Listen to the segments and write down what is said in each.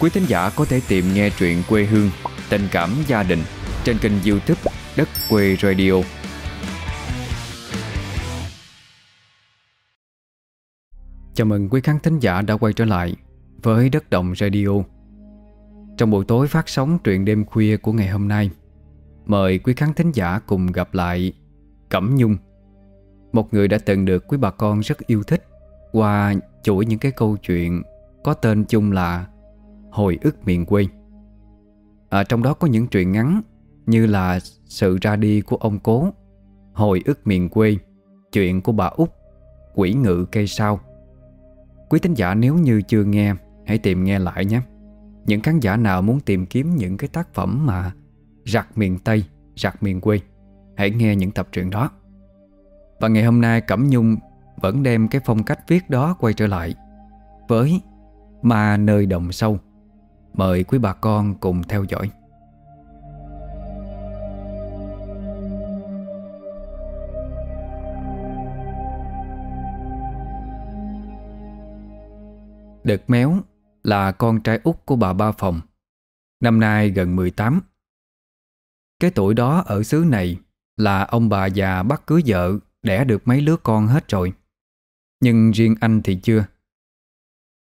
Quý thính giả có thể tìm nghe truyện quê hương, tình cảm gia đình trên kênh youtube Đất Quê Radio. Chào mừng quý khán thính giả đã quay trở lại với Đất Động Radio. Trong buổi tối phát sóng truyện đêm khuya của ngày hôm nay, mời quý khán thính giả cùng gặp lại Cẩm Nhung, một người đã từng được quý bà con rất yêu thích qua chuỗi những cái câu chuyện có tên chung là Hồi ức miền quê. Ở trong đó có những truyện ngắn như là Sự ra đi của ông cố, Hồi ức miền quê, Chuyện của bà út, Quỷ ngự cây sao. Quý tín giả nếu như chưa nghe, hãy tìm nghe lại nhé. Những khán giả nào muốn tìm kiếm những cái tác phẩm mà Rạc miền Tây, rạc miền quê, hãy nghe những tập truyện đó. Và ngày hôm nay Cẩm Nhung vẫn đem cái phong cách viết đó quay trở lại với Ma nơi đồng sâu. Mời quý bà con cùng theo dõi. Đợt méo là con trai út của bà Ba Phòng, Năm nay gần 18 Cái tuổi đó ở xứ này Là ông bà già bắt cưới vợ Đẻ được mấy lứa con hết rồi. Nhưng riêng anh thì chưa.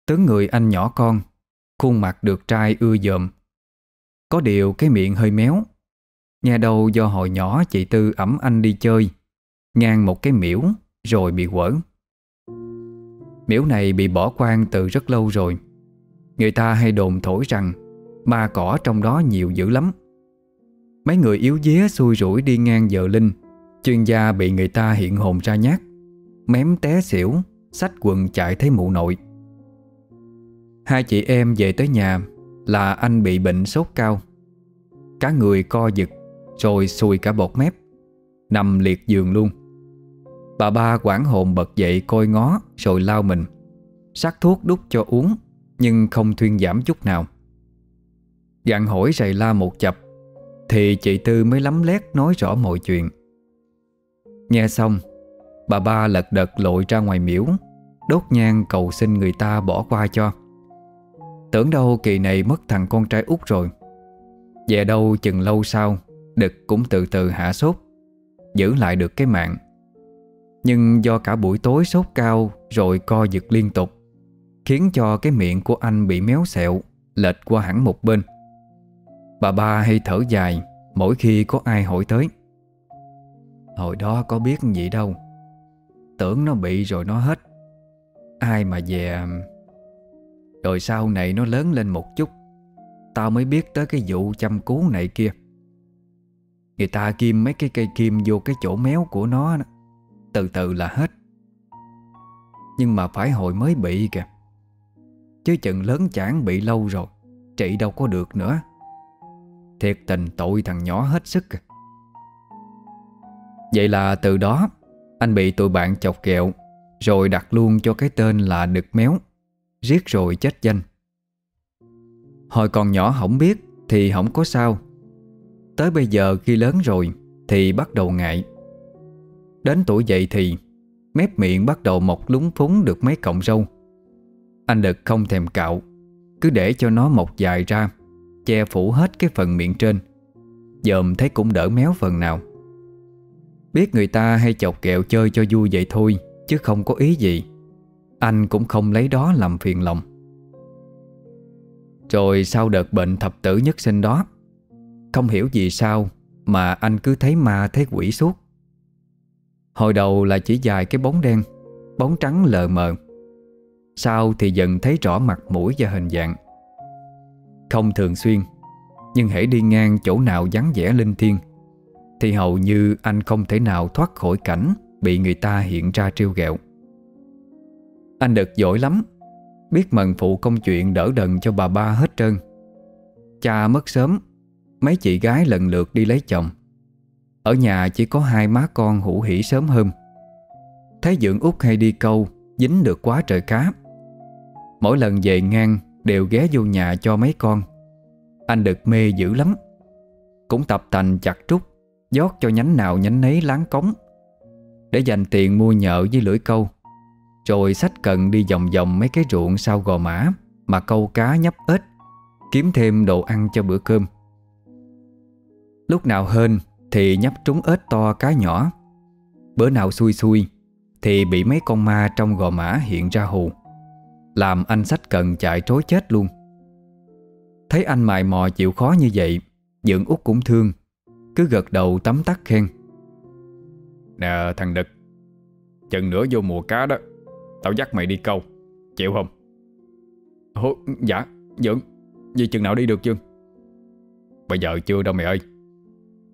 Tướng người anh nhỏ con Khuôn mặt được trai ưa dòm. Có điều cái miệng hơi méo. Nghe đâu do hồi nhỏ chị Tư ẩm anh đi chơi. Ngang một cái miễu, Rồi bị quở. Miễu này bị bỏ quan từ rất lâu rồi. Người ta hay đồn thổi rằng, Ma cỏ trong đó nhiều dữ lắm. Mấy người yếu dế xui rủi đi ngang giờ linh. Chuyên gia bị người ta hiện hồn ra nhát. Mém té xỉu, Xách quần chạy thấy mụ nội. Hai chị em về tới nhà Là anh bị bệnh sốt cao. Cả người co giật, Rồi xùi cả bột mép, Nằm liệt giường luôn. Bà ba quảng hồn bật dậy coi ngó Rồi lao mình, Sắc thuốc đút cho uống Nhưng không thuyên giảm chút nào. Dặn hỏi rầy la một chập, Thì chị Tư mới lắm lét nói rõ mọi chuyện. Nghe xong, Bà ba lật đật lội ra ngoài miễu, Đốt nhang cầu xin người ta bỏ qua cho. Tưởng đâu kỳ này mất thằng con trai út rồi. Về đâu chừng lâu sau, Đực cũng từ từ hạ sốt, Giữ lại được cái mạng. Nhưng do cả buổi tối sốt cao Rồi co giật liên tục, Khiến cho cái miệng của anh bị méo xẹo, Lệch qua hẳn một bên. Bà ba hay thở dài Mỗi khi có ai hỏi tới. Hồi đó có biết gì đâu, Tưởng nó bị rồi nó hết. Ai mà về rồi sau này nó lớn lên một chút, Tao mới biết tới cái vụ chăm cứu này kia. Người ta kim mấy cái cây kim vô cái chỗ méo của nó Từ từ là hết. Nhưng mà phải hồi mới bị kìa. Chứ chừng lớn chản bị lâu rồi, Trị đâu có được nữa. Thiệt tình tội thằng nhỏ hết sức kìa. Vậy là từ đó, Anh bị tụi bạn chọc kẹo, Rồi đặt luôn cho cái tên là Đực Méo. Riết rồi chết danh. Hồi còn nhỏ không biết Thì không có sao. Tới bây giờ khi lớn rồi Thì bắt đầu ngại. Đến tuổi dậy thì Mép miệng bắt đầu mọc lúng phúng được mấy cọng râu. Anh Lực không thèm cạo, Cứ để cho nó mọc dài ra, Che phủ hết cái phần miệng trên. Dòm thấy cũng đỡ méo phần nào. Biết người ta hay chọc kẹo chơi cho vui vậy thôi, Chứ không có ý gì. Anh cũng không lấy đó làm phiền lòng. Rồi sau đợt bệnh thập tử nhất sinh đó, Không hiểu gì sao Mà anh cứ thấy ma thấy quỷ suốt. Hồi đầu là chỉ dài cái bóng đen, Bóng trắng lờ mờ. Sau thì dần thấy rõ mặt mũi và hình dạng. Không thường xuyên, Nhưng hãy đi ngang chỗ nào vắng vẻ linh thiêng, thì hầu như anh không thể nào thoát khỏi cảnh Bị người ta hiện ra trêu ghẹo. Anh được giỏi lắm. Biết mần phụ công chuyện đỡ đần cho bà ba hết trơn. Cha mất sớm, Mấy chị gái lần lượt đi lấy chồng. Ở nhà chỉ có hai má con hữu hỉ sớm hơn Thấy dưỡng út hay đi câu, Dính được quá trời cá. Mỗi lần về ngang Đều ghé vô nhà cho mấy con. Anh được mê dữ lắm. Cũng tập thành chặt trúc Dót cho nhánh nào nhánh nấy láng cống. Để dành tiền mua nhợ với lưỡi câu. Rồi sách cần đi vòng vòng mấy cái ruộng sau gò mã Mà câu cá nhấp ếch, Kiếm thêm đồ ăn cho bữa cơm. Lúc nào hên Thì nhấp trúng ếch to cá nhỏ. Bữa nào xui xui Thì bị mấy con ma trong gò mã hiện ra hù, Làm anh sách cần chạy trối chết luôn. Thấy anh mài mò chịu khó như vậy, Dưỡng út cũng thương, Cứ gật đầu tắm tắt khen. Nè, thằng Đực, Chừng nữa vô mùa cá đó Tao dắt mày đi câu. Chịu không? Hô, Dạ Dưỡng Vì chừng nào đi được chưa? Bây giờ chưa đâu mày ơi.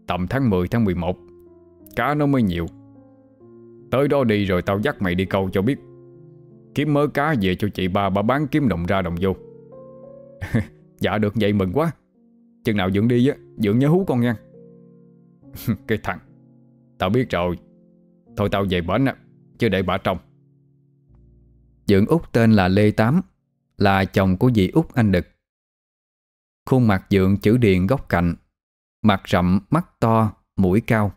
Tầm tháng 10 tháng 11 Cá nó mới nhiều. Tới đó đi rồi tao dắt mày đi câu cho biết. Kiếm mớ cá về cho chị ba Bà bán kiếm đồng ra đồng vô. Dạ được vậy mừng quá. Chừng nào Dượng đi á Dượng nhớ hú con nha. Cái thằng. Tao biết rồi. Thôi tao về bến á Chứ để bà trong Dượng út tên là Lê Tám Là chồng của dì út anh Đực. Khuôn mặt dượng chữ điền góc cạnh Mặt rậm, mắt to, mũi cao.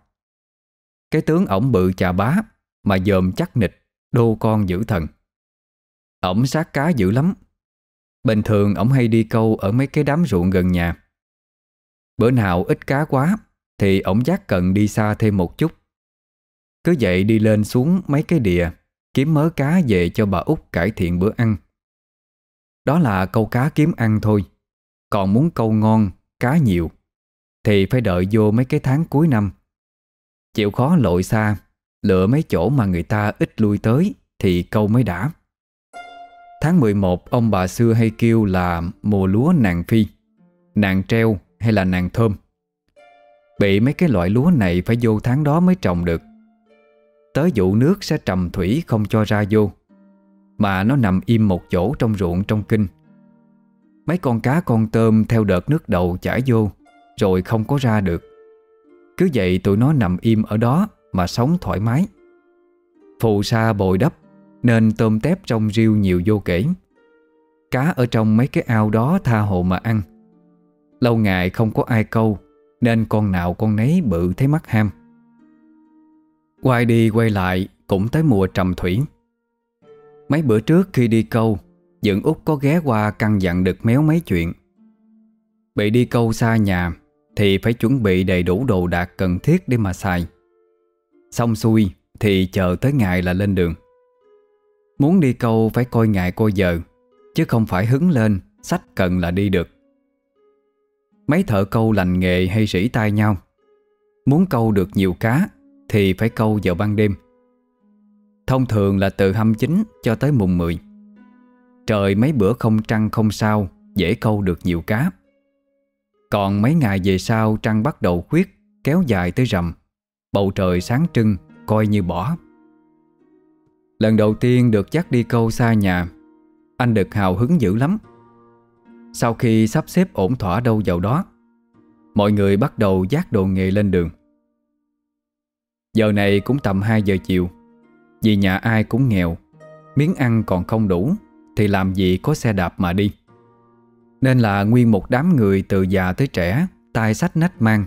Cái tướng ổng bự chà bá Mà dòm chắc nịch Đô con dữ thần. Ổng sát cá dữ lắm. Bình thường ổng hay đi câu Ở mấy cái đám ruộng gần nhà. Bữa nào ít cá quá Thì ổng dắt cần đi xa thêm một chút. Cứ vậy đi lên xuống mấy cái đìa. Kiếm mớ cá về cho bà út cải thiện bữa ăn. Đó là câu cá kiếm ăn thôi Còn muốn câu ngon, cá nhiều Thì phải đợi vô mấy cái tháng cuối năm. Chịu khó lội xa Lựa mấy chỗ mà người ta ít lui tới Thì câu mới đã. Tháng 11 ông bà xưa hay kêu là mùa lúa nàng phi Nàng treo hay là nàng thơm. Bị mấy cái loại lúa này phải vô tháng đó mới trồng được. Tới vụ nước sẽ trầm thủy không cho ra vô, Mà nó nằm im một chỗ trong ruộng trong kinh. Mấy con cá con tôm theo đợt nước đầu chảy vô, Rồi không có ra được. Cứ vậy tụi nó nằm im ở đó Mà sống thoải mái. Phù sa bồi đắp, Nên tôm tép trong riêu nhiều vô kể. Cá ở trong mấy cái ao đó tha hồ mà ăn. Lâu ngày không có ai câu, Nên con nào con nấy bự thấy mắt ham. Quay đi quay lại cũng tới mùa trầm thủy. Mấy bữa trước khi đi câu, Dưỡng úc có ghé qua căn dặn được méo mấy chuyện. Bị đi câu xa nhà Thì phải chuẩn bị đầy đủ đồ đạc cần thiết để mà xài. Xong xuôi thì chờ tới ngày là lên đường. Muốn đi câu phải coi ngày coi giờ, Chứ không phải hứng lên Sách cần là đi được. Mấy thợ câu lành nghề hay rỉ tay nhau. Muốn câu được nhiều cá thì phải câu vào ban đêm. Thông thường là từ 29 cho tới mùng 10 Trời mấy bữa không trăng không sao, Dễ câu được nhiều cá. Còn mấy ngày về sau Trăng bắt đầu khuyết, Kéo dài tới rằm. Bầu trời sáng trưng, Coi như bỏ. Lần đầu tiên được dắt đi câu xa nhà, Anh được hào hứng dữ lắm. Sau khi sắp xếp ổn thỏa đâu vào đó, Mọi người bắt đầu dắt đồ nghề lên đường. Giờ này cũng tầm 2 giờ chiều. Vì nhà ai cũng nghèo, Miếng ăn còn không đủ, Thì làm gì có xe đạp mà đi. Nên là nguyên một đám người từ già tới trẻ tay sách nách mang.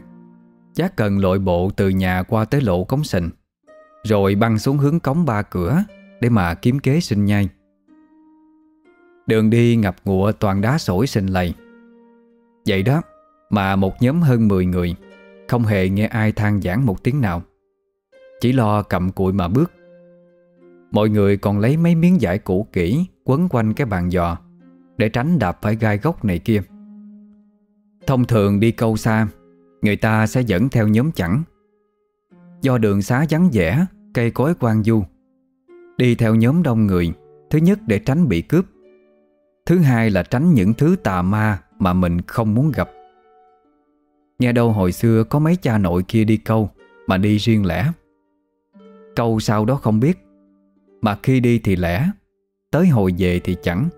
Giác cần lội bộ từ nhà qua tới lộ cống sình. Rồi băng xuống hướng cống ba cửa Để mà kiếm kế sinh nhai. Đường đi ngập ngụa toàn đá sỏi xình lầy. Vậy đó, Mà một nhóm hơn 10 người, Không hề nghe ai than giảng một tiếng nào. Chỉ lo cầm cụi mà bước. Mọi người còn lấy mấy miếng vải cũ kỹ, Quấn quanh cái bàn giò, Để tránh đạp phải gai gốc này kia. Thông thường đi câu xa, Người ta sẽ dẫn theo nhóm chẳng Do đường xá vắng vẻ, Cây cối quang du. Đi theo nhóm đông người, Thứ nhất để tránh bị cướp. Thứ hai là tránh những thứ tà ma Mà mình không muốn gặp. Nghe đâu hồi xưa có mấy cha nội kia đi câu Mà đi riêng lẻ. Câu sau đó không biết. Mà khi đi thì lẻ Tới hồi về thì chẳng.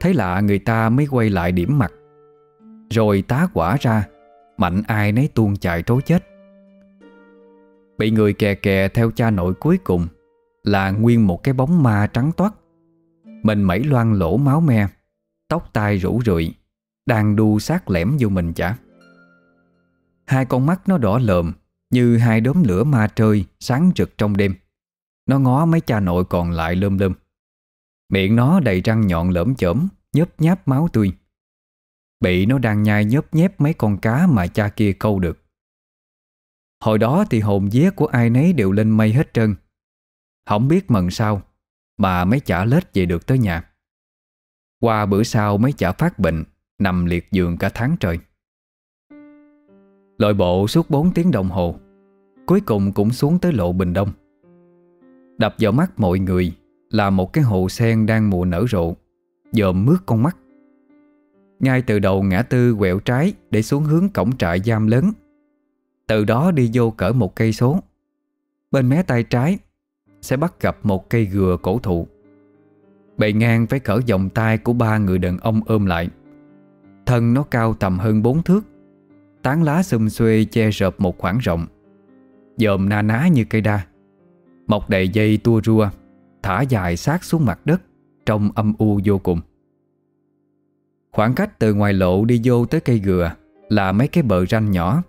Thấy lạ người ta mới quay lại điểm mặt. Rồi tá quả ra, Mạnh ai nấy tuôn chạy trối chết. Bị người kè kè theo cha nội cuối cùng Là nguyên một cái bóng ma trắng toát. Mình mẩy loan lỗ máu me, Tóc tai rủ rượi, Đang đu sát lẻm vô mình chả. Hai con mắt nó đỏ lờm. Như hai đốm lửa ma trời Sáng rực trong đêm. Nó ngó mấy cha nội còn lại lơm lơm. Miệng nó đầy răng nhọn lởm chởm Nhớp nháp máu tươi. Bị nó đang nhai nhớp nhép mấy con cá mà cha kia câu được. Hồi đó thì hồn vía của ai nấy đều lên mây hết trơn. Không biết mần sao, Mà mấy chả lết về được tới nhà. Qua bữa sau mấy chả phát bệnh, Nằm liệt giường cả tháng trời. Lội bộ suốt 4 tiếng đồng hồ. Cuối cùng cũng xuống tới lộ Bình Đông. Đập vào mắt mọi người Là một cái hồ sen đang mùa nở rộ, Dòm mướt con mắt. Ngay từ đầu ngã tư quẹo trái Để xuống hướng cổng trại giam lớn. Từ đó đi vô cỡ một cây số. Bên mé tay trái Sẽ bắt gặp một cây gừa cổ thụ. Bề ngang với cỡ vòng tay của ba người đàn ông ôm lại. Thân nó cao tầm hơn bốn thước, Tán lá xum xuê che rợp một khoảng rộng. Dòm na ná như cây đa. Mọc đầy dây tua rua, Thả dài sát xuống mặt đất Trông âm u vô cùng. Khoảng cách từ ngoài lộ đi vô tới cây gừa Là mấy cái bờ ranh nhỏ.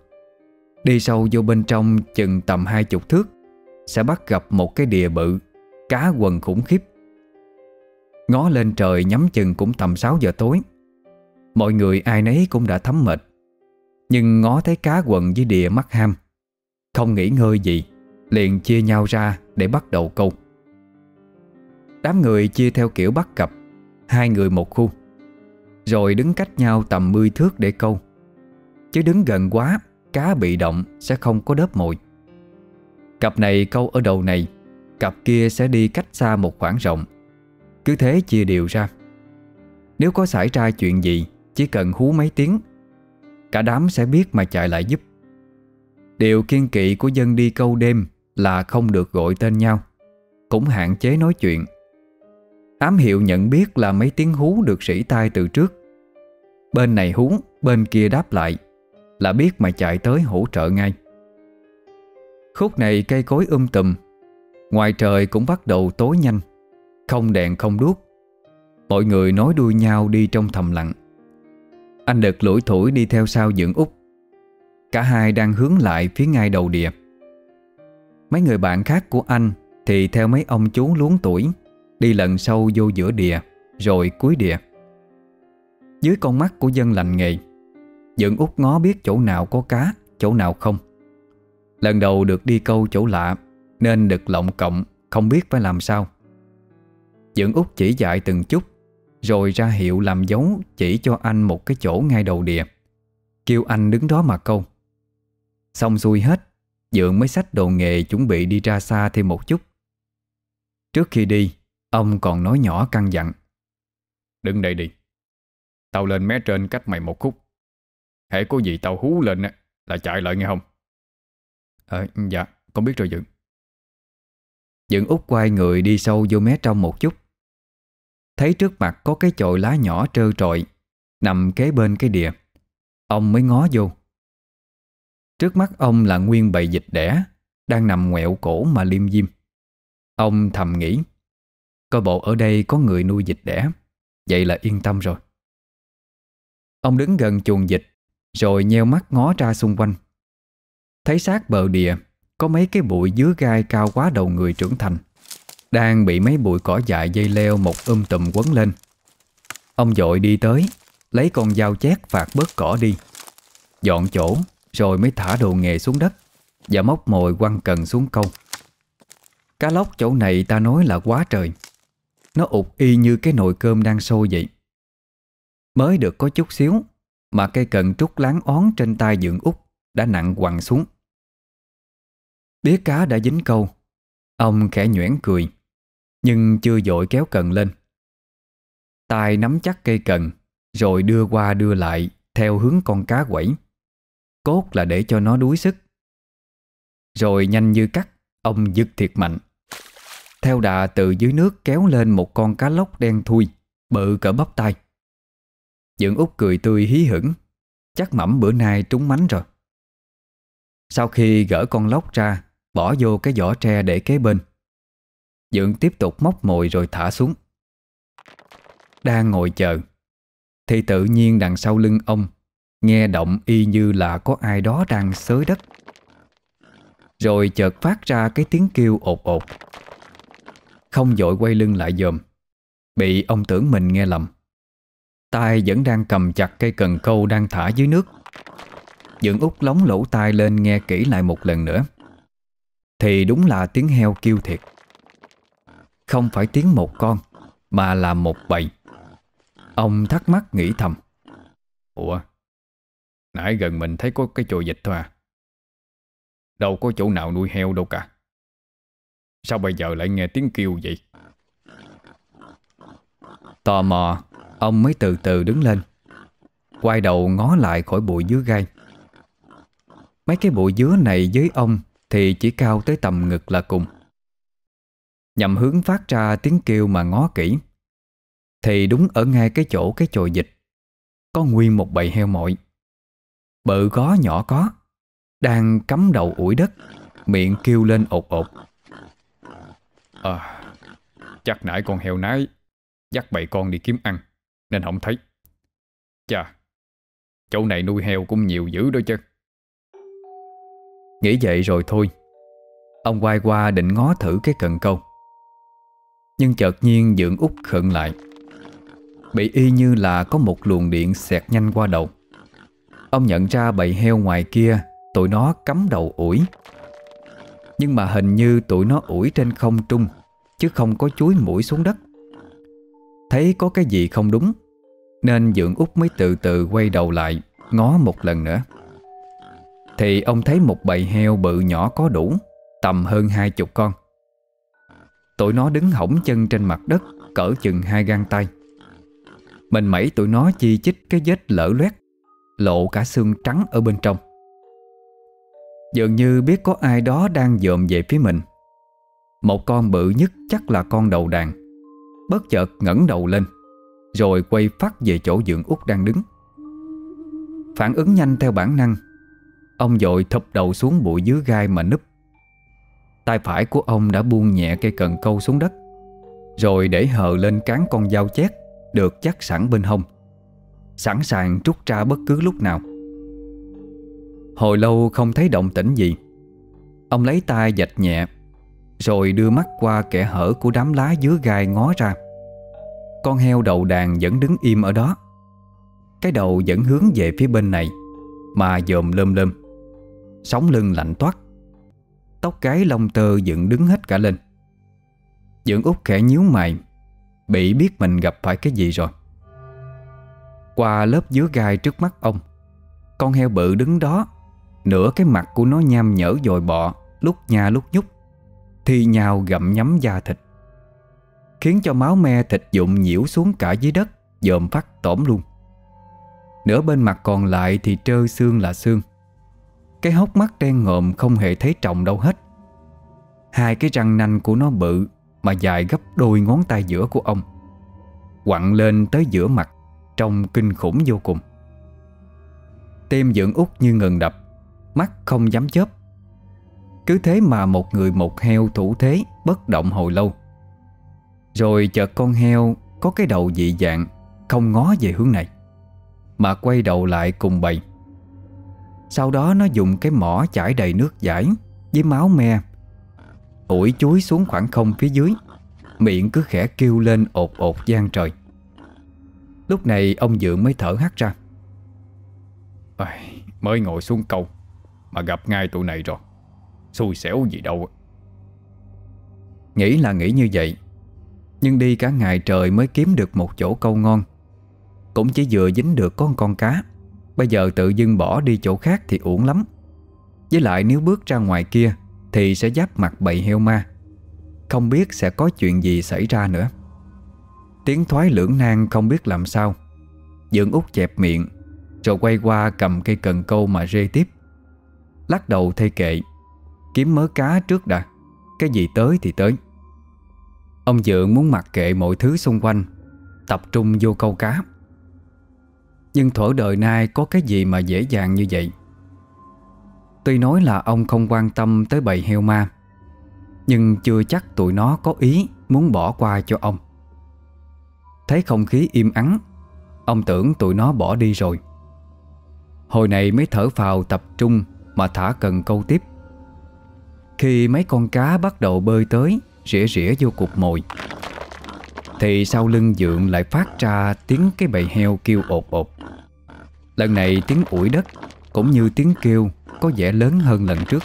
Đi sâu vô bên trong chừng tầm hai chục thước, Sẽ bắt gặp một cái đìa bự, Cá quần khủng khiếp. Ngó lên trời nhắm chừng cũng tầm 6 giờ tối. Mọi người ai nấy cũng đã thấm mệt, Nhưng ngó thấy cá quần dưới đìa mắt ham. Không nghỉ ngơi gì, Liền chia nhau ra để bắt đầu câu. Đám người chia theo kiểu bắt cặp, Hai người một khu. Rồi đứng cách nhau tầm 10 thước để câu. Chứ đứng gần quá, Cá bị động sẽ không có đớp mồi. Cặp này câu ở đầu này, Cặp kia sẽ đi cách xa một khoảng rộng. Cứ thế chia đều ra. Nếu có xảy ra chuyện gì, Chỉ cần hú mấy tiếng, Cả đám sẽ biết mà chạy lại giúp. Điều kiên kỵ của dân đi câu đêm Là không được gọi tên nhau, Cũng hạn chế nói chuyện. Ám hiệu nhận biết là mấy tiếng hú được sỉ tai từ trước. Bên này hú, Bên kia đáp lại, Là biết mà chạy tới hỗ trợ ngay. Khúc này cây cối um tùm, Ngoài trời cũng bắt đầu tối nhanh, Không đèn không đuốc. Mọi người nói đuôi nhau đi trong thầm lặng. Anh đực lủi thủi đi theo sau dưỡng út Cả hai đang hướng lại phía ngay đầu địa Mấy người bạn khác của anh Thì theo mấy ông chú luống tuổi, Đi lần sâu vô giữa địa Rồi cuối địa Dưới con mắt của dân lành nghề Dưỡng út ngó biết chỗ nào có cá, Chỗ nào không. Lần đầu được đi câu chỗ lạ, Nên được lộng cộng, Không biết phải làm sao. Dưỡng út chỉ dạy từng chút, Rồi ra hiệu làm dấu Chỉ cho anh một cái chỗ ngay đầu địa Kêu anh đứng đó mà câu. Xong xuôi hết Dượng mới xách đồ nghề chuẩn bị đi ra xa thêm một chút. Trước khi đi Ông còn nói nhỏ căng dặn. Đứng đây đi. Tao lên mé trên cách mày một khúc. Hãy có gì tao hú lên Là chạy lại nghe không? Ờ dạ con biết rồi Dượng. Dượng út quay người đi sâu vô mé trong một chút. Thấy trước mặt có cái chồi lá nhỏ trơ trọi Nằm kế bên cái đìa Ông mới ngó vô Trước mắt ông là nguyên bầy dịch đẻ, Đang nằm ngoẹo cổ mà liêm diêm. Ông thầm nghĩ, Coi bộ ở đây có người nuôi dịch đẻ, Vậy là yên tâm rồi. Ông đứng gần chuồng dịch, Rồi nheo mắt ngó ra xung quanh. Thấy sát bờ đìa, Có mấy cái bụi dứa gai cao quá đầu người trưởng thành, Đang bị mấy bụi cỏ dại dây leo Một um tùm quấn lên. Ông dội đi tới, Lấy con dao chét phạt bớt cỏ đi. Dọn chỗ rồi mới thả đồ nghề xuống đất Và móc mồi quăng cần xuống câu. Cá lóc chỗ này ta nói là quá trời. Nó ụt y như cái nồi cơm đang sôi vậy. Mới được có chút xíu Mà cây cần trúc láng ón trên tay dưỡng út Đã nặng quằn xuống. Biết cá đã dính câu. Ông khẽ nhoẻn cười, Nhưng chưa dội kéo cần lên. Tay nắm chắc cây cần, Rồi đưa qua đưa lại Theo hướng con cá quẩy. Cốt là để cho nó đuối sức. Rồi nhanh như cắt, Ông giật thiệt mạnh. Theo đà từ dưới nước kéo lên Một con cá lóc đen thui, Bự cỡ bắp tay Dưỡng út cười tươi hí hửng, Chắc mẩm bữa nay trúng mánh rồi. Sau khi gỡ con lóc ra, Bỏ vô cái vỏ tre để kế bên. Dưỡng tiếp tục móc mồi rồi thả xuống. Đang ngồi chờ, Thì tự nhiên đằng sau lưng ông Nghe động y như là có ai đó đang xới đất. Rồi chợt phát ra cái tiếng kêu ột ột. Không dội quay lưng lại dòm. Bị ông tưởng mình nghe lầm. Tay vẫn đang cầm chặt cây cần câu đang thả dưới nước. Dưỡng út lóng lỗ tai lên nghe kỹ lại một lần nữa. Thì đúng là tiếng heo kêu thiệt. Không phải tiếng một con, Mà là một bầy. Ông thắc mắc nghĩ thầm. Ủa? Nãy gần mình thấy có cái chùa dịch thôi à? Đâu có chỗ nào nuôi heo đâu cả. Sao bây giờ lại nghe tiếng kêu vậy? Tò mò, Ông mới từ từ đứng lên, Quay đầu ngó lại khỏi bụi dứa gai. Mấy cái bụi dứa này với ông Thì chỉ cao tới tầm ngực là cùng. Nhằm hướng phát ra tiếng kêu mà ngó kỹ, Thì đúng ở ngay cái chỗ cái chồi dịch. Có nguyên một bầy heo mội Bự có nhỏ có, Đang cắm đầu ủi đất, Miệng kêu lên ột ột. À Chắc nãy con heo nái Dắt bầy con đi kiếm ăn, Nên không thấy. Chà, Chỗ này nuôi heo cũng nhiều dữ đó chứ. Nghĩ vậy rồi thôi. Ông quay qua định ngó thử cái cần câu. Nhưng chợt nhiên dưỡng út khựng lại. Bị y như là có một luồng điện xẹt nhanh qua đầu. Ông nhận ra bầy heo ngoài kia, Tụi nó cắm đầu ủi. Nhưng mà hình như tụi nó ủi trên không trung, Chứ không có chuối mũi xuống đất. Thấy có cái gì không đúng, Nên dưỡng út mới từ từ quay đầu lại, Ngó một lần nữa. Thì ông thấy một bầy heo bự nhỏ có đủ, Tầm hơn hai chục con. Tụi nó đứng hỏng chân trên mặt đất, Cỡ chừng hai gang tay. Mình mẩy tụi nó chi chích cái vết lở loét. Lộ cả xương trắng ở bên trong. Dường như biết có ai đó đang dòm về phía mình. Một con bự nhất chắc là con đầu đàn. Bất chợt ngẩng đầu lên, Rồi quay phát về chỗ dưỡng út đang đứng. Phản ứng nhanh theo bản năng, Ông dội thụp đầu xuống bụi dưới gai mà núp. Tay phải của ông đã buông nhẹ cây cần câu xuống đất, Rồi để hờ lên cán con dao chét Được chắc sẵn bên hông. Sẵn sàng trút ra bất cứ lúc nào. Hồi lâu không thấy động tĩnh gì. Ông lấy tay dạch nhẹ, Rồi đưa mắt qua kẻ hở của đám lá dưới gai ngó ra. Con heo đầu đàn vẫn đứng im ở đó. Cái đầu vẫn hướng về phía bên này, Mà dòm lơm lơm. Sóng lưng lạnh toát. Tóc cái lông tơ dựng đứng hết cả lên. Dưỡng út khẽ nhíu mày, Bị biết mình gặp phải cái gì rồi. Qua lớp dứa gai trước mắt ông. Con heo bự đứng đó, Nửa cái mặt của nó nham nhở dồi bọ, Lúc nha lúc nhúc Thi nhào gặm nhắm da thịt. Khiến cho máu me thịt dụng nhiễu xuống cả dưới đất, Dòm phát tổm luôn. Nửa bên mặt còn lại thì trơ xương là xương. Cái hốc mắt đen ngộm không hề thấy trọng đâu hết. Hai cái răng nanh của nó bự Mà dài gấp đôi ngón tay giữa của ông. Quặn lên tới giữa mặt. Trông kinh khủng vô cùng. Tim dưỡng út như ngừng đập, Mắt không dám chớp. Cứ thế mà một người một heo thủ thế Bất động hồi lâu. Rồi chợt con heo Có cái đầu dị dạng, Không ngó về hướng này, Mà quay đầu lại cùng bầy. Sau đó nó dùng cái mỏ chảy đầy nước giải Với máu me, ủi chuối xuống khoảng không phía dưới, Miệng cứ khẽ kêu lên ột ột gian trời. Lúc này ông Dượng mới thở hắt ra. À, Mới ngồi xuống câu Mà gặp ngay tụi này rồi. Xui xẻo gì đâu. Nghĩ là nghĩ như vậy Nhưng đi cả ngày trời mới kiếm được một chỗ câu ngon. Cũng chỉ vừa dính được con con cá Bây giờ tự dưng bỏ đi chỗ khác thì uổng lắm. Với lại nếu bước ra ngoài kia Thì sẽ giáp mặt bầy heo ma. Không biết sẽ có chuyện gì xảy ra nữa. Tiếng thoái lưỡng nan không biết làm sao. Dưỡng út chẹp miệng, Rồi quay qua cầm cây cần câu mà rê tiếp. Lắc đầu thay kệ, Kiếm mớ cá trước đã, Cái gì tới thì tới. Ông Dượng muốn mặc kệ mọi thứ xung quanh, Tập trung vô câu cá. Nhưng thổ đời nay có cái gì mà dễ dàng như vậy? Tuy nói là ông không quan tâm tới bầy heo ma, Nhưng chưa chắc tụi nó có ý muốn bỏ qua cho ông. Thấy không khí im ắng, Ông tưởng tụi nó bỏ đi rồi. Hồi này mới thở phào tập trung Mà thả cần câu tiếp. Khi mấy con cá bắt đầu bơi tới, Rỉa rỉa vô cục mồi, Thì sau lưng dượng lại phát ra tiếng cái bầy heo kêu ột ột. Lần này tiếng ủi đất cũng như tiếng kêu có vẻ lớn hơn lần trước.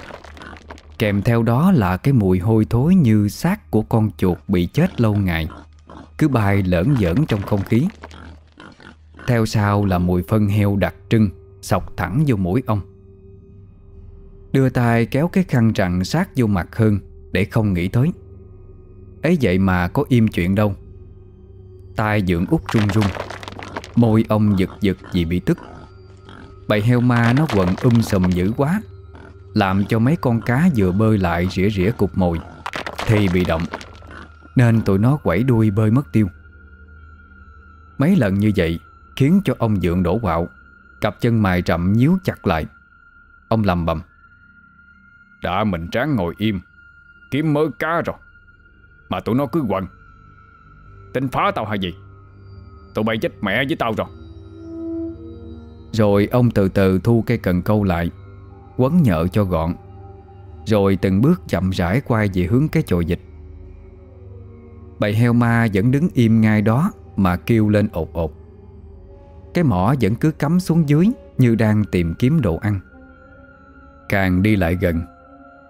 Kèm theo đó là cái mùi hôi thối như xác của con chuột bị chết lâu ngày. Cứ bay lởn vởn trong không khí. Theo sau là mùi phân heo đặc trưng Sọc thẳng vô mũi ông. Đưa tay kéo cái khăn rằn sát vô mặt hơn Để không nghĩ tới. Ấy vậy mà có im chuyện đâu. Tay dưỡng út run run. Môi ông giật giật vì bị tức. Bầy heo ma nó quần um sùm dữ quá, Làm cho mấy con cá vừa bơi lại rỉa rỉa cục mồi, Thì bị động. Nên tụi nó quẩy đuôi bơi mất tiêu. Mấy lần như vậy Khiến cho ông dượng đổ quạo, Cặp chân mài rậm nhíu chặt lại. Ông lầm bầm, Đã mình tráng ngồi im, Kiếm mớ cá rồi, Mà tụi nó cứ quần Tính phá tao hay gì? Tụi bay chết mẹ với tao rồi. Rồi ông từ từ thu cây cần câu lại, Quấn nhợ cho gọn. Rồi từng bước chậm rãi quay về hướng cái chồi dịch. Bầy heo ma vẫn đứng im ngay đó Mà kêu lên ột ột. Cái mỏ vẫn cứ cắm xuống dưới Như đang tìm kiếm đồ ăn. Càng đi lại gần,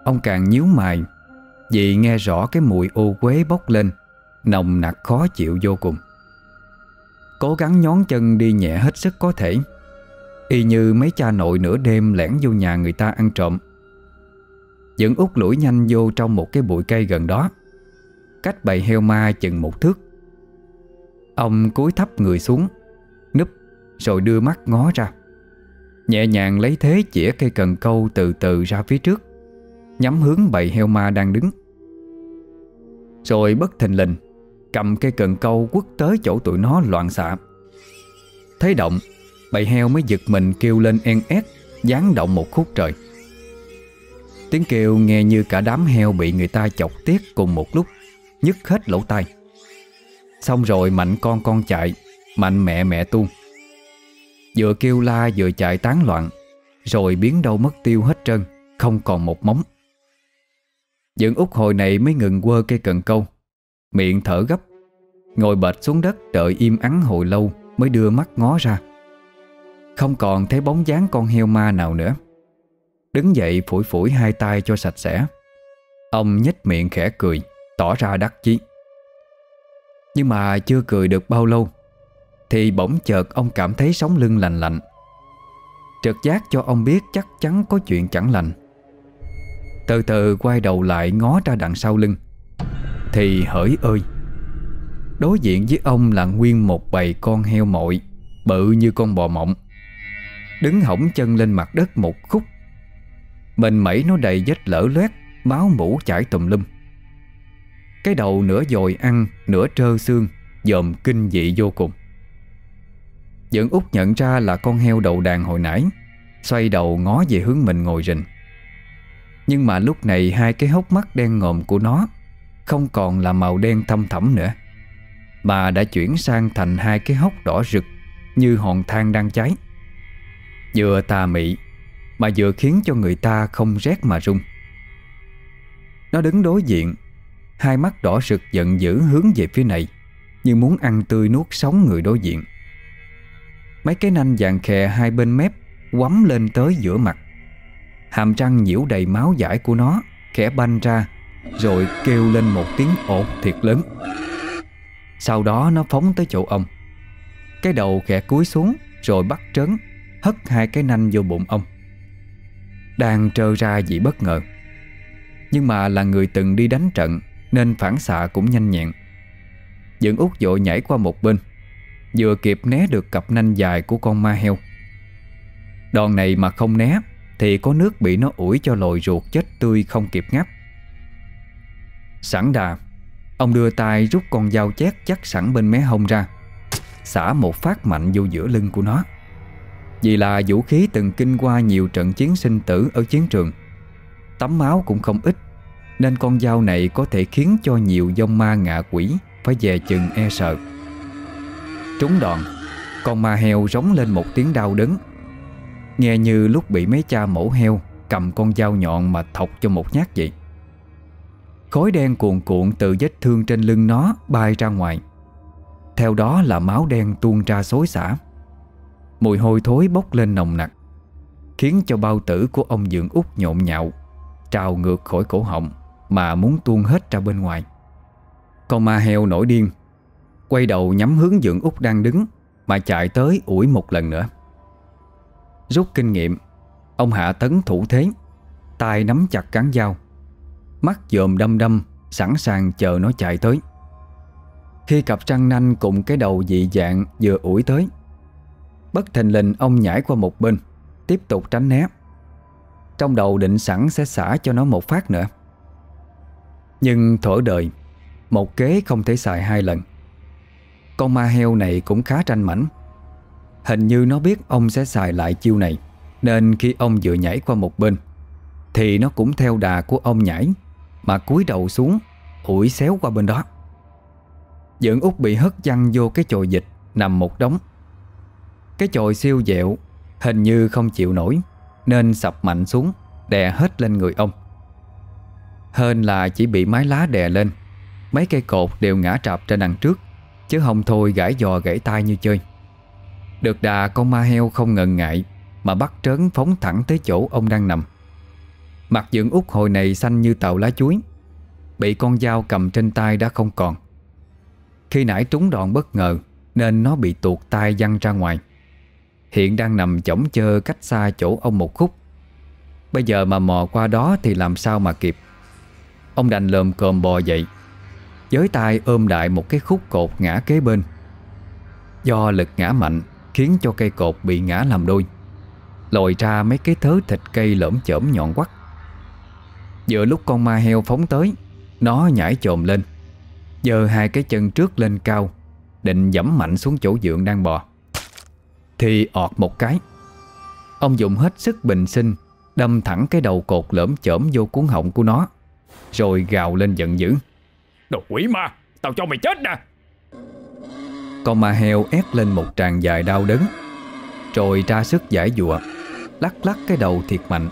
Ông càng nhíu mày Vì nghe rõ cái mùi ô quế bốc lên, Nồng nặc khó chịu vô cùng. Cố gắng nhón chân đi nhẹ hết sức có thể, Y như mấy cha nội nửa đêm lẻn vô nhà người ta ăn trộm. Dẫn út lũi nhanh vô trong một cái bụi cây gần đó. Cách bầy heo ma chừng một thước. Ông cúi thấp người xuống, Núp, Rồi đưa mắt ngó ra. Nhẹ nhàng lấy thế chĩa cây cần câu từ từ ra phía trước, Nhắm hướng bầy heo ma đang đứng. Rồi bất thình lình, Cầm cây cần câu quất tới chỗ tụi nó loạn xạ. Thấy động, Bầy heo mới giật mình kêu lên en ét Gián động một khúc trời. Tiếng kêu nghe như cả đám heo Bị người ta chọc tiết cùng một lúc. Nhức hết lỗ tai. Xong rồi mạnh con con chạy Mạnh mẹ mẹ tu, Vừa kêu la vừa chạy tán loạn Rồi biến đâu mất tiêu hết trơn Không còn một móng. Dưỡng út hồi này mới ngừng quơ cây cần câu. Miệng thở gấp Ngồi bệt xuống đất đợi im ắng hồi lâu Mới đưa mắt ngó ra. Không còn thấy bóng dáng con heo ma nào nữa. Đứng dậy phủi phủi hai tay cho sạch sẽ. Ông nhếch miệng khẽ cười. Tỏ ra đắc chí. Nhưng mà chưa cười được bao lâu, Thì bỗng chợt ông cảm thấy sống lưng lành lạnh. Trật giác cho ông biết chắc chắn có chuyện chẳng lành. Từ từ quay đầu lại ngó ra đằng sau lưng, thì hỡi ơi, Đối diện với ông là nguyên một bầy con heo mội, Bự như con bò mộng Đứng hỏng chân lên mặt đất một khúc. Mình mẩy nó đầy vết lở loét, Máu mũ chảy tùm lum. Cái đầu nửa dồi ăn, Nửa trơ xương, Dòm kinh dị vô cùng. Dưỡng út nhận ra là con heo đầu đàn hồi nãy, Xoay đầu ngó về hướng mình ngồi rình. Nhưng mà lúc này hai cái hốc mắt đen ngòm của nó không còn là màu đen thâm thẳm nữa, Mà đã chuyển sang thành hai cái hốc đỏ rực Như hòn than đang cháy. Vừa tà mị Mà vừa khiến cho người ta không rét mà run. Nó đứng đối diện Hai mắt đỏ rực giận dữ hướng về phía này, Như muốn ăn tươi nuốt sống người đối diện. Mấy cái nanh vàng khè hai bên mép Quắm lên tới giữa mặt. Hàm răng nhiễu đầy máu dãi của nó, Khẽ banh ra, rồi kêu lên một tiếng ổn thiệt lớn. Sau đó nó phóng tới chỗ ông. Cái đầu khẽ cúi xuống, Rồi bắt trấn Hất hai cái nanh vô bụng ông. Đang trơ ra vì bất ngờ. Nhưng mà là người từng đi đánh trận nên phản xạ cũng nhanh nhẹn. Dưỡng út dội nhảy qua một bên, Vừa kịp né được cặp nanh dài của con ma heo. Đòn này mà không né Thì có nước bị nó ủi cho lồi ruột chết tươi không kịp ngáp. Sẵn đà, Ông đưa tay rút con dao chét chắc sẵn bên mé hông ra, Xả một phát mạnh vô giữa lưng của nó. Vì là vũ khí từng kinh qua nhiều trận chiến sinh tử ở chiến trường, Tấm máu cũng không ít. Nên con dao này có thể khiến cho nhiều dông ma ngạ quỷ Phải về chừng e sợ. Trúng đòn, Con ma heo rống lên một tiếng đau đớn. Nghe như lúc bị mấy cha mổ heo Cầm con dao nhọn mà thọc cho một nhát vậy. Khói đen cuồn cuộn từ vết thương trên lưng nó bay ra ngoài. Theo đó là máu đen tuôn ra xối xả. Mùi hôi thối bốc lên nồng nặc, Khiến cho bao tử của ông Dượng út nhộn nhạo, Trào ngược khỏi cổ họng. Mà muốn tuôn hết ra bên ngoài. Con ma heo nổi điên, Quay đầu nhắm hướng dưỡng út đang đứng Mà chạy tới ủi một lần nữa. Rút kinh nghiệm, Ông Hạ Tấn thủ thế, tay nắm chặt cán dao, Mắt dòm đâm đâm Sẵn sàng chờ nó chạy tới. Khi cặp trăng nanh cùng cái đầu dị dạng vừa ủi tới, Bất thình lình ông nhảy qua một bên, Tiếp tục tránh né. Trong đầu định sẵn sẽ xả cho nó một phát nữa. Nhưng thổi đời, Một kế không thể xài hai lần. Con ma heo này cũng khá tranh mảnh. Hình như nó biết ông sẽ xài lại chiêu này, Nên khi ông vừa nhảy qua một bên, Thì nó cũng theo đà của ông nhảy, Mà cúi đầu xuống, ủi xéo qua bên đó. Dưỡng út bị hất văng vô cái chồi dịch Nằm một đống. Cái chồi siêu dẹo, Hình như không chịu nổi, Nên sập mạnh xuống, Đè hết lên người ông. Hơn là chỉ bị mái lá đè lên. Mấy cây cột đều ngã trạp trên đằng trước, Chứ không thôi gãy giò gãy tay như chơi. Được đà, con ma heo không ngần ngại, Mà bắt trớn phóng thẳng tới chỗ ông đang nằm. Mặt dưỡng út hồi này xanh như tàu lá chuối, Bị con dao cầm trên tay đã không còn. Khi nãy trúng đòn bất ngờ, Nên nó bị tuột tay văng ra ngoài. Hiện đang nằm chổng chơ cách xa chỗ ông một khúc. Bây giờ mà mò qua đó thì làm sao mà kịp? Ông đành lồm cồm bò dậy giới tay ôm đại một cái khúc cột ngã kế bên. Do lực ngã mạnh Khiến cho cây cột bị ngã làm đôi, Lồi ra mấy cái thớ thịt cây lởm chởm nhọn quắt Giữa lúc con ma heo phóng tới, Nó nhảy trồm lên Giờ hai cái chân trước lên cao, Định dẫm mạnh xuống chỗ dượng đang bò. Thì ọt một cái, Ông dùng hết sức bình sinh, Đâm thẳng cái đầu cột lởm chởm vô cuốn họng của nó. Rồi gào lên giận dữ. Đồ quỷ ma Tao cho mày chết nè. Con ma heo ép lên một tràng dài đau đớn Rồi ra sức giải dụa Lắc lắc cái đầu thiệt mạnh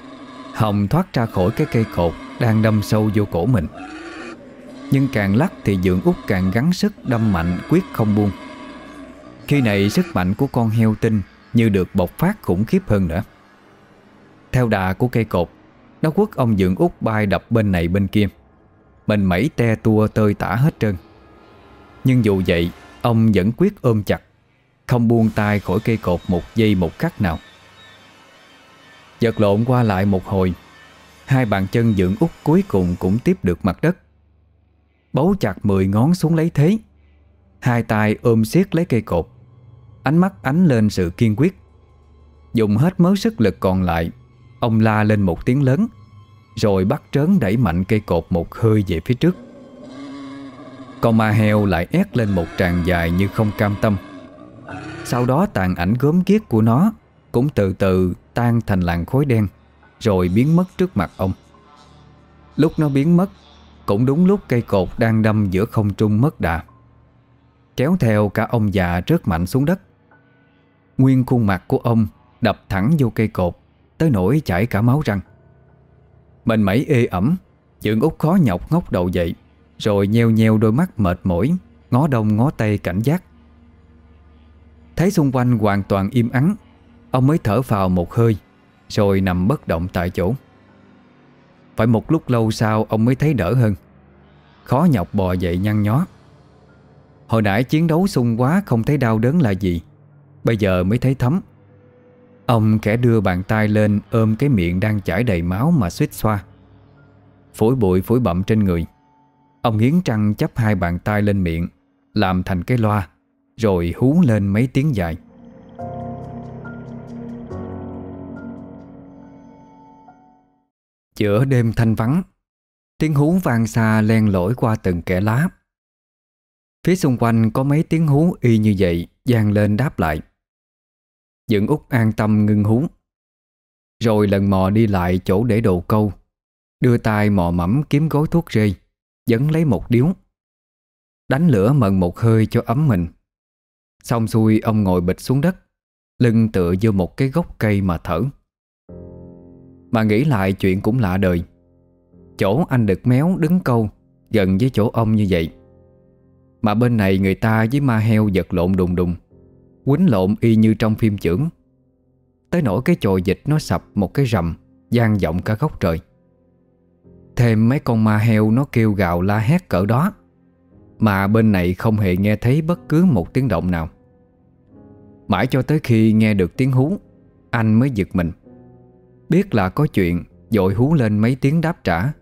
Hồng thoát ra khỏi cái cây cột Đang đâm sâu vô cổ mình. Nhưng càng lắc thì dượng út càng gắng sức đâm mạnh quyết không buông. Khi này sức mạnh của con heo tinh Như được bộc phát khủng khiếp hơn nữa. Theo đà của cây cột nó quất ông dượng út bay đập bên này bên kia. Mình mẩy te tua tơi tả hết trơn. Nhưng dù vậy, Ông vẫn quyết ôm chặt, Không buông tay khỏi cây cột một giây một khắc nào. Giật lộn qua lại một hồi, Hai bàn chân dưỡng út cuối cùng cũng tiếp được mặt đất. Bấu chặt mười ngón xuống lấy thế, Hai tay ôm siết lấy cây cột. Ánh mắt ánh lên sự kiên quyết. Dùng hết mớ sức lực còn lại Ông la lên một tiếng lớn, Rồi bắt trớn đẩy mạnh cây cột một hơi về phía trước. Con ma heo lại ép lên một tràng dài như không cam tâm. Sau đó tàn ảnh gớm ghiếc của nó Cũng từ từ tan thành làn khối đen, Rồi biến mất trước mặt ông. Lúc nó biến mất, Cũng đúng lúc cây cột đang đâm giữa không trung mất đà. Kéo theo cả ông già rớt mạnh xuống đất. Nguyên khuôn mặt của ông Đập thẳng vô cây cột Tới nỗi chảy cả máu răng. Mình mẩy ê ẩm Dượng út khó nhọc ngóc đầu dậy, Rồi nheo nheo đôi mắt mệt mỏi, Ngó đông ngó tây cảnh giác. Thấy xung quanh hoàn toàn im ắng, Ông mới thở vào một hơi, Rồi nằm bất động tại chỗ. Phải một lúc lâu sau Ông mới thấy đỡ hơn. Khó nhọc bò dậy nhăn nhó. Hồi nãy chiến đấu sung quá Không thấy đau đớn là gì, Bây giờ mới thấy thấm. Ông kẻ đưa bàn tay lên Ôm cái miệng đang chảy đầy máu mà suýt xoa. Phổi bụi phổi bậm trên người. Ông nghiến trăng chấp hai bàn tay lên miệng, Làm thành cái loa, Rồi hú lên mấy tiếng dài. Giữa đêm thanh vắng, Tiếng hú vang xa len lỏi qua từng kẻ lá. Phía xung quanh có mấy tiếng hú y như vậy, vang lên đáp lại. Dựng út an tâm ngưng hú. Rồi lần mò đi lại chỗ để đồ câu. Đưa tay mò mẫm kiếm gói thuốc rê Dấn lấy một điếu. Đánh lửa mần một hơi cho ấm mình. Xong xuôi, ông ngồi bịch xuống đất, Lưng tựa vô một cái gốc cây mà thở. Mà nghĩ lại chuyện cũng lạ đời. Chỗ anh đực méo đứng câu, Gần với chỗ ông như vậy. Mà bên này người ta với ma heo giật lộn đùng đùng. Quýnh lộn y như trong phim trưởng Tới nỗi cái chồi dịch nó sập một cái rầm gian vọng cả góc trời. Thêm mấy con ma heo nó kêu gào la hét cỡ đó, Mà bên này không hề nghe thấy bất cứ một tiếng động nào. Mãi cho tới khi nghe được tiếng hú, Anh mới giật mình. Biết là có chuyện, Dội hú lên mấy tiếng đáp trả,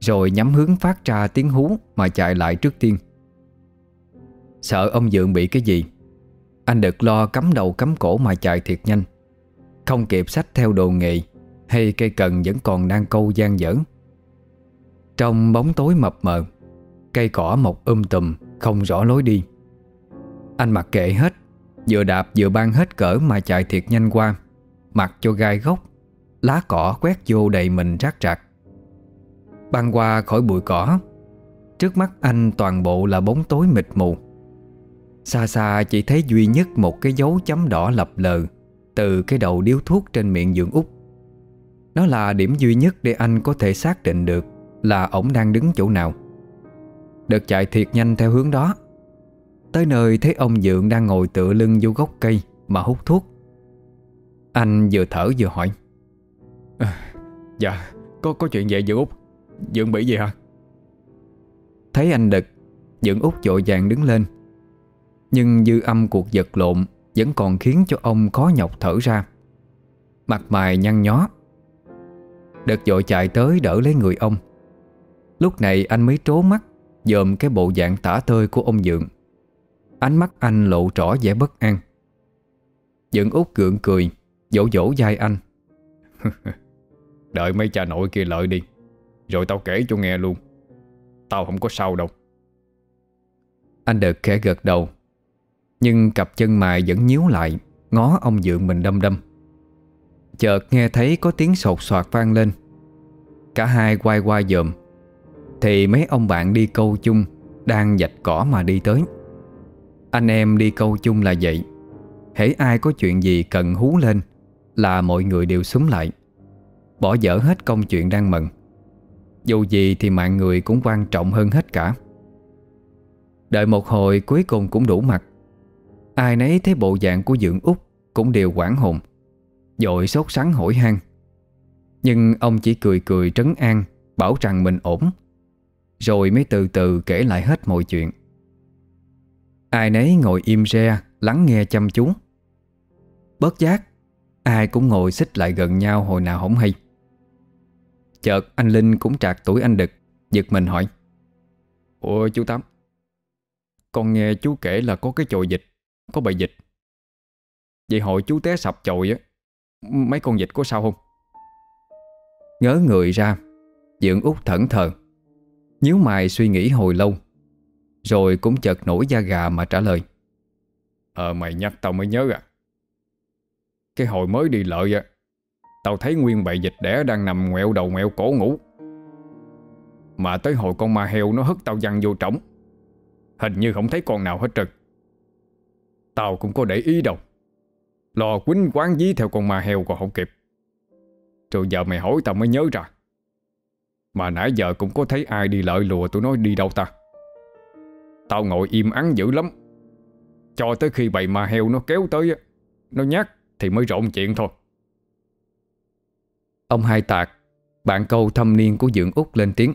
Rồi nhắm hướng phát ra tiếng hú Mà chạy lại trước tiên. Sợ ông Dượng bị cái gì? Anh được lo cắm đầu cắm cổ mà chạy thiệt nhanh. Không kịp sách theo đồ nghề, Hay cây cần vẫn còn đang câu gian dở. Trong bóng tối mập mờ, Cây cỏ mọc um tùm, Không rõ lối đi. Anh mặc kệ hết, Vừa đạp vừa ban hết cỡ mà chạy thiệt nhanh qua, Mặc cho gai gốc Lá cỏ quét vô đầy mình rác rạc. Băng qua khỏi bụi cỏ, Trước mắt anh toàn bộ là bóng tối mịt mù. Xa xa chỉ thấy duy nhất một cái dấu chấm đỏ lập lờ Từ cái đầu điếu thuốc trên miệng dưỡng út. Nó là điểm duy nhất để anh có thể xác định được Là ổng đang đứng chỗ nào. Được chạy thiệt nhanh theo hướng đó. Tới nơi thấy ông Dượng đang ngồi tựa lưng vô gốc cây Mà hút thuốc. Anh vừa thở vừa hỏi. À, Dạ Có có chuyện gì Dượng Út? Dượng bị gì hả? Thấy anh đực Dượng Út dội vàng đứng lên nhưng dư âm cuộc giật lộn Vẫn còn khiến cho ông khó nhọc thở ra. Mặt mày nhăn nhó. Đợt dội chạy tới đỡ lấy người ông. Lúc này anh mới trố mắt, Dòm cái bộ dạng tả tơi của ông Dượng. Ánh mắt anh lộ rõ vẻ bất an. Dượng út gượng cười Dỗ dỗ dai anh. Đợi mấy cha nội kia lợi đi, Rồi tao kể cho nghe luôn. Tao không có sao đâu. Anh đợt khẽ gật đầu. Nhưng cặp chân mày vẫn nhíu lại, Ngó ông dượng mình đâm đâm Chợt nghe thấy có tiếng sột soạt vang lên. Cả hai quay qua dòm, Thì mấy ông bạn đi câu chung Đang dạch cỏ mà đi tới. Anh em đi câu chung là vậy, Hễ ai có chuyện gì cần hú lên Là mọi người đều súng lại, Bỏ dở hết công chuyện đang mận. Dù gì thì mạng người cũng quan trọng hơn hết cả. Đợi một hồi cuối cùng cũng đủ mặt. Ai nấy thấy bộ dạng của dưỡng út Cũng đều quảng hồn, Dội sốt sắng hỏi han. Nhưng ông chỉ cười cười trấn an, Bảo rằng mình ổn, Rồi mới từ từ kể lại hết mọi chuyện. Ai nấy ngồi im re, Lắng nghe chăm chú. Bất giác, Ai cũng ngồi xích lại gần nhau hồi nào không hay. Chợt anh Linh cũng trạc tuổi anh Đực, Giật mình hỏi, Ủa chú Tám, Con nghe chú kể là có cái chồi dịch có bầy dịch. Vậy hồi chú té sập chồi á, Mấy con dịch có sao không? Ngớ người ra, Dưỡng út thẩn thờ. Nhíu mày suy nghĩ hồi lâu, Rồi cũng chợt nổi da gà mà trả lời. Ờ mày nhắc tao mới nhớ à. Cái hồi mới đi lợi á, Tao thấy nguyên bầy dịch đẻ đang nằm ngoẹo đầu ngoẹo cổ ngủ. Mà tới hồi con ma heo nó hất tao văng vô trống, Hình như không thấy con nào hết trực Tao cũng có để ý đâu. Lò quýnh quán dí theo con ma heo còn không kịp. Rồi giờ mày hỏi tao mới nhớ ra. Mà nãy giờ cũng có thấy ai đi lợi lùa tụi nó đi đâu ta? Tao ngồi im ắng dữ lắm. Cho tới khi bầy ma heo nó kéo tới Nó nhát thì mới rộn chuyện thôi. Ông hai tạc Bạn câu thâm niên của dưỡng út lên tiếng.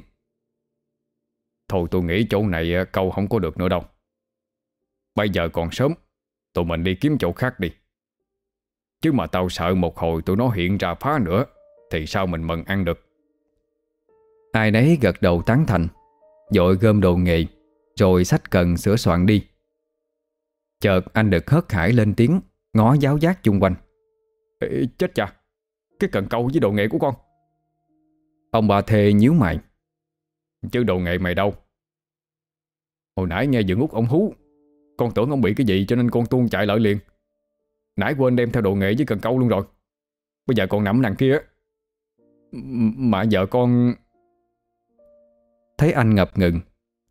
Thôi tôi nghĩ chỗ này câu không có được nữa đâu. Bây giờ còn sớm Tụi mình đi kiếm chỗ khác đi. Chứ mà tao sợ một hồi tụi nó hiện ra phá nữa Thì sao mình mừng ăn được? Ai nấy gật đầu tán thành Dội gom đồ nghề Rồi sách cần sửa soạn đi. Chợt anh được hớt hải lên tiếng Ngó giáo giác chung quanh. Ê, Chết cha Cái cần câu với đồ nghệ của con. Ông bà thề nhíu mày. Chứ đồ nghệ mày đâu? Hồi nãy nghe dưỡng út ông hú con tưởng ông bị cái gì cho nên con tuôn chạy lại liền. Nãy quên đem theo đồ nghệ với cần câu luôn rồi. Bây giờ còn nằm nàng kia Mà vợ con Thấy anh ngập ngừng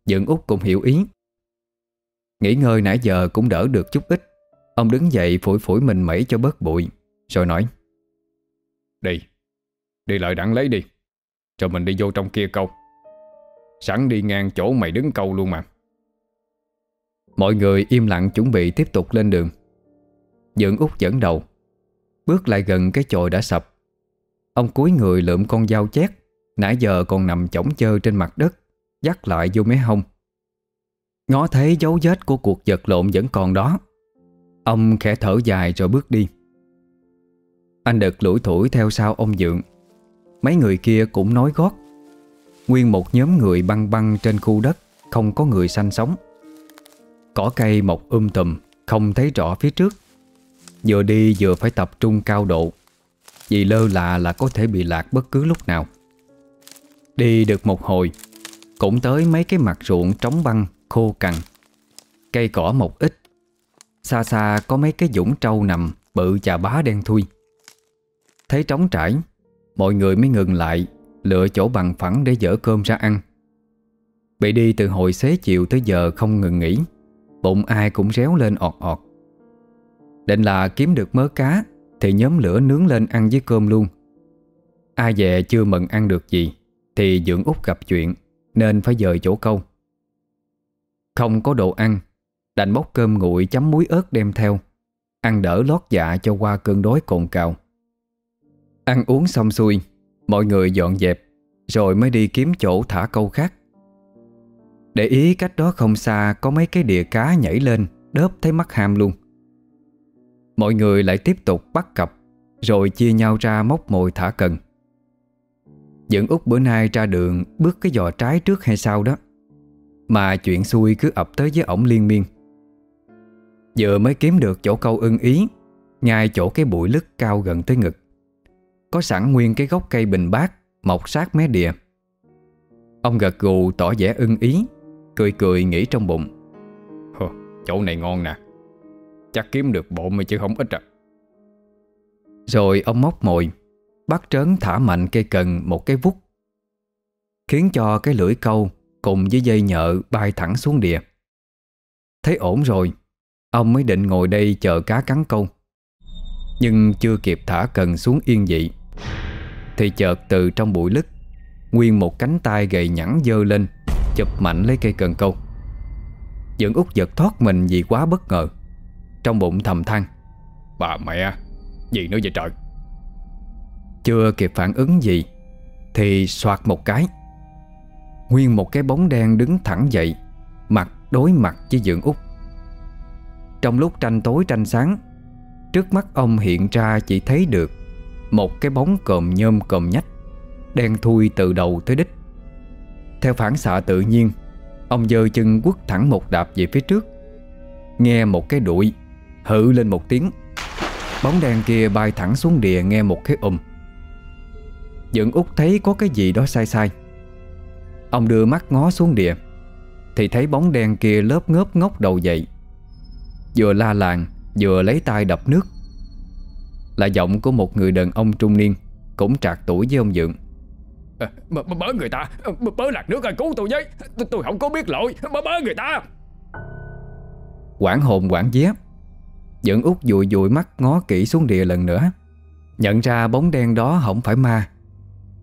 dượng út cũng hiểu ý. Nghỉ ngơi nãy giờ cũng đỡ được chút ít. Ông đứng dậy phủi phủi mình mẩy cho bớt bụi, Rồi nói, Đi Đi lại đặng lấy đi. Rồi mình đi vô trong kia câu. Sẵn đi ngang chỗ mày đứng câu luôn mà. Mọi người im lặng chuẩn bị tiếp tục lên đường. Dưỡng út dẫn đầu, Bước lại gần cái chòi đã sập. Ông cúi người lượm con dao chét, Nãy giờ còn nằm chỏng chơ trên mặt đất, Dắt lại vô mé hông. Ngó thấy dấu vết của cuộc giật lộn vẫn còn đó. Ông khẽ thở dài rồi bước đi. Anh đực lủi thủi theo sau ông Dượng Mấy người kia cũng nói gót. Nguyên một nhóm người băng băng trên khu đất, Không có người sanh sống. Cỏ cây mọc um tùm, Không thấy rõ phía trước. Vừa đi vừa phải tập trung cao độ, Vì lơ là là có thể bị lạc bất cứ lúc nào. Đi được một hồi, Cũng tới mấy cái mặt ruộng trống băng, Khô cằn. Cây cỏ một ít, Xa xa có mấy cái dũng trâu nằm Bự chà bá đen thui. Thấy trống trải, Mọi người mới ngừng lại, Lựa chỗ bằng phẳng để dỡ cơm ra ăn. Bị đi từ hồi xế chiều tới giờ không ngừng nghỉ. Bụng ai cũng réo lên ọt ọt. Định là kiếm được mớ cá, Thì nhóm lửa nướng lên ăn với cơm luôn. Ai về chưa mừng ăn được gì, Thì dưỡng út gặp chuyện, Nên phải dời chỗ câu. Không có đồ ăn, Đành bốc cơm nguội chấm muối ớt đem theo, Ăn đỡ lót dạ cho qua cơn đói cồn cào. Ăn uống xong xuôi, Mọi người dọn dẹp, Rồi mới đi kiếm chỗ thả câu khác. Để ý cách đó không xa, Có mấy cái đìa cá nhảy lên, Đớp thấy mắt ham luôn. Mọi người lại tiếp tục bắt cặp, Rồi chia nhau ra móc mồi thả cần. Dẫn út bữa nay ra đường Bước cái giò trái trước hay sau đó, Mà chuyện xui cứ ập tới với ổng liên miên. Vừa mới kiếm được chỗ câu ưng ý, Ngay chỗ cái bụi lứt cao gần tới ngực. Có sẵn nguyên cái gốc cây bình bát, Mọc sát mé đìa. Ông gật gù tỏ vẻ ưng ý. Cười cười nghĩ trong bụng. Hờ, Chỗ này ngon nè. Chắc kiếm được bộ mà chứ không ít à. Rồi ông móc mồi Bắt trớn thả mạnh cây cần một cái vút Khiến cho cái lưỡi câu Cùng với dây nhợ bay thẳng xuống địa Thấy ổn rồi Ông mới định ngồi đây chờ cá cắn câu. Nhưng chưa kịp thả cần xuống yên dị Thì chợt từ trong bụi lứt Nguyên một cánh tay gầy nhẵn dơ lên Chụp mạnh lấy cây cần câu. Dưỡng út giật thoát mình vì quá bất ngờ. Trong bụng thầm than, Bà mẹ, Gì nữa vậy trời? Chưa kịp phản ứng gì, Thì soạt một cái. Nguyên một cái bóng đen đứng thẳng dậy, Mặt đối mặt với dưỡng út. Trong lúc tranh tối tranh sáng, Trước mắt ông hiện ra chỉ thấy được Một cái bóng còm nhôm còm nhách, Đen thui từ đầu tới đích theo phản xạ tự nhiên, Ông dơ chân quất thẳng một đạp về phía trước. Nghe một cái đuổi Hự lên một tiếng. Bóng đen kia bay thẳng xuống địa nghe một cái ùm. Dưỡng út thấy có cái gì đó sai sai. Ông đưa mắt ngó xuống địa, Thì thấy bóng đen kia lớp ngớp ngóc đầu dậy. Vừa la làng, Vừa lấy tay đập nước. Là giọng của một người đàn ông trung niên, Cũng trạc tuổi với ông Dượng Bớ người ta. Bớ lạc nước ơi cứu tôi với. Tôi không có biết lỗi. Bớ bớ người ta. Quảng hồn quảng vía dẫn út dụi dụi mắt ngó kỹ xuống địa lần nữa. Nhận ra bóng đen đó không phải ma,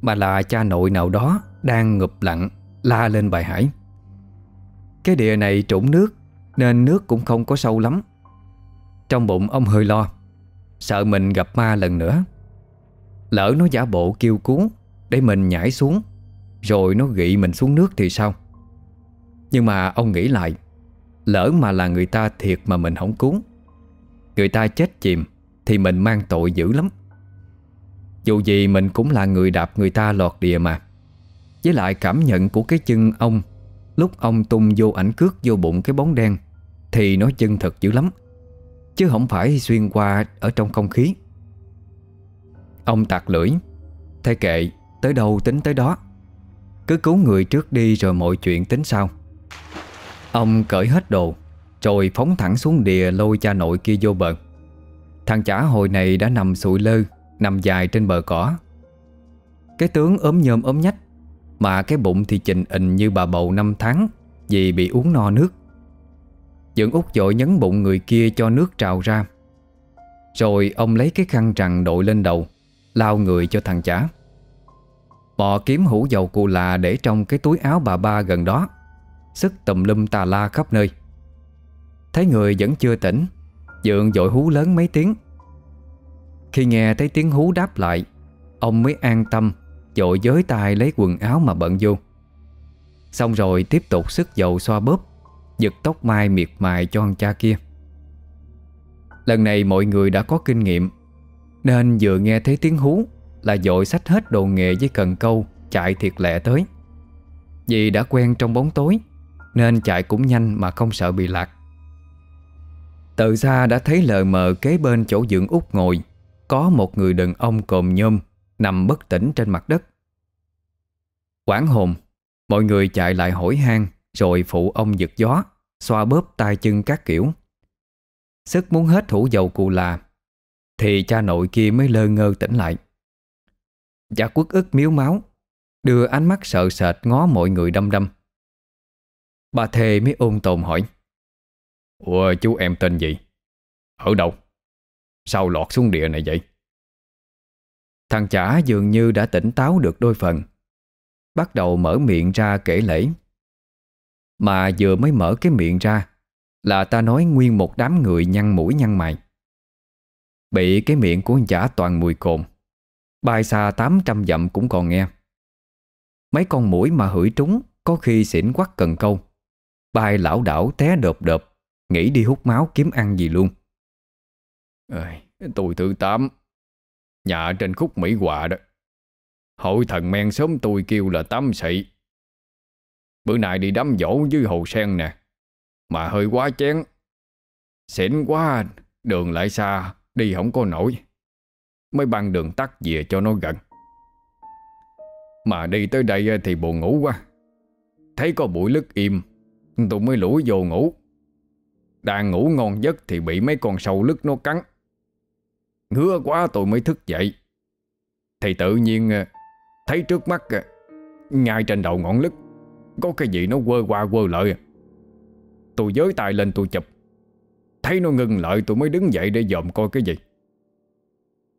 Mà là cha nội nào đó Đang ngụp lặng, La lên bài hải. Cái địa này trũng nước, Nên nước cũng không có sâu lắm. Trong bụng ông hơi lo, Sợ mình gặp ma lần nữa. Lỡ nó giả bộ kêu cứu để mình nhảy xuống, Rồi nó gị mình xuống nước thì sao? Nhưng mà ông nghĩ lại, Lỡ mà là người ta thiệt mà mình không cứu, Người ta chết chìm Thì mình mang tội dữ lắm. Dù gì mình cũng là người đạp người ta lọt địa mà. Với lại cảm nhận của cái chân ông, Lúc ông tung vô ảnh cước vô bụng cái bóng đen, Thì nó chân thật dữ lắm. Chứ không phải xuyên qua ở trong không khí. Ông tạc lưỡi Thay kệ Tới đâu tính tới đó. Cứ cứu người trước đi rồi mọi chuyện tính sau. Ông cởi hết đồ, Rồi phóng thẳng xuống đìa lôi cha nội kia vô bờ. Thằng chả hồi này đã nằm sụi lơ, Nằm dài trên bờ cỏ. Cái tướng ốm nhôm ốm nhách, Mà cái bụng thì chình ịnh như bà bầu năm tháng Vì bị uống no nước. Dưỡng út dội nhấn bụng người kia cho nước trào ra. Rồi ông lấy cái khăn rằng đội lên đầu, Lao người cho thằng chả. Bò kiếm hũ dầu cù là để trong cái túi áo bà ba gần đó. Sức tùm lum tà la khắp nơi. Thấy người vẫn chưa tỉnh, Dượng dội hú lớn mấy tiếng. Khi nghe thấy tiếng hú đáp lại, Ông mới an tâm, Dội giới tay lấy quần áo mà bận vô. Xong rồi tiếp tục sức dầu xoa bóp, Giật tóc mai miệt mài cho con cha kia. Lần này mọi người đã có kinh nghiệm, Nên vừa nghe thấy tiếng hú là dội sách hết đồ nghề với cần câu, Chạy thiệt lẹ tới. Vì đã quen trong bóng tối, Nên chạy cũng nhanh mà không sợ bị lạc. Từ xa đã thấy lờ mờ kế bên chỗ dưỡng út ngồi, Có một người đàn ông cồm nhôm Nằm bất tỉnh trên mặt đất. Quảng hồn, Mọi người chạy lại hỏi han, Rồi phụ ông giật gió, Xoa bóp tay chân các kiểu. Sức muốn hết thủ dầu cù là, Thì cha nội kia mới lơ ngơ tỉnh lại giả quất ức miếu máu, Đưa ánh mắt sợ sệt ngó mọi người đâm đâm Bà thề mới ôn tồn hỏi, Ủa, chú em tên gì? Ở đâu? Sao lọt xuống địa này vậy? Thằng chả dường như đã tỉnh táo được đôi phần, Bắt đầu mở miệng ra kể lễ Mà vừa mới mở cái miệng ra Là ta nói nguyên một đám người nhăn mũi nhăn mày Bị cái miệng của chả toàn mùi cồn Bay xa 800 dặm cũng còn nghe. Mấy con mũi mà hửi trúng Có khi xỉn quắc cần câu. Bay lão đảo té đợp đợp Nghĩ đi hút máu kiếm ăn gì luôn. Ơi, Tôi thứ tám. Nhà trên khúc Mỹ Hòa đó. Hội thần men sớm tôi kêu là tám sĩ. Bữa nay đi đám dỗ dưới hồ sen nè Mà hơi quá chén. Xỉn quá Đường lại xa Đi không có nổi. Mới băng đường tắt về cho nó gần. Mà đi tới đây thì buồn ngủ quá. Thấy có bụi lứt im, Tôi mới lủi vô ngủ. Đang ngủ ngon giấc thì bị mấy con sâu lứt nó cắn. Ngứa quá tôi mới thức dậy. Thì tự nhiên ờ, Thấy trước mắt ờ, Ngay trên đầu ngọn lứt Có cái gì nó quơ qua quơ lợi Tôi giới tay lên tôi chụp. Thấy nó ngừng lại tôi mới đứng dậy để dòm coi cái gì.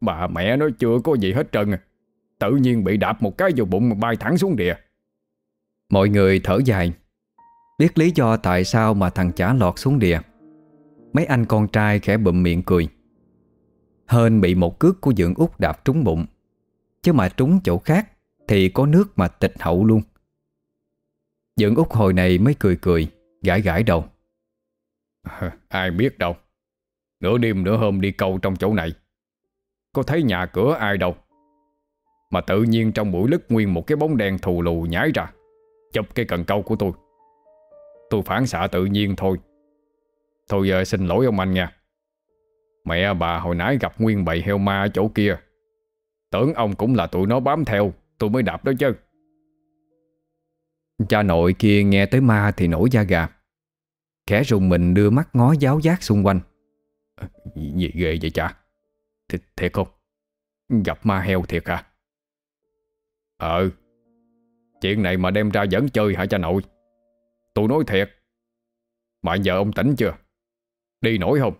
Bà mẹ nó chưa có gì hết trơn à. Tự nhiên bị đạp một cái vô bụng mà bay thẳng xuống địa Mọi người thở dài. Biết lý do tại sao mà thằng chả lọt xuống địa Mấy anh con trai khẽ bụm miệng cười. Hên bị một cước của dưỡng út đạp trúng bụng. Chứ mà trúng chỗ khác Thì có nước mà tịch hậu luôn. Dưỡng út hồi này mới cười cười Gãi gãi đầu. Ai biết đâu. Nửa đêm nửa hôm đi câu trong chỗ này Có thấy nhà cửa ai đâu? Mà tự nhiên trong buổi lứt nguyên một cái bóng đen thù lù nhái ra Chụp cái cần câu của tôi. Tôi phản xạ tự nhiên thôi. Thôi giờ xin lỗi ông anh nha. Mẹ bà hồi nãy gặp nguyên bầy heo ma ở chỗ kia. Tưởng ông cũng là tụi nó bám theo Tôi mới đạp đó chứ. Cha nội kia nghe tới ma thì nổi da gà. Khẽ rùng mình đưa mắt ngó giáo giác xung quanh. Gì ghê vậy cha Th Thiệt không? Gặp ma heo thiệt à Ờ. Chuyện này mà đem ra dẫn chơi hả cha nội? Tôi nói thiệt. Mà giờ ông tỉnh chưa? Đi nổi không?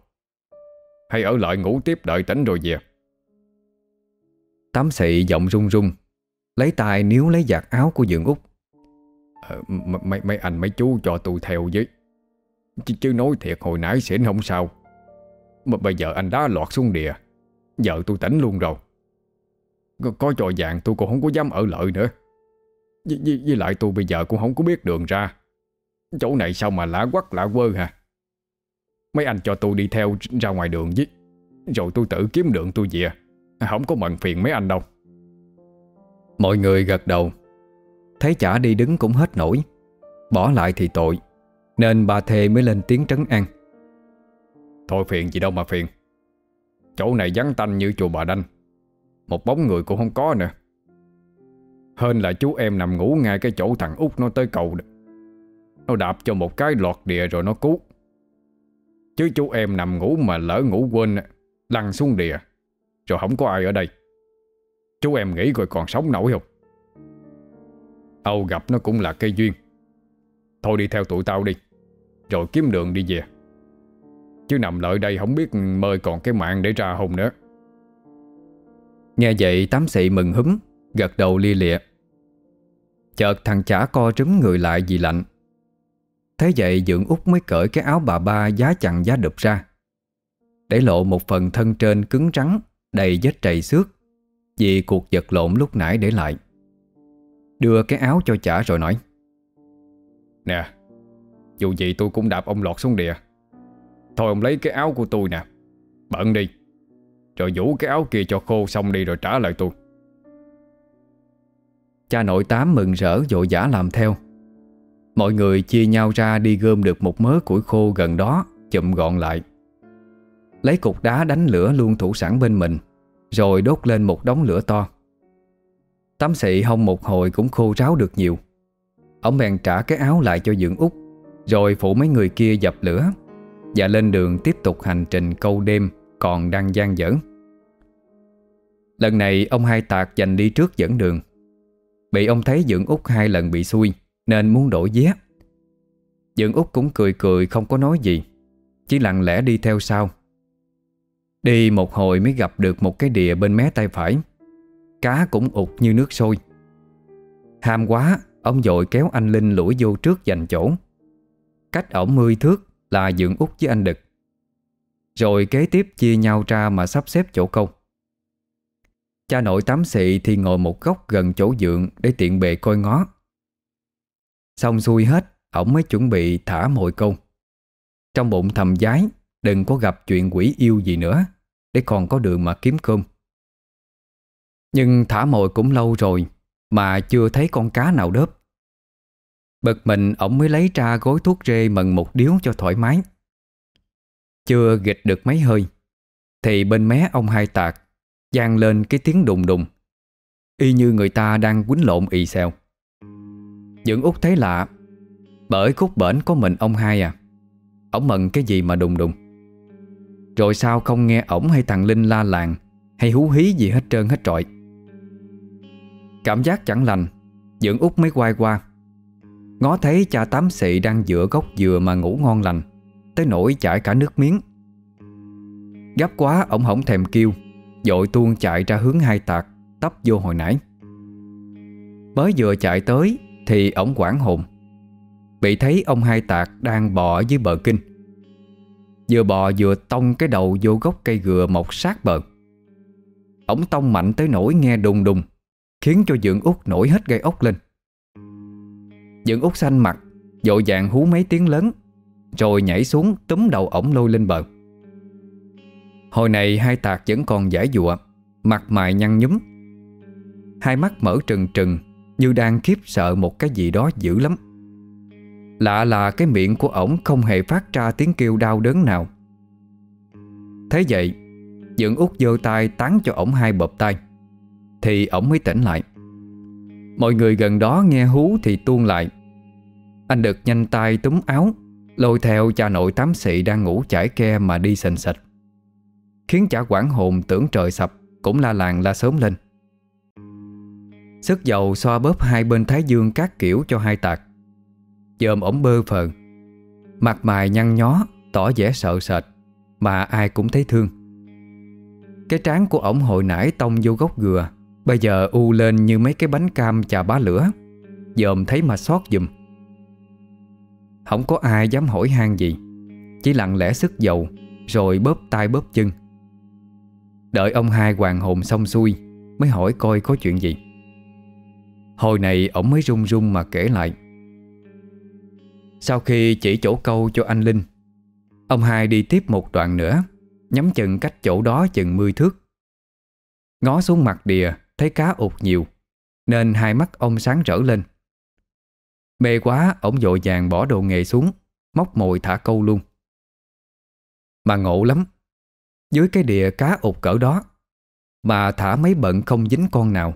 Hay ở lại ngủ tiếp đợi tỉnh rồi về? Tám xị giọng run run Lấy tay níu lấy giặt áo của dượng út. Ờ, mấy, mấy anh mấy chú cho tôi theo với. Chứ, chứ nói thiệt hồi nãy xỉn không sao. Mà bây giờ anh đã lọt xuống địa Giờ tôi tỉnh luôn rồi. Có, có trò vàng tôi cũng không có dám ở lợi nữa. Với, với, với lại tôi bây giờ cũng không có biết đường ra. Chỗ này sao mà lạ quắc lạ quơ hả? Mấy anh cho tôi đi theo ra ngoài đường với. Rồi tôi tự kiếm đường tôi về. Không có mận phiền mấy anh đâu. Mọi người gật đầu. Thấy chả đi đứng cũng hết nổi. Bỏ lại thì tội. Nên bà thề mới lên tiếng trấn an. Thôi phiền gì đâu mà phiền Chỗ này vắng tanh như chùa bà Đanh. Một bóng người cũng không có nữa. Hơn là chú em nằm ngủ ngay cái chỗ thằng út nó tới cầu đó. Nó đạp cho một cái lọt địa rồi nó cứu Chứ chú em nằm ngủ mà lỡ ngủ quên, Lăn xuống địa. Rồi không có ai ở đây. Chú em nghĩ rồi còn sống nổi không? Âu gặp nó cũng là cây duyên. Thôi đi theo tụi tao đi. Rồi kiếm đường đi về. Chứ nằm lợi đây không biết mời còn cái mạng để ra hùng nữa. Nghe vậy, tám xị mừng húm Gật đầu lia lịa. Chợt thằng chả co trứng người lại vì lạnh. Thế vậy dưỡng út mới cởi cái áo bà ba giá chặn giá đụp ra. Để lộ một phần thân trên cứng rắn, Đầy vết trầy xước, Vì cuộc giật lộn lúc nãy để lại. Đưa cái áo cho chả rồi nói. Nè, Dù gì tôi cũng đạp ông lọt xuống địa. Thôi ông lấy cái áo của tôi nè. Bận đi. Rồi vũ cái áo kia cho khô xong đi rồi trả lại tôi. Cha nội tám mừng rỡ vội giả làm theo. Mọi người chia nhau ra đi gom được một mớ củi khô gần đó, Chụm gọn lại. Lấy cục đá đánh lửa luôn thủ sẵn bên mình, Rồi đốt lên một đống lửa to. Tắm xị hông một hồi cũng khô ráo được nhiều. Ông bèn trả cái áo lại cho dưỡng út, Rồi phụ mấy người kia dập lửa. Và lên đường tiếp tục hành trình câu đêm Còn đang gian dở. Lần này, ông hai tạc dành đi trước dẫn đường. Bị ông thấy dưỡng út hai lần bị xui, Nên muốn đổi vé Dưỡng út cũng cười cười, không có nói gì, Chỉ lặng lẽ đi theo sau. Đi một hồi mới gặp được một cái đìa bên mé tay phải. Cá cũng ụt như nước sôi. Ham quá, Ông dội kéo anh Linh lũi vô trước dành chỗ. Cách ổng mươi thước là dưỡng út với anh Đực. Rồi kế tiếp chia nhau ra mà sắp xếp chỗ câu Cha nội tám xị thì ngồi một góc gần chỗ dượng Để tiện bề coi ngó. Xong xuôi hết, Ổng mới chuẩn bị thả mồi câu Trong bụng thầm giái, Đừng có gặp chuyện quỷ yêu gì nữa, Để còn có đường mà kiếm cơm. Nhưng thả mồi cũng lâu rồi, Mà chưa thấy con cá nào đớp. Bực mình, ổng mới lấy ra gối thuốc rê mần một điếu cho thoải mái. Chưa gịch được mấy hơi, Thì bên mé ông hai tạc Giang lên cái tiếng đùng đùng. Y như người ta đang quýnh lộn ì xèo. Dưỡng út thấy lạ, Bởi khúc bển có mình ông hai à. Ổng mần cái gì mà đùng đùng. Rồi sao không nghe ổng hay thằng Linh la làng Hay hú hí gì hết trơn hết trọi. Cảm giác chẳng lành Dưỡng út mới quay qua. Ngó thấy cha tám xị đang dựa gốc dừa mà ngủ ngon lành, Tới nỗi chảy cả nước miếng. Gấp quá ổng hổng thèm kêu, Dội tuôn chạy ra hướng hai tạc, Tấp vô hồi nãy. Mới vừa chạy tới Thì ổng quảng hồn, Bị thấy ông hai tạc đang bò dưới bờ kinh. Vừa bò vừa tông cái đầu vô gốc cây gừa mọc sát bờ. Ổng tông mạnh tới nỗi nghe đùng đùng, Khiến cho dưỡng út nổi hết gây ốc lên. Dưỡng út xanh mặt, Dội vàng hú mấy tiếng lớn, Rồi nhảy xuống túm đầu ổng lôi lên bờ. Hồi này hai tạc vẫn còn giải dụa, Mặt mày nhăn nhúm. Hai mắt mở trừng trừng, Như đang khiếp sợ một cái gì đó dữ lắm. Lạ là cái miệng của ổng không hề phát ra tiếng kêu đau đớn nào. Thế vậy Dưỡng út giơ tay tán cho ổng hai bợp tay, Thì ổng mới tỉnh lại. Mọi người gần đó nghe hú thì tuôn lại. Anh được nhanh tay túm áo, Lôi theo cha nội tám xị đang ngủ chải ke mà đi sành sạch Khiến chả quảng hồn tưởng trời sập, Cũng la làng la sớm lên. Sức dầu xoa bóp hai bên thái dương các kiểu cho hai tạc. Dòm ổng bơ phờ. Mặt mày nhăn nhó, Tỏ vẻ sợ sệt, Mà ai cũng thấy thương. Cái trán của ổng hồi nãy tông vô gốc gừa. Bây giờ u lên như mấy cái bánh cam chà bá lửa. Dòm thấy mà xót dùm Không có ai dám hỏi han gì. Chỉ lặng lẽ sức dầu, Rồi bóp tay bóp chân. Đợi ông hai hoàng hồn xong xuôi, Mới hỏi coi có chuyện gì. Hồi này ổng mới run run mà kể lại. Sau khi chỉ chỗ câu cho anh Linh, Ông hai đi tiếp một đoạn nữa, Nhắm chừng cách chỗ đó chừng mươi thước. Ngó xuống mặt đìa Thấy cá ụt nhiều, Nên hai mắt ông sáng rỡ lên. Mê quá ổng vội vàng bỏ đồ nghề xuống, Móc mồi thả câu luôn. Mà ngộ lắm, dưới cái đìa cá ụt cỡ đó Mà thả mấy bận không dính con nào,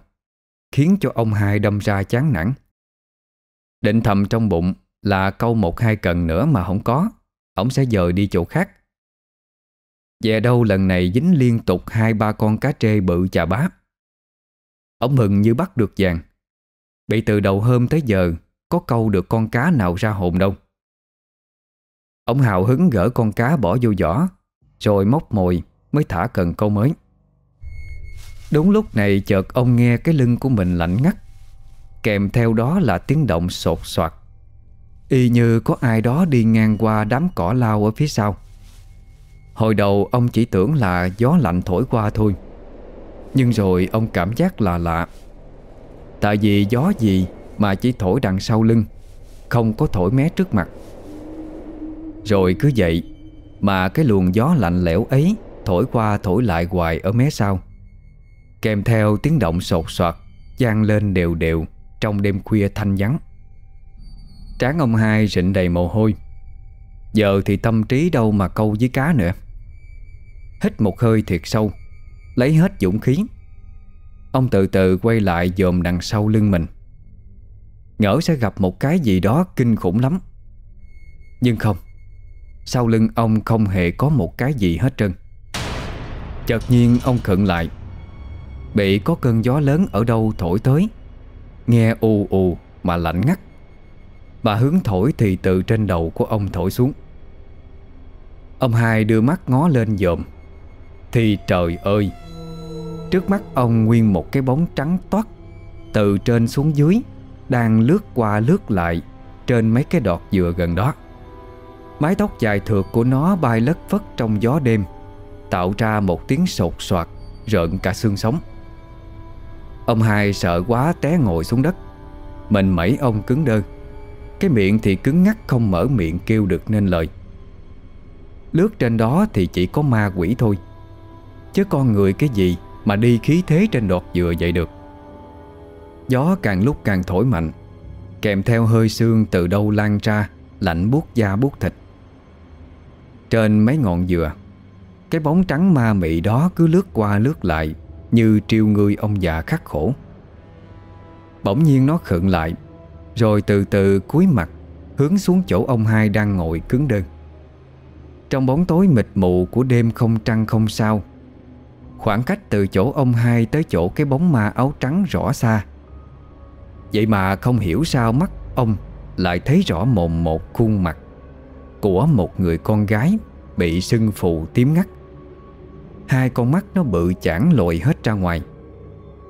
Khiến cho ông hai đâm ra chán nản. Định thầm trong bụng Là câu một hai cần nữa mà không có, Ông sẽ dời đi chỗ khác. Về đâu lần này dính liên tục Hai ba con cá trê bự chà bá. Ông mừng như bắt được vàng. Bị từ đầu hôm tới giờ, Có câu được con cá nào ra hồn đâu. Ông hào hứng gỡ con cá bỏ vô giỏ, rồi móc mồi mới thả cần câu mới. Đúng lúc này chợt ông nghe cái lưng của mình lạnh ngắt. Kèm theo đó là tiếng động sột soạt. Y như có ai đó đi ngang qua đám cỏ lao ở phía sau. Hồi đầu ông chỉ tưởng là gió lạnh thổi qua thôi. Nhưng rồi ông cảm giác là lạ. Tại vì gió gì mà chỉ thổi đằng sau lưng, Không có thổi mé trước mặt. Rồi cứ vậy Mà cái luồng gió lạnh lẽo ấy Thổi qua thổi lại hoài ở mé sau, Kèm theo tiếng động sột soạt Giang lên đều đều Trong đêm khuya thanh vắng. Tráng ông hai rịnh đầy mồ hôi. Giờ thì tâm trí đâu mà câu với cá nữa. Hít một hơi thiệt sâu Lấy hết dũng khí. Ông từ từ quay lại dòm đằng sau lưng mình. Ngỡ sẽ gặp một cái gì đó kinh khủng lắm. Nhưng không, Sau lưng ông không hề có một cái gì hết trơn. Chợt nhiên ông khựng lại. Bị có cơn gió lớn ở đâu thổi tới. Nghe ù ù mà lạnh ngắt. Bà hướng thổi thì từ trên đầu của ông thổi xuống. Ông hai đưa mắt ngó lên dòm. Thì trời ơi! Trước mắt ông nguyên một cái bóng trắng toát, Từ trên xuống dưới, Đang lướt qua lướt lại Trên mấy cái đọt dừa gần đó. Mái tóc dài thượt của nó bay lất phất trong gió đêm, Tạo ra một tiếng sột soạt, Rợn cả xương sống. Ông hai sợ quá té ngồi xuống đất. Mình mẩy ông cứng đơ. Cái miệng thì cứng ngắt không mở miệng kêu được nên lời. Lướt trên đó thì chỉ có ma quỷ thôi. Chứ con người cái gì mà đi khí thế trên đọt dừa vậy được. Gió càng lúc càng thổi mạnh, Kèm theo hơi xương từ đâu lan ra, Lạnh buốt da buốt thịt. Trên mấy ngọn dừa, Cái bóng trắng ma mị đó cứ lướt qua lướt lại Như triêu người ông già khắc khổ. Bỗng nhiên nó khựng lại, Rồi từ từ cúi mặt, Hướng xuống chỗ ông hai đang ngồi cứng đơn Trong bóng tối mịt mù của đêm không trăng không sao Khoảng cách từ chỗ ông hai tới chỗ cái bóng ma áo trắng rõ xa. Vậy mà không hiểu sao mắt ông lại thấy rõ mồm một khuôn mặt Của một người con gái bị sưng phù tím ngắt. Hai con mắt nó bự chản lồi hết ra ngoài,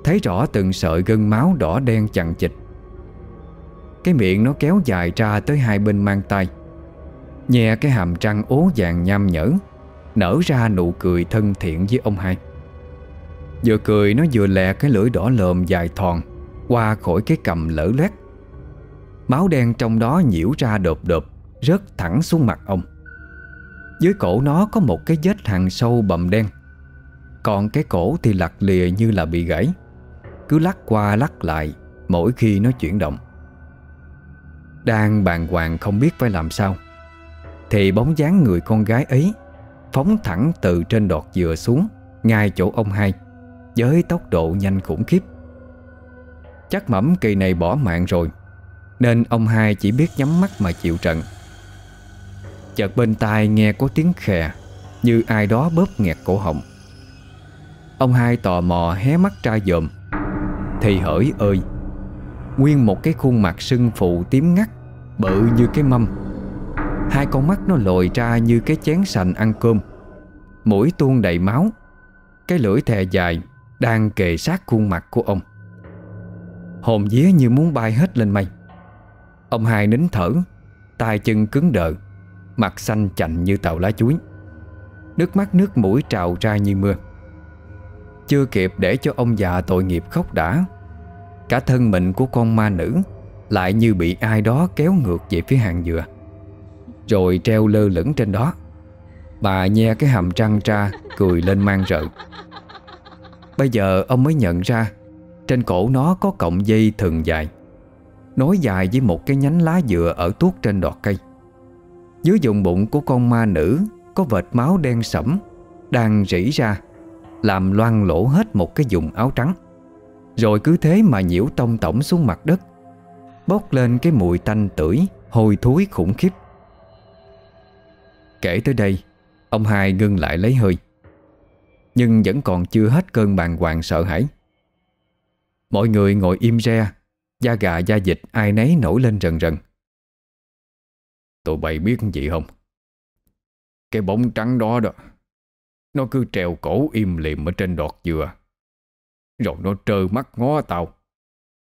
Thấy rõ từng sợi gân máu đỏ đen chằng chịch Cái miệng nó kéo dài ra tới hai bên mang tay, Nhè cái hàm răng ố vàng nham nhở, Nở ra nụ cười thân thiện với ông hai. Vừa cười nó vừa lẹ cái lưỡi đỏ lồm dài thòn, Qua khỏi cái cầm lỡ lét Máu đen trong đó nhiễu ra đột đột, Rớt thẳng xuống mặt ông. Dưới cổ nó có một cái vết hàng sâu bầm đen, Còn cái cổ thì lặt lìa như là bị gãy. Cứ lắc qua lắc lại, Mỗi khi nó chuyển động. Đang bàng hoàng không biết phải làm sao, Thì bóng dáng người con gái ấy Phóng thẳng từ trên đọt dừa xuống, Ngay chỗ ông hai. Với tốc độ nhanh khủng khiếp. Chắc mẩm kỳ này bỏ mạng rồi, Nên ông hai chỉ biết nhắm mắt mà chịu trận. Chợt bên tai nghe có tiếng khè, Như ai đó bóp nghẹt cổ họng. Ông hai tò mò hé mắt ra dòm. Thì hỡi ơi, Nguyên một cái khuôn mặt sưng phụ tím ngắt, Bự như cái mâm. Hai con mắt nó lồi ra như cái chén sành ăn cơm. Mũi tuôn đầy máu. Cái lưỡi thè dài đang kề sát khuôn mặt của ông. Hồn vía như muốn bay hết lên mây. Ông hai nín thở, tay chân cứng đờ, Mặt xanh chạnh như tàu lá chuối. Nước mắt nước mũi trào ra như mưa. Chưa kịp để cho ông già tội nghiệp khóc đã, Cả thân mình của con ma nữ Lại như bị ai đó kéo ngược về phía hàng dừa. Rồi treo lơ lửng trên đó. Bà nhe cái hàm răng ra, Cười lên mang rợ. Bây giờ ông mới nhận ra, Trên cổ nó có cọng dây thừng dài, Nối dài với một cái nhánh lá dừa Ở tuốt trên đọt cây. Dưới vùng bụng của con ma nữ Có vệt máu đen sẫm, Đang rỉ ra, Làm loang lỗ hết một cái vùng áo trắng. Rồi cứ thế mà nhiễu tông tổng xuống mặt đất, Bốc lên cái mùi tanh tưởi, Hôi thối khủng khiếp. Kể tới đây, Ông hai ngưng lại lấy hơi. Nhưng vẫn còn chưa hết cơn bàng hoàng sợ hãi. Mọi người ngồi im re, Da gà da dịch ai nấy nổi lên rần rần. Tụi bay biết gì không? Cái bóng trắng đó đó, Nó cứ treo cổ im lìm ở trên đọt dừa. Rồi nó trơ mắt ngó tao,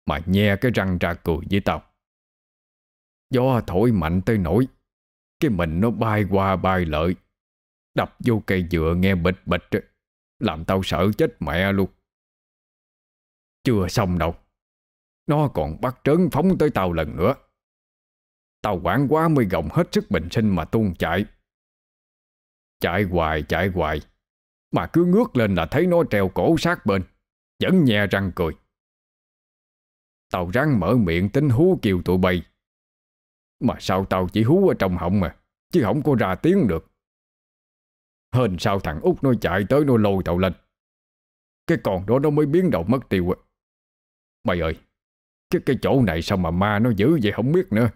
Mà nhe cái răng ra cười với tao. Gió thổi mạnh tới nổi Cái mình nó bay qua bay lợi Đập vô cây dừa nghe bịch bịch làm tao sợ chết mẹ luôn. Chưa xong đâu. Nó còn bắt trớn phóng tới tao lần nữa. Tao quản quá mới gồng hết sức bình sinh mà tuôn chạy Chạy hoài chạy hoài. Mà cứ ngước lên là thấy nó treo cổ sát bên. Vẫn nhè răng cười. Tao răng mở miệng tính hú kêu tụi bay. Mà sao tao chỉ hú ở trong họng mà, Chứ không có ra tiếng được. Hên sao thằng út nó chạy tới nó lôi tàu lên. Cái con đó nó mới biến đầu mất tiêu Mày ơi, Cái cái chỗ này sao mà ma nó dữ vậy không biết nữa.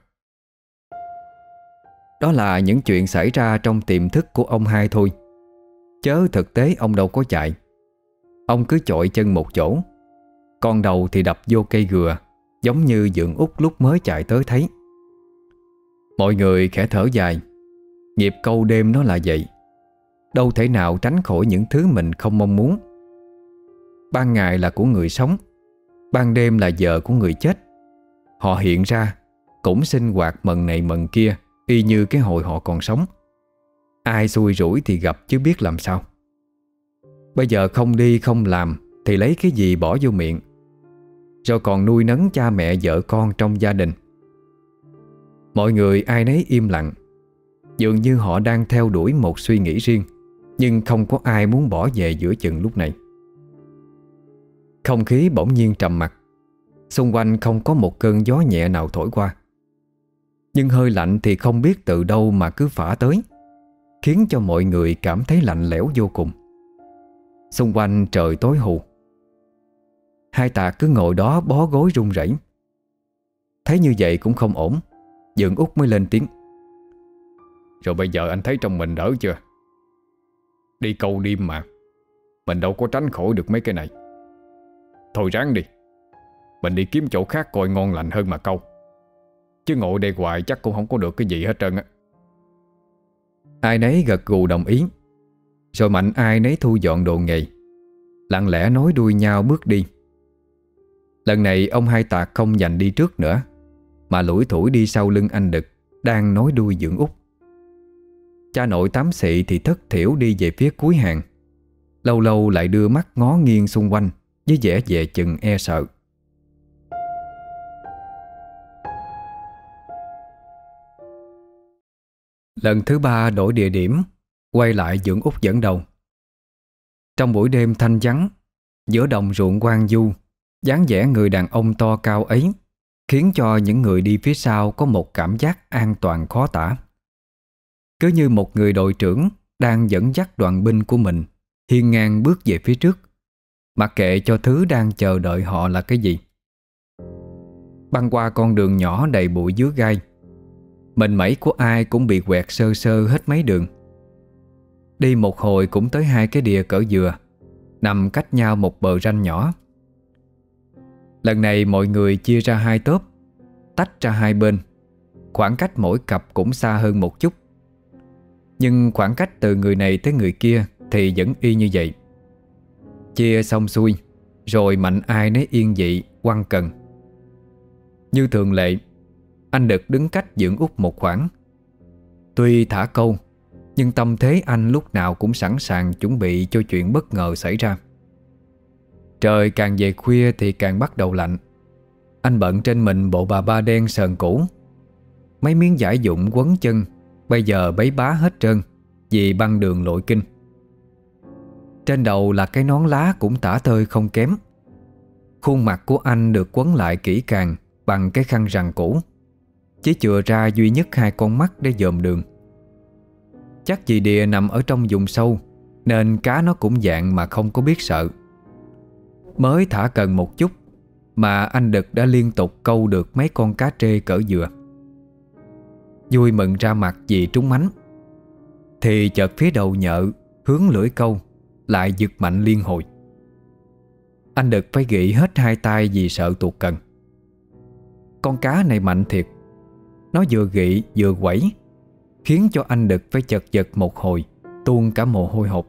Đó là những chuyện xảy ra trong tiềm thức của ông hai thôi. Chớ thực tế ông đâu có chạy. Ông cứ chọi chân một chỗ. Con đầu thì đập vô cây gừa, Giống như dưỡng út lúc mới chạy tới thấy. Mọi người khẽ thở dài. Nghiệp câu đêm nó là vậy. Đâu thể nào tránh khỏi những thứ mình không mong muốn. Ban ngày là của người sống, Ban đêm là giờ của người chết. Họ hiện ra, Cũng sinh hoạt mần này mần kia, Y như cái hồi họ còn sống. Ai xui rủi thì gặp chứ biết làm sao. Bây giờ không đi, không làm, Thì lấy cái gì bỏ vô miệng? Rồi còn nuôi nấng cha mẹ, vợ con trong gia đình. Mọi người ai nấy im lặng. Dường như họ đang theo đuổi một suy nghĩ riêng. Nhưng không có ai muốn bỏ về giữa chừng lúc này. Không khí bỗng nhiên trầm mặc. Xung quanh không có một cơn gió nhẹ nào thổi qua. Nhưng hơi lạnh thì không biết từ đâu mà cứ phả tới, Khiến cho mọi người cảm thấy lạnh lẽo vô cùng. Xung quanh trời tối hù. Hai tạ cứ ngồi đó bó gối run rẩy. Thấy như vậy cũng không ổn, Dượng út mới lên tiếng. Rồi bây giờ anh thấy trong mình đỡ chưa? Đi câu đêm mà. Mình đâu có tránh khỏi được mấy cái này. Thôi ráng đi. Mình đi kiếm chỗ khác coi ngon lành hơn mà câu. Chứ ngồi đây hoài chắc cũng không có được cái gì hết trơn á. Ai nấy gật gù đồng ý. Rồi mạnh ai nấy thu dọn đồ nghề. Lặng lẽ nói đuôi nhau bước đi. Lần này ông hai tạc không dành đi trước nữa, Mà lủi thủi đi sau lưng anh Đực Đang nói đuôi dưỡng út. Cha nội tám xị thì thất thiểu đi về phía cuối hàng. Lâu lâu lại đưa mắt ngó nghiêng xung quanh, Với vẻ về chừng e sợ. Lần thứ ba đổi địa điểm, Quay lại dưỡng út dẫn đầu. Trong buổi đêm thanh vắng, Giữa đồng ruộng quang du, dáng vẻ người đàn ông to cao ấy Khiến cho những người đi phía sau Có một cảm giác an toàn khó tả. Cứ như một người đội trưởng Đang dẫn dắt đoàn binh của mình Hiên ngang bước về phía trước. Mặc kệ cho thứ đang chờ đợi họ là cái gì. Băng qua con đường nhỏ đầy bụi dứa gai. Mình mẩy của ai cũng bị quẹt sơ sơ hết mấy đường. Đi một hồi cũng tới hai cái đìa cỡ dừa, Nằm cách nhau một bờ ranh nhỏ. Lần này mọi người chia ra hai tốp, Tách ra hai bên. Khoảng cách mỗi cặp cũng xa hơn một chút. Nhưng khoảng cách từ người này tới người kia Thì vẫn y như vậy. Chia xong xuôi, Rồi mạnh ai nấy yên dị, Quăng cần. Như thường lệ, anh được đứng cách dưỡng út một khoảng. Tuy thả câu, Nhưng tâm thế anh lúc nào cũng sẵn sàng Chuẩn bị cho chuyện bất ngờ xảy ra. Trời càng về khuya thì càng bắt đầu lạnh. Anh bận trên mình bộ bà ba đen sờn cũ. Mấy miếng giải dụng quấn chân Bây giờ bấy bá hết trơn, Vì băng đường lội kinh. Trên đầu là cái nón lá cũng tả tơi không kém. Khuôn mặt của anh được quấn lại kỹ càng Bằng cái khăn rằn cũ, chỉ chừa ra duy nhất hai con mắt để dòm đường. Chắc vì đìa nằm ở trong vùng sâu, Nên cá nó cũng dạng mà không có biết sợ. Mới thả cần một chút, Mà anh Đực đã liên tục câu được mấy con cá trê cỡ dừa. Vui mừng ra mặt vì trúng mánh. Thì chợt phía đầu nhợ, Hướng lưỡi câu, Lại giật mạnh liên hồi. Anh Đực phải gị hết hai tay vì sợ tuột cần. Con cá này mạnh thiệt. Nó vừa gị vừa quẩy, Khiến cho anh Đực phải chật giật một hồi, Tuôn cả mồ hôi hột.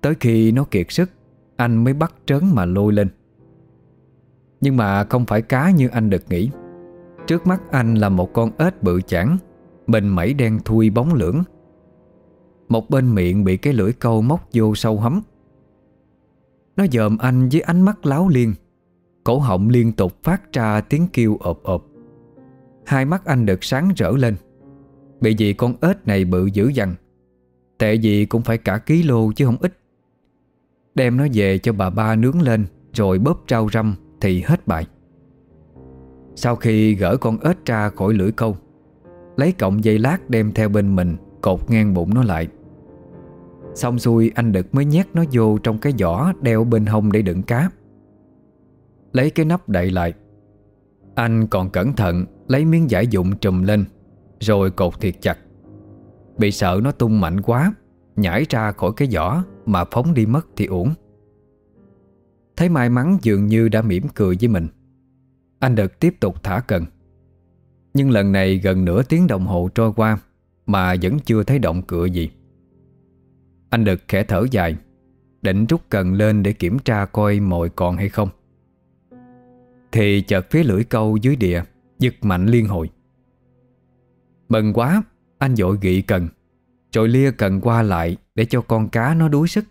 Tới khi nó kiệt sức, Anh mới bắt trớn mà lôi lên. Nhưng mà không phải cá như anh Đực nghĩ. Trước mắt anh là một con ếch bự chảng Bên mẩy đen thui bóng lưỡng. Một bên miệng bị cái lưỡi câu móc vô sâu hấm. Nó dòm anh với ánh mắt láo liên. Cổ họng liên tục phát ra tiếng kêu ộp ộp. Hai mắt anh được sáng rỡ lên. Bị vì con ếch này bự dữ dằn. Tệ gì cũng phải cả ký lô chứ không ít. Đem nó về cho bà ba nướng lên, Rồi bóp rau răm Thì hết bài. Sau khi gỡ con ếch ra khỏi lưỡi câu Lấy cọng dây lát đem theo bên mình, Cột ngang bụng nó lại. Xong xuôi, anh Đực mới nhét nó vô Trong cái giỏ đeo bên hông để đựng cá. Lấy cái nắp đậy lại. Anh còn cẩn thận Lấy miếng giải dụng trùm lên, Rồi cột thiệt chặt. Bị sợ nó tung mạnh quá, Nhảy ra khỏi cái giỏ Mà phóng đi mất thì uổng. Thấy may mắn dường như đã mỉm cười với mình. Anh Đực tiếp tục thả cần. Nhưng lần này gần nửa tiếng đồng hồ trôi qua Mà vẫn chưa thấy động cửa gì. Anh Đực khẽ thở dài, Định rút cần lên để kiểm tra coi mồi còn hay không. Thì chợt phía lưỡi câu dưới địa Giật mạnh liên hồi. Mừng quá, Anh dội gị cần, Rồi lia cần qua lại Để cho con cá nó đuối sức.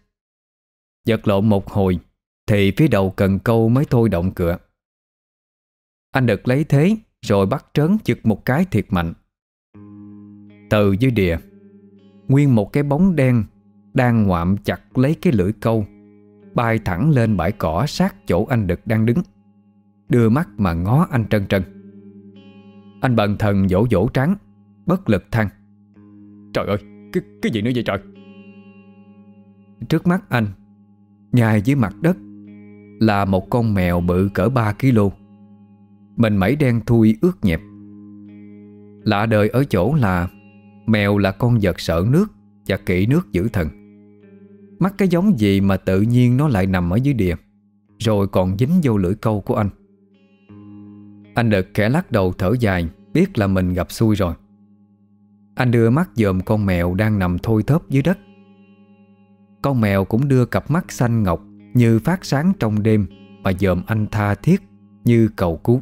Giật lộn một hồi, Thì phía đầu cần câu mới thôi động cửa. Anh Đực lấy thế rồi bắt trớn chực một cái thiệt mạnh. Từ dưới địa Nguyên một cái bóng đen Đang ngoạm chặt lấy cái lưỡi câu Bay thẳng lên bãi cỏ sát chỗ anh Đực đang đứng Đưa mắt mà ngó anh trân trân. Anh bần thần vỗ vỗ trắng Bất lực than Trời ơi, cái, cái gì nữa vậy trời? Trước mắt anh Nhài dưới mặt đất Là một con mèo bự cỡ 3 kg mình mẩy đen thui ướt nhẹp. Lạ đời ở chỗ là Mèo là con vật sợ nước Và kỹ nước giữ thần. Mắc cái giống gì mà tự nhiên nó lại nằm ở dưới địa Rồi còn dính vô lưỡi câu của anh. Anh đợt kẻ lắc đầu thở dài, Biết là mình gặp xui rồi. Anh đưa mắt dòm con mèo đang nằm thôi thớp dưới đất. Con mèo cũng đưa cặp mắt xanh ngọc Như phát sáng trong đêm Mà dòm anh tha thiết Như cầu cứu.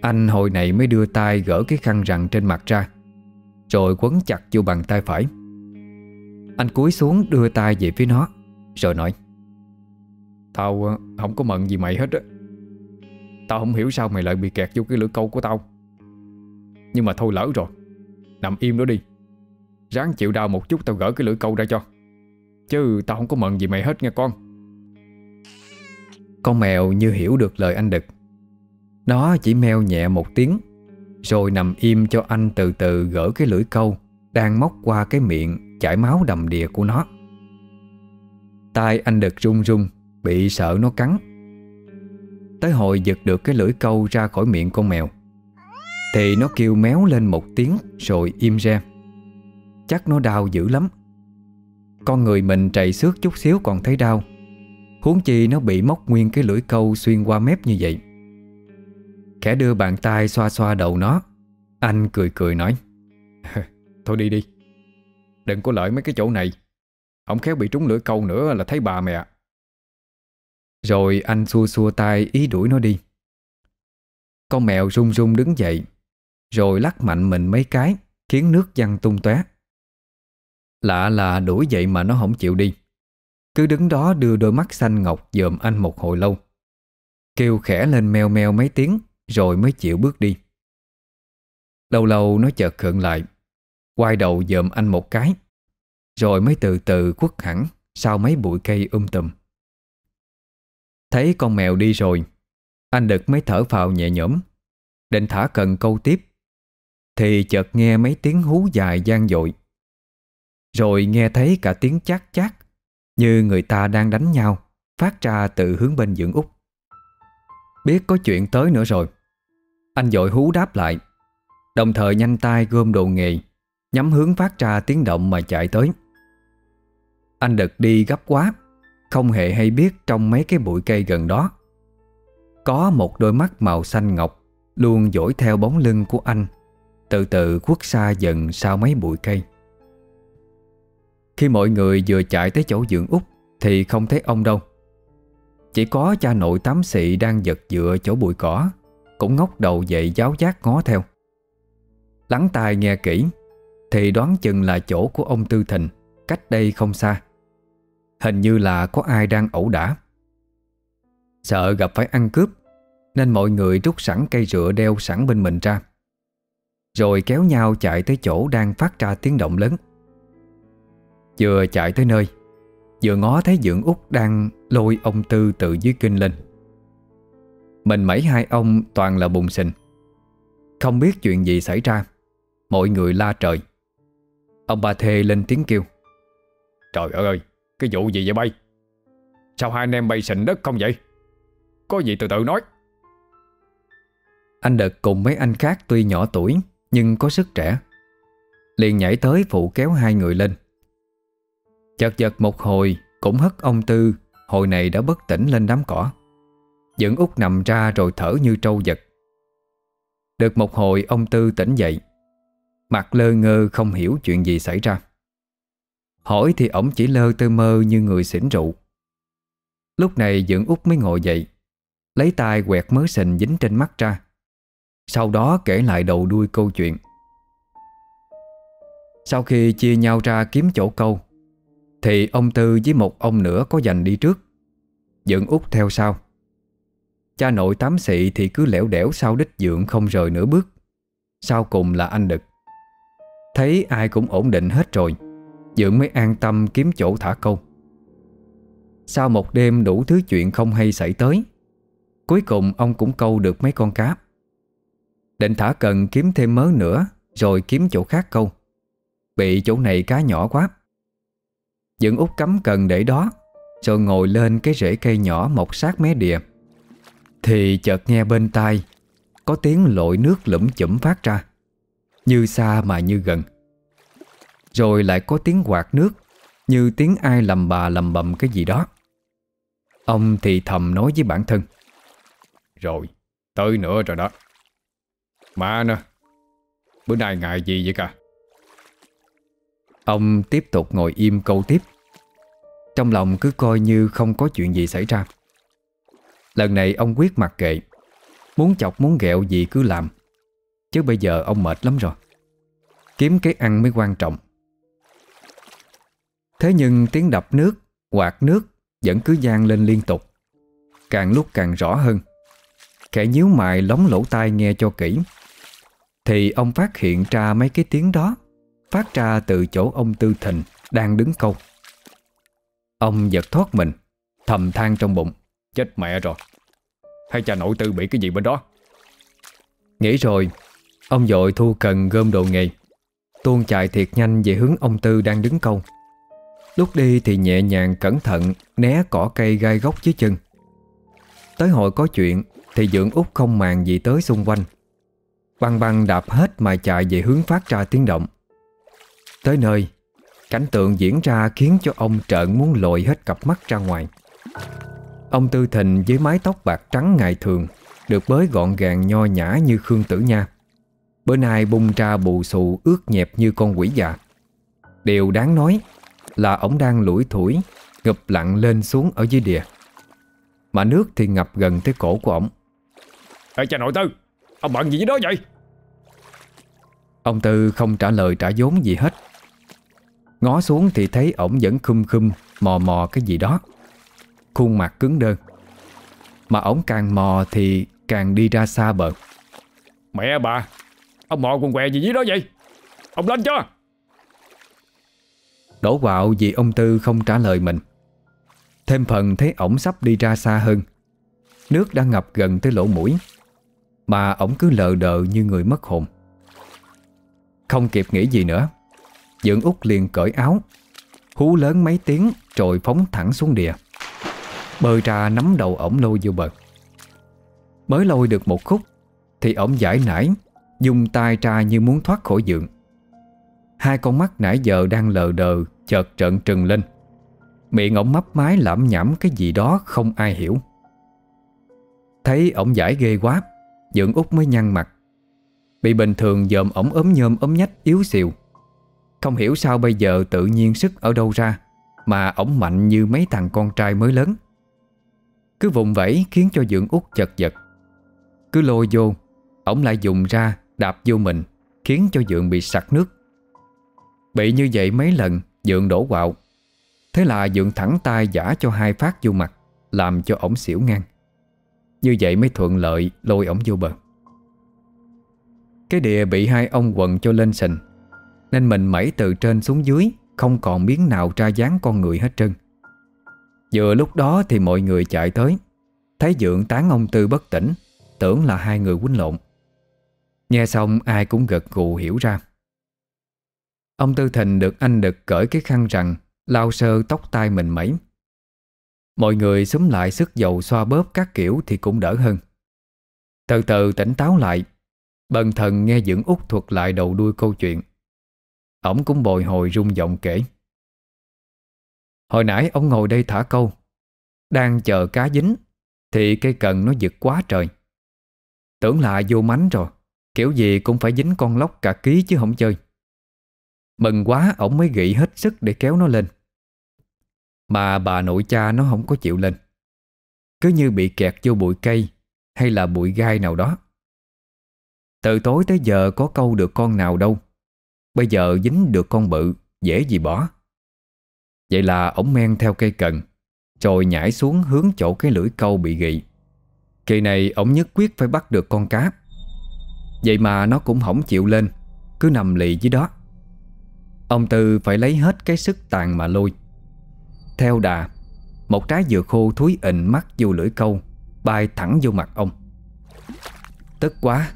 Anh hồi này mới đưa tay gỡ cái khăn rằn trên mặt ra. Rồi quấn chặt vô bàn tay phải. Anh cúi xuống đưa tay về phía nó, Rồi nói, Tao ờ, không có mận gì mày hết á. Tao không hiểu sao mày lại bị kẹt vô cái lưỡi câu của tao. Nhưng mà thôi lỡ rồi, Nằm im đó đi. Ráng chịu đau một chút tao gỡ cái lưỡi câu ra cho. Chứ tao không có mận gì mày hết nghe con. Con mèo như hiểu được lời anh Đực nó chỉ meo nhẹ một tiếng, Rồi nằm im cho anh từ từ gỡ cái lưỡi câu Đang móc qua cái miệng chảy máu đầm đìa của nó. Tay anh Đực run run, Bị sợ nó cắn. Tới hồi giật được cái lưỡi câu ra khỏi miệng con mèo, Thì nó kêu méo lên một tiếng Rồi im re. Chắc nó đau dữ lắm. Con người mình trầy xước chút xíu còn thấy đau. Huống chi nó bị móc nguyên cái lưỡi câu Xuyên qua mép như vậy. Khẽ đưa bàn tay xoa xoa đầu nó. Anh cười cười nói Thôi đi đi. Đừng có lợi mấy cái chỗ này. Không khéo bị trúng lưỡi câu nữa là thấy bà mẹ. Rồi anh xua xua tay ý đuổi nó đi. Con mèo run run đứng dậy, Rồi lắc mạnh mình mấy cái, Khiến nước văng tung tóe. Lạ là đuổi dậy mà nó không chịu đi. Cứ đứng đó đưa đôi mắt xanh ngọc dòm anh một hồi lâu. Kêu khẽ lên meo meo mấy tiếng rồi mới chịu bước đi. Lâu lâu nó chợt khượng lại, Quay đầu dòm anh một cái, Rồi mới từ từ quất hẳn Sau mấy bụi cây um tùm. Thấy con mèo đi rồi, Anh Đực mới thở phào nhẹ nhõm, Định thả cần câu tiếp, Thì chợt nghe mấy tiếng hú dài gian dội. Rồi nghe thấy cả tiếng chát chát Như người ta đang đánh nhau, Phát ra từ hướng bên dưỡng út. Biết có chuyện tới nữa rồi. Anh dội hú đáp lại. Đồng thời nhanh tay gom đồ nghề, Nhắm hướng phát ra tiếng động mà chạy tới. Anh đực đi gấp quá, không hề hay biết trong mấy cái bụi cây gần đó. Có một đôi mắt màu xanh ngọc Luôn dỗi theo bóng lưng của anh, Từ từ khuất xa dần sau mấy bụi cây. Khi mọi người vừa chạy tới chỗ dưỡng út Thì không thấy ông đâu. Chỉ có cha nội tám xị đang giật dựa chỗ bụi cỏ. Cũng ngóc đầu dậy giáo giác ngó theo. Lắng tai nghe kỹ, Thì đoán chừng là chỗ của ông Tư Thịnh, Cách đây không xa. Hình như là có ai đang ẩu đả. Sợ gặp phải ăn cướp, Nên mọi người rút sẵn cây rựa đeo sẵn bên mình ra, Rồi kéo nhau chạy tới chỗ đang phát ra tiếng động lớn. Vừa chạy tới nơi, Vừa ngó thấy dưỡng út đang lôi ông Tư từ dưới kinh lên. Mình mấy hai ông toàn là bùng sình Không biết chuyện gì xảy ra. Mọi người la trời. Ông bà thê lên tiếng kêu. Trời ơi, Cái vụ gì vậy bay? Sao hai anh em bay sình đất không vậy? Có gì từ từ nói. Anh Đợt cùng mấy anh khác tuy nhỏ tuổi, Nhưng có sức trẻ. Liền nhảy tới phụ kéo hai người lên. Chật giật một hồi, Cũng hất ông Tư, Hồi này đã bất tỉnh lên đám cỏ dẫn út nằm ra rồi thở như trâu giật. Được một hồi, ông Tư tỉnh dậy. Mặt lơ ngơ, không hiểu chuyện gì xảy ra. Hỏi thì ổng chỉ lơ tơ mơ như người xỉn rượu. Lúc này dưỡng út mới ngồi dậy, Lấy tay quẹt mớ sình dính trên mắt ra. Sau đó kể lại đầu đuôi câu chuyện. Sau khi chia nhau ra kiếm chỗ câu, Thì ông Tư với một ông nữa có dành đi trước. Dưỡng út theo sau. Cha nội tám xị thì cứ lẻo đẻo sau đích dưỡng không rời nửa bước. Sau cùng là anh Đực. Thấy ai cũng ổn định hết rồi, Dưỡng mới an tâm kiếm chỗ thả câu. Sau một đêm đủ thứ chuyện không hay xảy tới, Cuối cùng ông cũng câu được mấy con cá. Định thả cần kiếm thêm mớ nữa, Rồi kiếm chỗ khác câu. Bị chỗ này cá nhỏ quá. Dưỡng út cắm cần để đó, Rồi ngồi lên cái rễ cây nhỏ mọc sát mé địa thì chợt nghe bên tai Có tiếng lội nước lẫm chẩm phát ra Như xa mà như gần. Rồi lại có tiếng quạt nước Như tiếng ai lầm bà lầm bầm cái gì đó. Ông thì thầm nói với bản thân Rồi, tới nữa rồi đó. Mà nè Bữa nay ngại gì vậy cả? Ông tiếp tục ngồi im câu tiếp. Trong lòng cứ coi như không có chuyện gì xảy ra. Lần này ông quyết mặc kệ Muốn chọc muốn ghẹo gì cứ làm Chứ bây giờ ông mệt lắm rồi Kiếm cái ăn mới quan trọng Thế nhưng tiếng đập nước, quạt nước vẫn cứ gian lên liên tục. Càng lúc càng rõ hơn. Kẻ nhíu mày lóng lỗ tai nghe cho kỹ. Thì ông phát hiện ra mấy cái tiếng đó phát ra từ chỗ ông Tư Thịnh đang đứng câu. Ông giật thoát mình, thầm than trong bụng. Chết mẹ rồi. Hay cha nội tư bị cái gì bên đó? Nghĩ rồi, ông dội thu cần gom đồ nghề. Tuôn chạy thiệt nhanh về hướng ông Tư đang đứng câu. Lúc đi thì nhẹ nhàng cẩn thận Né cỏ cây gai góc dưới chân Tới hồi có chuyện Thì dưỡng út không màng gì tới xung quanh Băng băng đạp hết mà chạy về hướng phát ra tiếng động Tới nơi Cảnh tượng diễn ra khiến cho ông trợn muốn lội hết cặp mắt ra ngoài Ông Tư Thịnh với mái tóc bạc trắng ngày thường Được bới gọn gàng nho nhã như Khương Tử Nha. Bữa nay bung ra bù xù ướt nhẹp như con quỷ già. Điều đáng nói là ổng đang lủi thủi Ngập lặng lên xuống ở dưới đìa. Mà nước thì ngập gần tới cổ của ổng Ê cha nội tư Ông bận gì với đó vậy? Ông Tư không trả lời trả vốn gì hết. Ngó xuống thì thấy ổng vẫn khum khum Mò mò cái gì đó Khuôn mặt cứng đơ. Mà ổng càng mò thì càng đi ra xa bờ. Mẹ bà Ông mò quần què gì dưới đó vậy? Ông lên cho! Đổ quạo vì ông Tư không trả lời mình. Thêm phần thấy ổng sắp đi ra xa hơn. Nước đã ngập gần tới lỗ mũi Mà ổng cứ lờ đờ như người mất hồn. Không kịp nghĩ gì nữa Dưỡng út liền cởi áo Hú lớn mấy tiếng Rồi phóng thẳng xuống địa Bơi ra nắm đầu ổng lôi vô bờ. Mới lôi được một khúc, Thì ổng giải nải, Dùng tay ra như muốn thoát khỏi giường. Hai con mắt nãy giờ đang lờ đờ, Chợt trợn trừng lên. Miệng ổng mấp mái lẩm nhẩm cái gì đó không ai hiểu. Thấy ổng giải ghê quá, Dưỡng út mới nhăn mặt. Bị bình thường dòm ổng ốm nhôm ốm nhách, yếu xìu. Không hiểu sao bây giờ tự nhiên sức ở đâu ra, Mà ổng mạnh như mấy thằng con trai mới lớn. Cứ vùng vẫy khiến cho dưỡng út chật vật. Cứ lôi vô, Ổng lại dùng ra đạp vô mình, Khiến cho Dượng bị sặc nước. Bị như vậy mấy lần Dượng đổ quạo. Thế là Dượng thẳng tay giả cho hai phát vô mặt, Làm cho ổng xỉu ngang. Như vậy mới thuận lợi lôi ổng vô bờ. Cái địa bị hai ông quần cho lên sình, Nên mình mẩy từ trên xuống dưới, Không còn miếng nào ra dáng con người hết trơn. Vừa lúc đó thì mọi người chạy tới. Thấy Dượng tán ông Tư bất tỉnh, Tưởng là hai người quýnh lộn. Nghe xong, ai cũng gật gù hiểu ra. Ông Tư Thình được anh Đực cởi cái khăn rằng Lao sơ tóc tai mình mẩy Mọi người xúm lại sức dầu xoa bóp các kiểu thì cũng đỡ hơn. Từ từ tỉnh táo lại, Bần thần nghe dưỡng út thuật lại đầu đuôi câu chuyện. Ông cũng bồi hồi rung giọng kể. Hồi nãy ông ngồi đây thả câu, Đang chờ cá dính, Thì cây cần nó giật quá trời. Tưởng là vô mánh rồi, Kiểu gì cũng phải dính con lóc cả ký chứ không chơi. Mừng quá ổng mới gị hết sức để kéo nó lên. Mà bà nội cha nó không có chịu lên. Cứ như bị kẹt vô bụi cây, Hay là bụi gai nào đó. Từ tối tới giờ có câu được con nào đâu. Bây giờ dính được con bự, Dễ gì bỏ. Vậy là ổng men theo cây cần Rồi nhảy xuống hướng chỗ cái lưỡi câu bị gị Kỳ này ổng nhất quyết phải bắt được con cá. Vậy mà nó cũng hỏng chịu lên, Cứ nằm lì dưới đó. Ông Tư phải lấy hết cái sức tàn mà lôi. Theo đà, Một trái dừa khô thúi ịnh mắt vô lưỡi câu, Bay thẳng vô mặt ông. Tức quá,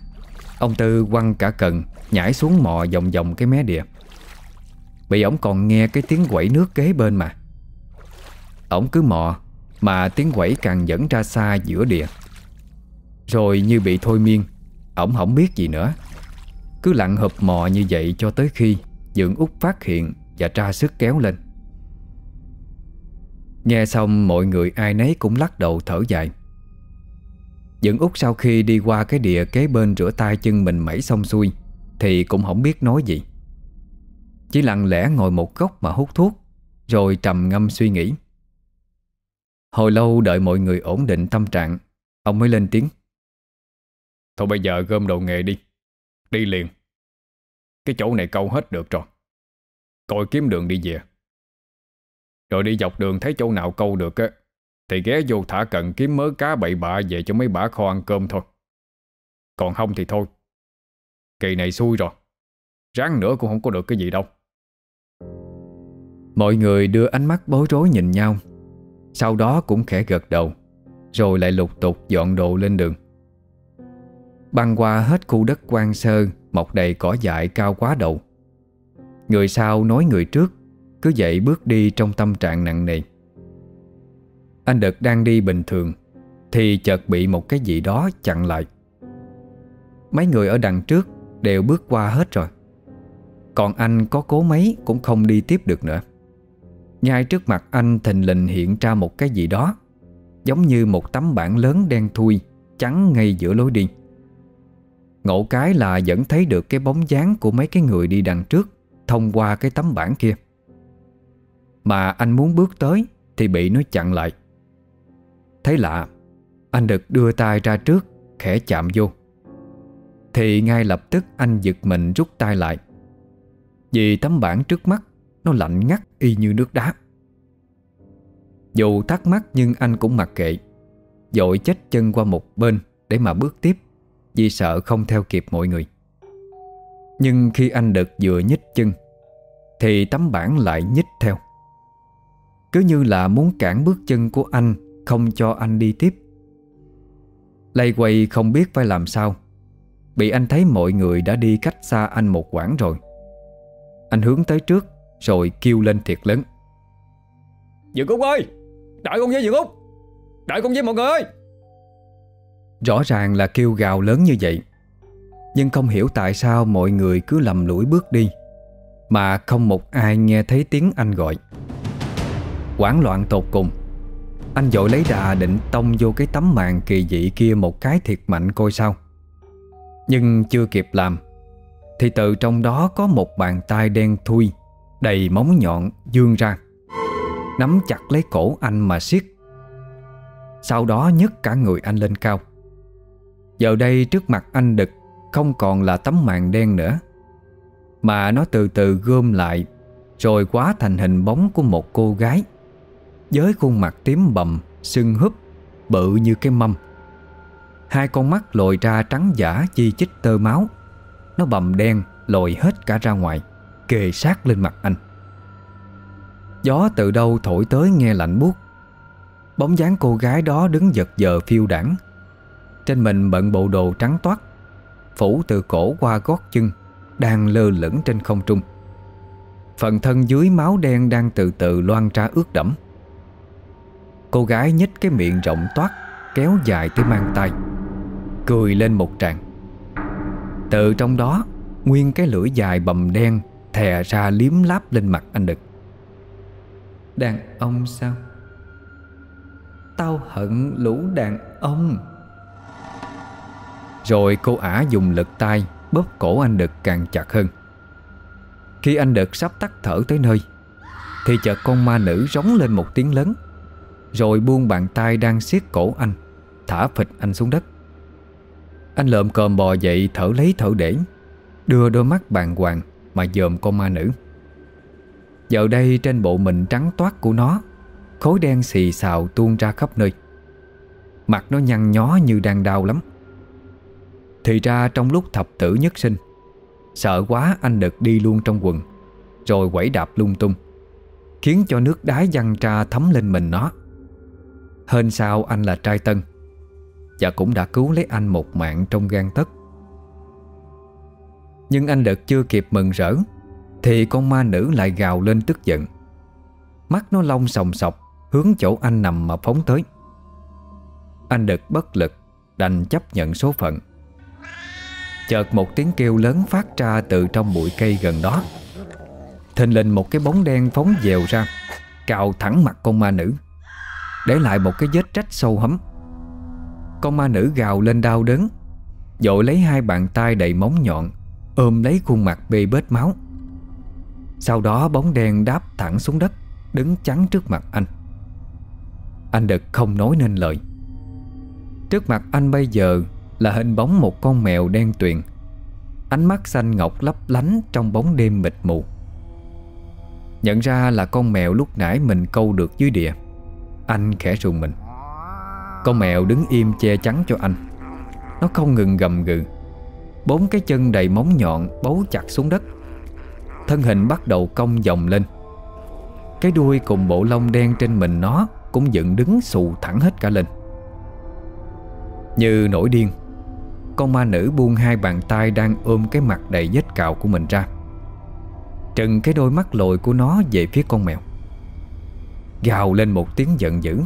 Ông Tư quăng cả cần, Nhảy xuống mò vòng vòng cái mé địa. Bị ổng còn nghe cái tiếng quẩy nước kế bên mà. Ổng cứ mò, Mà tiếng quẩy càng dẫn ra xa giữa địa. Rồi như bị thôi miên, Ổng không biết gì nữa. Cứ lặng hợp mò như vậy cho tới khi Dượng út phát hiện Và tra sức kéo lên. Nghe xong, mọi người ai nấy cũng lắc đầu thở dài. Dượng út sau khi đi qua cái địa kế bên rửa tay chân mình mẩy xong xuôi, Thì cũng không biết nói gì. Chỉ lặng lẽ ngồi một góc mà hút thuốc, Rồi trầm ngâm suy nghĩ. Hồi lâu đợi mọi người ổn định tâm trạng, Ông mới lên tiếng. Thôi bây giờ gom đồ nghề đi Đi liền. Cái chỗ này câu hết được rồi. Coi kiếm đường đi về. Rồi đi dọc đường thấy chỗ nào câu được á, Thì ghé vô thả cận kiếm mớ cá bậy bạ Về cho mấy bả kho ăn cơm thôi. Còn không thì thôi. Kỳ này xui rồi. Ráng nữa cũng không có được cái gì đâu. Mọi người đưa ánh mắt bối rối nhìn nhau. Sau đó cũng khẽ gật đầu, Rồi lại lục tục dọn đồ lên đường. Băng qua hết khu đất quan sơ, Mọc đầy cỏ dại cao quá đầu. Người sau nói người trước, Cứ vậy bước đi trong tâm trạng nặng nề. Anh Đực đang đi bình thường, Thì chợt bị một cái gì đó chặn lại. Mấy người ở đằng trước Đều bước qua hết rồi. Còn anh có cố mấy Cũng không đi tiếp được nữa. Ngay trước mặt anh thình lình hiện ra một cái gì đó, Giống như một tấm bảng lớn đen thui, trắng ngay giữa lối đi. Ngộ cái là vẫn thấy được cái bóng dáng của mấy cái người đi đằng trước Thông qua cái tấm bảng kia. Mà anh muốn bước tới Thì bị nó chặn lại. Thấy lạ Anh được đưa tay ra trước, Khẽ chạm vô. Thì ngay lập tức anh giật mình rút tay lại. Vì tấm bảng trước mắt nó lạnh ngắt y như nước đá. Dù thắc mắc nhưng anh cũng mặc kệ. Dội chết chân qua một bên Để mà bước tiếp, vì sợ không theo kịp mọi người. Nhưng khi anh đợt vừa nhích chân, Thì tấm bảng lại nhích theo. Cứ như là muốn cản bước chân của anh, Không cho anh đi tiếp. Lây quay không biết phải làm sao, Bị anh thấy mọi người đã đi cách xa anh một quãng rồi. Anh hướng tới trước rồi kêu lên thiệt lớn. Dượng Út ơi! Đợi con với Dượng Út Đợi con với mọi người! Ơi Rõ ràng là kêu gào lớn như vậy Nhưng không hiểu tại sao mọi người cứ lầm lũi bước đi Mà không một ai nghe thấy tiếng anh gọi. Quảng loạn tột cùng Anh dội lấy đà định tông vô cái tấm màn kỳ dị kia một cái thiệt mạnh coi sao. Nhưng chưa kịp làm Thì từ trong đó có một bàn tay đen thui Đầy móng nhọn, dương ra. Nắm chặt lấy cổ anh mà siết. Sau đó nhấc cả người anh lên cao. Giờ đây trước mặt anh Đực, Không còn là tấm màn đen nữa. Mà nó từ từ gom lại, Rồi quá thành hình bóng của một cô gái. Với khuôn mặt tím bầm, Sưng húp, Bự như cái mâm. Hai con mắt lồi ra trắng giả, chi chít tơ máu. Nó bầm đen, lồi hết cả ra ngoài. Kề sát lên mặt anh. Gió từ đâu thổi tới nghe lạnh buốt. Bóng dáng cô gái đó đứng giật giờ phiêu đảng. Trên mình bận bộ đồ trắng toát, Phủ từ cổ qua gót chân, Đang lơ lửng trên không trung. Phần thân dưới máu đen đang từ từ loan ra ướt đẫm. Cô gái nhích cái miệng rộng toát, Kéo dài tới mang tay, Cười lên một tràng. Từ trong đó, Nguyên cái lưỡi dài bầm đen Thè ra liếm láp lên mặt anh Đực. Đàn ông sao? Tao hận lũ đàn ông. Rồi cô ả dùng lực tay Bóp cổ anh Đực càng chặt hơn. Khi anh Đực sắp tắt thở tới nơi, Thì chợt con ma nữ rống lên một tiếng lớn, Rồi buông bàn tay đang siết cổ anh, Thả phịch anh xuống đất. Anh lợm còm bò dậy thở lấy thở để, Đưa đôi mắt bàng hoàng mà dòm con ma nữ. Giờ đây trên bộ mình trắng toát của nó, Khối đen xì xào tuôn ra khắp nơi. Mặt nó nhăn nhó như đang đau lắm. Thì ra trong lúc thập tử nhất sinh, Sợ quá anh đực đi luôn trong quần, Rồi quẩy đạp lung tung, Khiến cho nước đá văng ra thấm lên mình nó. Hên sao anh là trai tân, Và cũng đã cứu lấy anh một mạng trong gan tất. Nhưng anh đực chưa kịp mừng rỡ, Thì con ma nữ lại gào lên tức giận. Mắt nó long sòng sọc, Hướng chỗ anh nằm mà phóng tới. Anh đực bất lực, Đành chấp nhận số phận. Chợt một tiếng kêu lớn phát ra Từ trong bụi cây gần đó. Thình lình một cái bóng đen phóng dèo ra, Cào thẳng mặt con ma nữ, Để lại một cái vết trách sâu hấm. Con ma nữ gào lên đau đớn, Dội lấy hai bàn tay đầy móng nhọn Ôm lấy khuôn mặt bê bết máu. Sau đó bóng đen đáp thẳng xuống đất, Đứng chắn trước mặt anh. Anh Đực không nói nên lời. Trước mặt anh bây giờ Là hình bóng một con mèo đen tuyền. Ánh mắt xanh ngọc lấp lánh Trong bóng đêm mịt mù. Nhận ra là con mèo lúc nãy Mình câu được dưới địa. Anh khẽ rùng mình. Con mèo đứng im che chắn cho anh. Nó không ngừng gầm gừ. Bốn cái chân đầy móng nhọn Bấu chặt xuống đất. Thân hình bắt đầu cong vòng lên. Cái đuôi cùng bộ lông đen trên mình nó cũng dựng đứng xù thẳng hết cả lên. Như nổi điên, Con ma nữ buông hai bàn tay Đang ôm cái mặt đầy vết cào của mình ra. Trừng cái đôi mắt lồi của nó Về phía con mèo. Gào lên một tiếng giận dữ,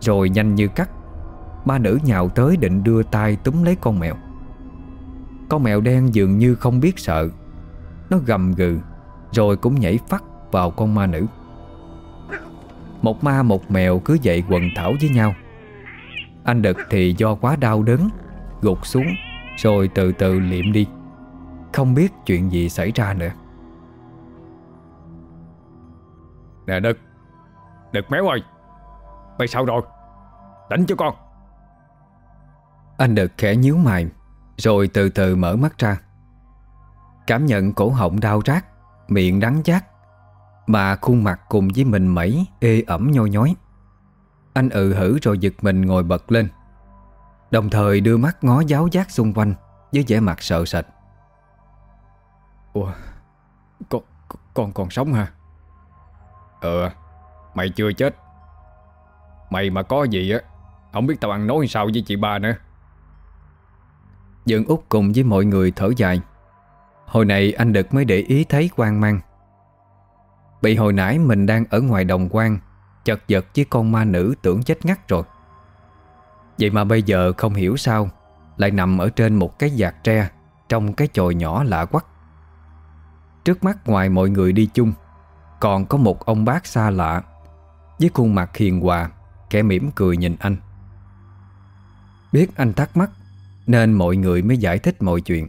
Rồi nhanh như cắt. Ma nữ nhào tới định đưa tay túm lấy con mèo. Con mèo đen dường như không biết sợ. Nó gầm gừ Rồi cũng nhảy phát vào con ma nữ. Một ma một mèo cứ dậy quần thảo với nhau. Anh Đực thì do quá đau đớn Gục xuống Rồi từ từ liệm đi. Không biết chuyện gì xảy ra nữa. Nè Đực Đực méo ơi Mày sao rồi? Đánh cho con. Anh Đực khẽ nhíu mày Rồi từ từ mở mắt ra. Cảm nhận cổ họng đau rát Miệng đắng chát mà khuôn mặt cùng với mình mẩy Ê ẩm nhoi nhói. Anh ừ hử rồi giật mình ngồi bật lên. Đồng thời đưa mắt ngó giáo giác xung quanh Với vẻ mặt sợ sệt. Ủa Con, con còn sống hả? Ờ Mày chưa chết. Mày mà có gì á Không biết tao ăn nói sao với chị ba nữa Dương út cùng với mọi người thở dài. Hồi này anh Đực mới để ý thấy quan mang. Bị hồi nãy mình đang ở ngoài đồng quan, Chật vật với con ma nữ tưởng chết ngắt rồi. Vậy mà bây giờ không hiểu sao, Lại nằm ở trên một cái giạc tre, Trong cái chòi nhỏ lạ quắc. Trước mắt ngoài mọi người đi chung, Còn có một ông bác xa lạ, Với khuôn mặt hiền hòa, Kẻ mỉm cười nhìn anh. Biết anh thắc mắc nên mọi người mới giải thích mọi chuyện.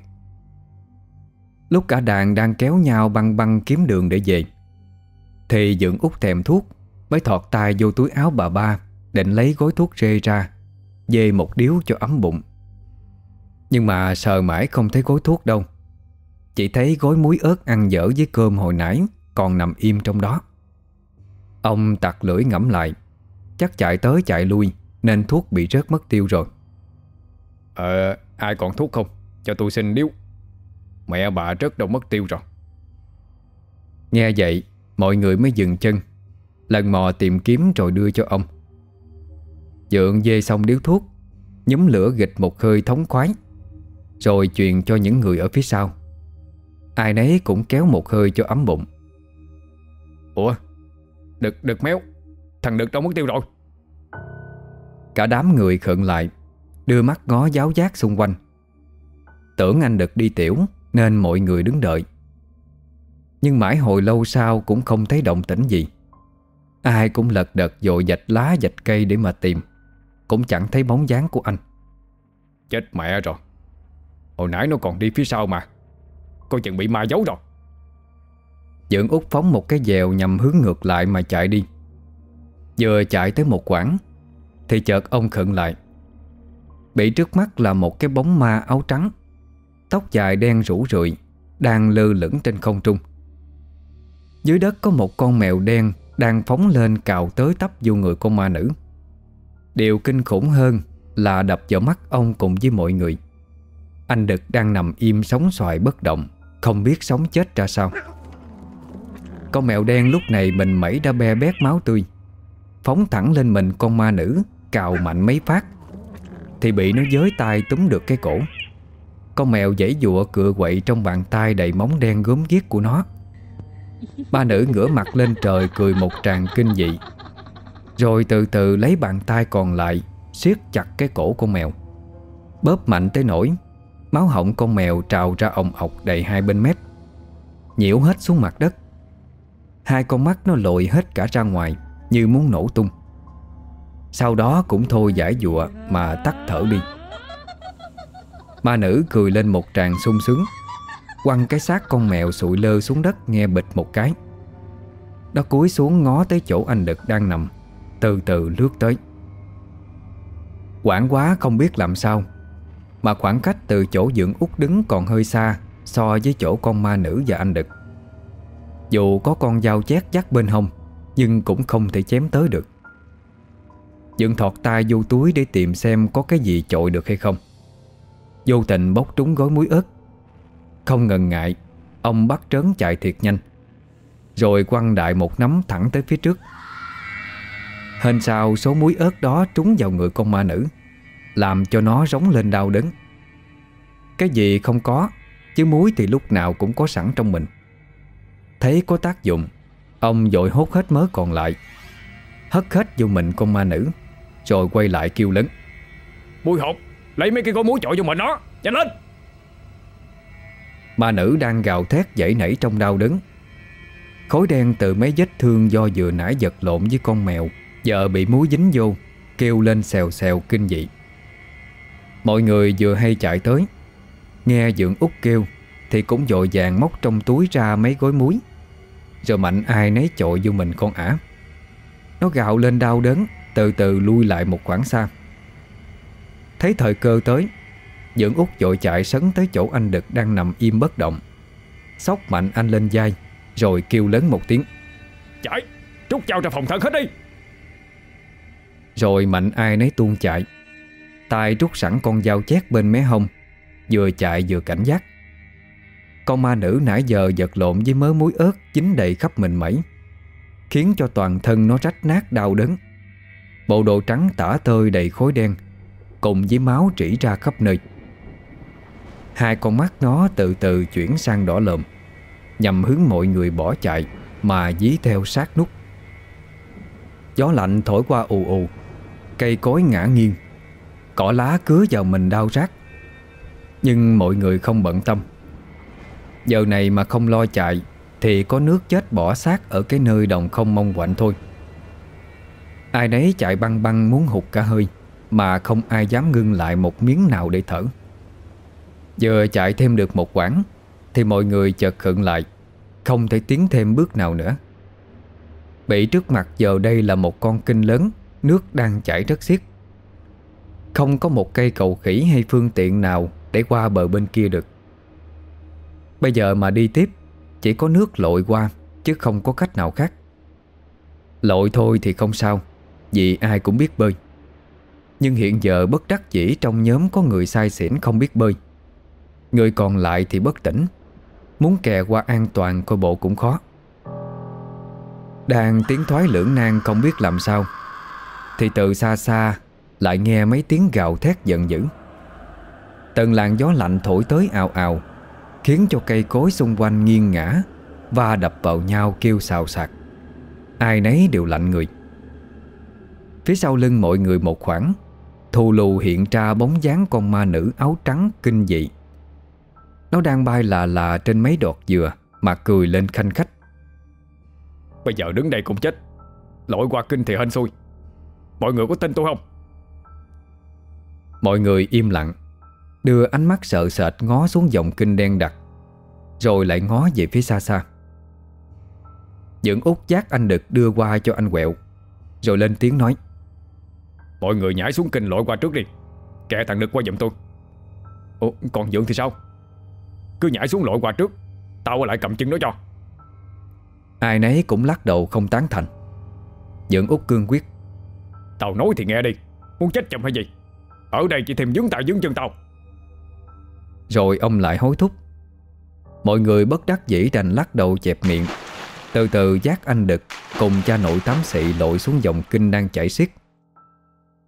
Lúc cả đàn đang kéo nhau băng băng kiếm đường để về, thì dưỡng út thèm thuốc Mới thọt tay vô túi áo bà ba, Định lấy gói thuốc rê ra, Dê một điếu cho ấm bụng. Nhưng mà sờ mãi không thấy gói thuốc đâu, Chỉ thấy gói muối ớt ăn dở với cơm hồi nãy Còn nằm im trong đó. Ông tặc lưỡi ngẫm lại, Chắc chạy tới chạy lui Nên thuốc bị rớt mất tiêu rồi. Ờ ai còn thuốc không? Cho tôi xin điếu. Mẹ bà rất đâu mất tiêu rồi. Nghe vậy, Mọi người mới dừng chân. Lần mò tìm kiếm rồi đưa cho ông. Dượng dê xong điếu thuốc, Nhúm lửa gịch một hơi thống khoái, Rồi truyền cho những người ở phía sau. Ai nấy cũng kéo một hơi cho ấm bụng. Ủa, Đực đực méo, Thằng đực đâu mất tiêu rồi? Cả đám người khận lại. Đưa mắt ngó giáo giác xung quanh. Tưởng anh đực đi tiểu Nên mọi người đứng đợi. Nhưng mãi hồi lâu sau Cũng không thấy động tĩnh gì. Ai cũng lật đật dội dạch lá dạch cây để mà tìm Cũng chẳng thấy bóng dáng của anh. Chết mẹ rồi. Hồi nãy nó còn đi phía sau mà. Coi chừng bị ma giấu rồi. Dưỡng út phóng một cái dèo nhằm hướng ngược lại mà chạy đi. Vừa chạy tới một quãng Thì chợt ông khựng lại Bị trước mắt là một cái bóng ma áo trắng, Tóc dài đen rủ rượi, Đang lơ lửng trên không trung. Dưới đất có một con mèo đen Đang phóng lên cào tới tấp vô người con ma nữ. Điều kinh khủng hơn Là đập vào mắt ông cùng với mọi người. Anh Đực đang nằm im sóng xoài bất động, Không biết sống chết ra sao. Con mèo đen lúc này mình mẩy đã be bét máu tươi, Phóng thẳng lên mình con ma nữ, Cào mạnh mấy phát. Thì bị nó giới tay túm được cái cổ. Con mèo dãy dụa cựa quậy Trong bàn tay đầy móng đen gớm ghiếc của nó. Ba nữ ngửa mặt lên trời Cười một tràng kinh dị Rồi từ từ lấy bàn tay còn lại siết chặt cái cổ con mèo. Bóp mạnh tới nổi, Máu họng con mèo trào ra ồng ọc đầy hai bên mép Nhiễu hết xuống mặt đất. Hai con mắt nó lội hết cả ra ngoài Như muốn nổ tung. Sau đó cũng thôi giải dụa Mà tắt thở đi. Ma nữ cười lên một tràng sung sướng, Quăng cái xác con mèo sụi lơ xuống đất Nghe bịch một cái. Nó cúi xuống ngó tới chỗ anh Đực đang nằm, Từ từ lướt tới. Quảng quá không biết làm sao, Mà khoảng cách từ chỗ dưỡng út đứng còn hơi xa So với chỗ con ma nữ và anh Đực. Dù có con dao chét dắt bên hông, Nhưng cũng không thể chém tới được. Dựng thọt tay vô túi để tìm xem có cái gì trội được hay không. Vô tình bốc trúng gói muối ớt. Không ngần ngại, Ông bắt trớn chạy thiệt nhanh, Rồi quăng đại một nắm thẳng tới phía trước. Hên sao số muối ớt đó trúng vào người con ma nữ, Làm cho nó rống lên đau đớn. Cái gì không có, Chứ muối thì lúc nào cũng có sẵn trong mình. Thấy có tác dụng, Ông dội hốt hết mớ còn lại, Hất hết vô mình con ma nữ. Rồi quay lại kêu lớn. Mùi hột Lấy mấy cái gói muối chọi vô mình nó Nhanh lên. Ma nữ đang gào thét dãy nảy trong đau đớn. Khối đen từ mấy vết thương do vừa nãy giật lộn với con mèo Giờ bị muối dính vô Kêu lên xèo xèo kinh dị. Mọi người vừa hay chạy tới Nghe dưỡng út kêu Thì cũng dội vàng móc trong túi ra mấy gói muối Rồi mạnh ai nấy chội vô mình con ả. Nó gạo lên đau đớn Từ từ lui lại một khoảng xa. Thấy thời cơ tới Dưỡng út dội chạy sấn tới chỗ anh Đực đang nằm im bất động. Xóc mạnh anh lên vai Rồi kêu lớn một tiếng. Chạy Trút dao ra phòng thận hết đi. Rồi mạnh ai nấy tuôn chạy. Tay rút sẵn con dao chét bên mé hông Vừa chạy vừa cảnh giác. Con ma nữ nãy giờ giật lộn với mớ muối ớt Dính đầy khắp mình mẩy Khiến cho toàn thân nó rách nát đau đớn Bộ đồ trắng tả tơi đầy khối đen, Cùng với máu trĩ ra khắp nơi. Hai con mắt nó từ từ chuyển sang đỏ lợm, Nhằm hướng mọi người bỏ chạy Mà dí theo sát nút. Gió lạnh thổi qua ù ù, Cây cối ngã nghiêng, Cỏ lá cứa vào mình đau rát. Nhưng mọi người không bận tâm. Giờ này mà không lo chạy, Thì có nước chết bỏ xác Ở cái nơi đồng không mong quạnh thôi. Ai nấy chạy băng băng muốn hụt cả hơi, Mà không ai dám ngưng lại một miếng nào để thở. Giờ chạy thêm được một quãng, Thì mọi người chợt khựng lại, Không thể tiến thêm bước nào nữa. Bị trước mặt giờ đây là một con kinh lớn, Nước đang chảy rất xiết. Không có một cây cầu khỉ hay phương tiện nào Để qua bờ bên kia được. Bây giờ mà đi tiếp, Chỉ có nước lội qua, Chứ không có cách nào khác. Lội thôi thì không sao. Vì ai cũng biết bơi. Nhưng hiện giờ bất đắc dĩ trong nhóm có người sai xỉn không biết bơi. Người còn lại thì bất tỉnh. Muốn kè qua an toàn coi bộ cũng khó. Đang tiếng thoái lưỡng nan không biết làm sao, Thì từ xa xa Lại nghe mấy tiếng gào thét giận dữ. Từng làn gió lạnh thổi tới ào ào, Khiến cho cây cối xung quanh nghiêng ngã Và đập vào nhau kêu xào xạc. Ai nấy đều lạnh người. Phía sau lưng mọi người một khoảng Thù lù hiện ra bóng dáng con ma nữ áo trắng kinh dị. Nó đang bay là là trên mấy đọt dừa Mà cười lên khanh khách. Bây giờ đứng đây cũng chết. Lội qua kinh thì hên xui. Mọi người có tin tôi không? Mọi người im lặng Đưa ánh mắt sợ sệt ngó xuống dòng kinh đen đặc Rồi lại ngó về phía xa xa. Dưỡng út giác anh Đực đưa qua cho anh quẹo Rồi lên tiếng nói Mọi người nhảy xuống kinh lội qua trước đi. Kẻ thằng Đực qua giùm tôi. Ủa còn Dưỡng thì sao? Cứ nhảy xuống lội qua trước Tao lại cầm chân nó cho. Ai nấy cũng lắc đầu không tán thành. Dưỡng út cương quyết. Tao nói thì nghe đi Muốn chết chậm hay gì? Ở đây chỉ thêm dướng tay dướng chân tao. Rồi ông lại hối thúc. Mọi người bất đắc dĩ đành lắc đầu chẹp miệng. Từ từ giác anh đực Cùng cha nội tám xị lội xuống dòng kinh đang chảy xiết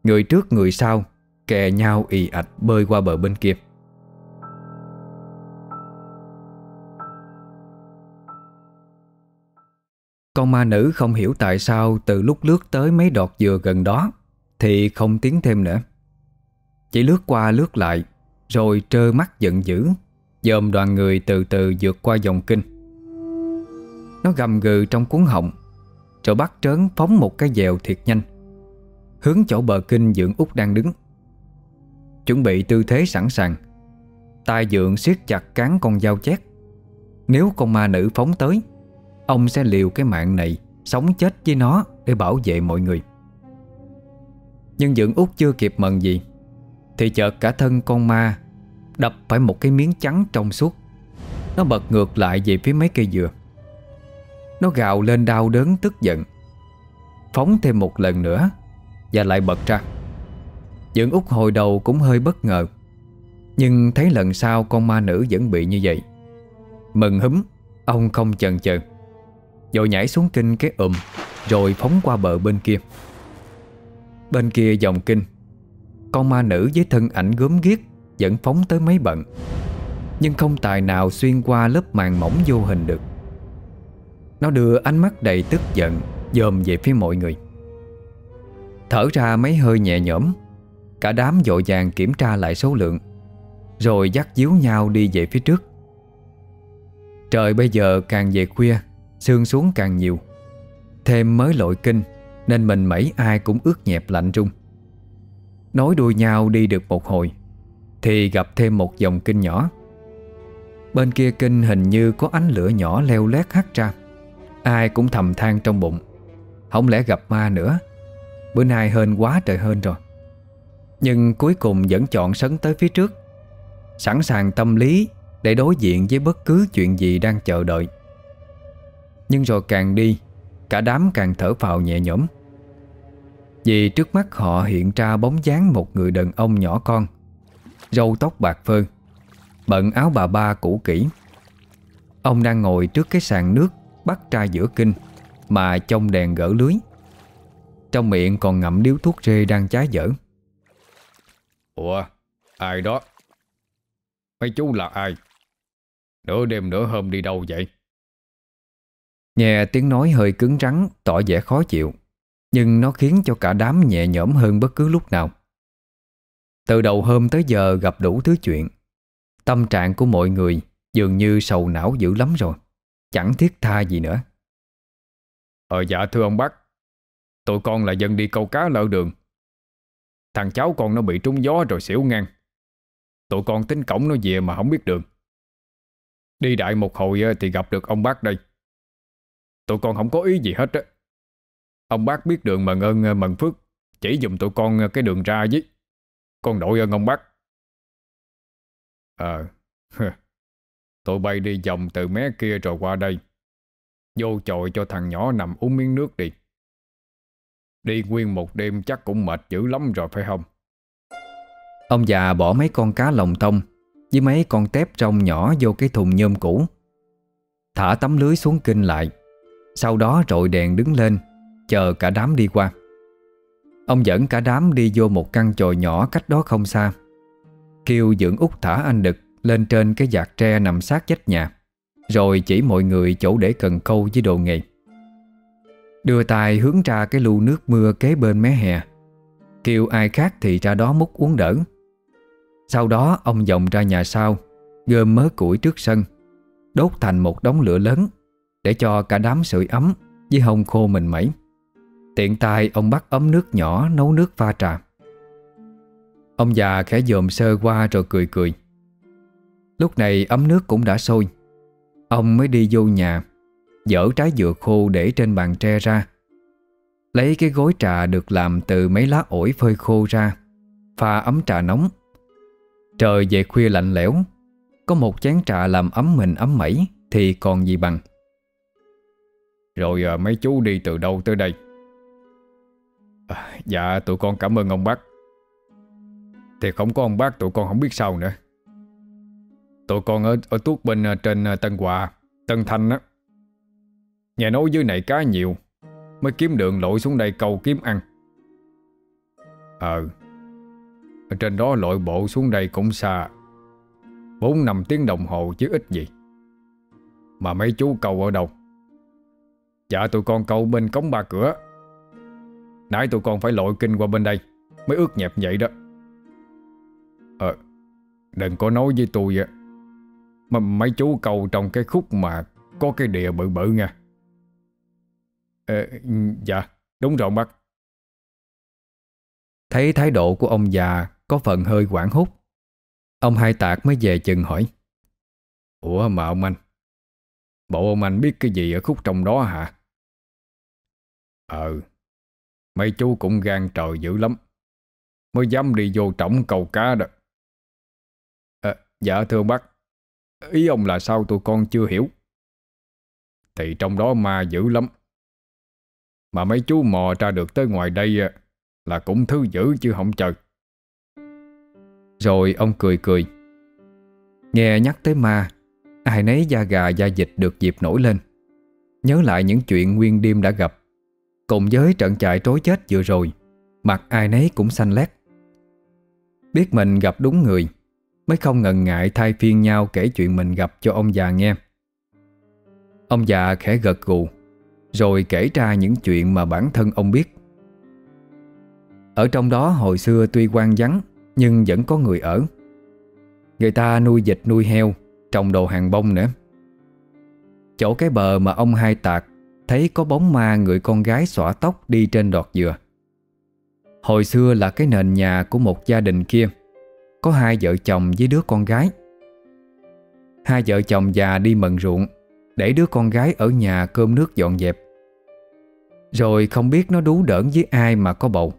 Người trước người sau, Kè nhau ì ạch bơi qua bờ bên kia. Con ma nữ không hiểu tại sao Từ lúc lướt tới mấy đọt dừa gần đó Thì không tiến thêm nữa. Chỉ lướt qua lướt lại, Rồi trơ mắt giận dữ, Dòm đoàn người từ từ vượt qua dòng kinh. Nó gầm gừ trong cuốn họng, Rồi bắt trớn phóng một cái dèo thiệt nhanh. Hướng chỗ bờ kinh dưỡng út đang đứng. Chuẩn bị tư thế sẵn sàng tay dượng siết chặt cán con dao chét. Nếu con ma nữ phóng tới, Ông sẽ liều cái mạng này Sống chết với nó để bảo vệ mọi người. Nhưng dưỡng út chưa kịp mần gì, Thì chợt cả thân con ma Đập phải một cái miếng trắng trong suốt. Nó bật ngược lại về phía mấy cây dừa. Nó gào lên đau đớn tức giận. Phóng thêm một lần nữa và lại bật ra. Dưỡng út hồi đầu cũng hơi bất ngờ, Nhưng thấy lần sau con ma nữ vẫn bị như vậy. Mừng húm, Ông không chần chờ Rồi nhảy xuống kinh cái ụm, Rồi phóng qua bờ bên kia. Bên kia dòng kinh, Con ma nữ với thân ảnh gớm ghiếc Vẫn phóng tới mấy bận, Nhưng không tài nào xuyên qua lớp màn mỏng vô hình được. Nó đưa ánh mắt đầy tức giận, Dòm về phía mọi người. Thở ra mấy hơi nhẹ nhõm. Cả đám dội vàng kiểm tra lại số lượng, Rồi dắt díu nhau đi về phía trước. Trời bây giờ càng về khuya, Sương xuống càng nhiều. Thêm mới lội kinh, Nên mình mẩy ai cũng ướt nhẹp lạnh rung Nối đuôi nhau đi được một hồi, Thì gặp thêm một dòng kinh nhỏ. Bên kia kinh hình như có ánh lửa nhỏ leo lét hắt ra. Ai cũng thầm than trong bụng, Không lẽ gặp ma nữa? Bữa nay hên quá trời hên rồi. Nhưng cuối cùng vẫn chọn sấn tới phía trước, Sẵn sàng tâm lý Để đối diện với bất cứ chuyện gì đang chờ đợi. Nhưng rồi càng đi, Cả đám càng thở phào nhẹ nhõm. Vì trước mắt họ hiện ra bóng dáng một người đàn ông nhỏ con, Râu tóc bạc phơ, Bận áo bà ba cũ kỹ. Ông đang ngồi trước cái sàn nước Bắt ra giữa kinh Mà trong đèn gỡ lưới. Trong miệng còn ngậm điếu thuốc rê đang cháy dở. Ủa ai đó? Mấy chú là ai? Nửa đêm nửa hôm đi đâu vậy? Nghe tiếng nói hơi cứng rắn Tỏ vẻ khó chịu Nhưng nó khiến cho cả đám nhẹ nhõm hơn bất cứ lúc nào. Từ đầu hôm tới giờ gặp đủ thứ chuyện Tâm trạng của mọi người Dường như sầu não dữ lắm rồi Chẳng thiết tha gì nữa. Ờ dạ thưa ông bác Tụi con là dân đi câu cá lỡ đường. Thằng cháu con nó bị trúng gió rồi xỉu ngang. Tụi con tính cổng nó về mà không biết đường. Đi đại một hồi ờ, thì gặp được ông bác đây. Tụi con không có ý gì hết á. Ông bác biết đường mần ơn mần phước Chỉ dùm tụi con ờ, cái đường ra với. Con đội ơn ông bác. Ờ Tụi bay đi vòng từ mé kia rồi qua đây. Vô chọi cho thằng nhỏ nằm uống miếng nước đi. Đi nguyên một đêm chắc cũng mệt dữ lắm rồi, phải không? Ông già bỏ mấy con cá lồng tông Với mấy con tép trong nhỏ vô cái thùng nhôm cũ. Thả tấm lưới xuống kinh lại. Sau đó rội đèn đứng lên, Chờ cả đám đi qua. Ông dẫn cả đám đi vô một căn chòi nhỏ cách đó không xa. Kêu dưỡng út thả anh đực Lên trên cái giạc tre nằm sát vách nhà. Rồi chỉ mọi người chỗ để cần câu với đồ nghề. Đưa tay hướng ra cái lu nước mưa kế bên mé hè. Kêu ai khác thì ra đó múc uống đỡ. Sau đó, ông dòng ra nhà sau Gơm mớ củi trước sân, Đốt thành một đống lửa lớn Để cho cả đám sưởi ấm Với hồng khô mình mẩy. Tiện tay, ông bắt ấm nước nhỏ Nấu nước pha trà. Ông già khẽ dòm sơ qua rồi cười cười. Lúc này ấm nước cũng đã sôi. Ông mới đi vô nhà. Dỡ trái dừa khô để trên bàn tre ra. Lấy cái gối trà được làm từ mấy lá ổi phơi khô ra Pha ấm trà nóng. Trời về khuya lạnh lẽo Có một chén trà làm ấm mình ấm mẩy Thì còn gì bằng. Rồi à, mấy chú đi từ đâu tới đây? À, Dạ tụi con cảm ơn ông bác. Thì không có ông bác tụi con không biết sao nữa. Tụi con ở, ở tuốt bên à, trên à, Tân Hòa Tân Thanh á. Nhà nấu dưới này cá nhiều, Mới kiếm đường lội xuống đây câu kiếm ăn. Ờ Ở trên đó lội bộ xuống đây cũng xa, bốn năm tiếng đồng hồ chứ ít gì. Mà mấy chú câu ở đâu? Dạ tụi con câu bên cống ba cửa. Nãy tụi con phải lội kinh qua bên đây, Mới ướt nhẹp vậy đó. Ờ Đừng có nói với tôi vậy Mà mấy chú câu trong cái khúc mà Có cái địa bự bự nha. Ờ, dạ, đúng rồi bác. Thấy thái độ của ông già có phần hơi quảng hút. Ông hai tạc mới về chừng hỏi. Ủa mà ông anh, bộ ông anh biết cái gì ở khúc trong đó hả? Ờ, mấy chú cũng gan trời dữ lắm. Mới dám đi vô trỏng cầu cá đó. À, dạ thưa bác, ý ông là sao tụi con chưa hiểu. Thì trong đó ma dữ lắm. Mà mấy chú mò ra được tới ngoài đây à, Là cũng thứ dữ chứ không chật Rồi ông cười cười. Nghe nhắc tới ma, Ai nấy da gà da dịch được dịp nổi lên. Nhớ lại những chuyện nguyên đêm đã gặp. Cùng với trận chạy trối chết vừa rồi, Mặt ai nấy cũng xanh lét. Biết mình gặp đúng người, Mới không ngần ngại thay phiên nhau kể chuyện mình gặp cho ông già nghe. Ông già khẽ gật gù rồi kể ra những chuyện mà bản thân ông biết. Ở trong đó hồi xưa tuy quan vắng, Nhưng vẫn có người ở. Người ta nuôi dịch nuôi heo, Trồng đồ hàng bông nữa. Chỗ cái bờ mà ông hai tạc, Thấy có bóng ma người con gái xõa tóc đi trên đọt dừa. Hồi xưa là cái nền nhà của một gia đình kia, Có hai vợ chồng với đứa con gái. Hai vợ chồng già đi mận ruộng, Để đứa con gái ở nhà cơm nước dọn dẹp rồi không biết nó đú đỡn với ai mà có bầu.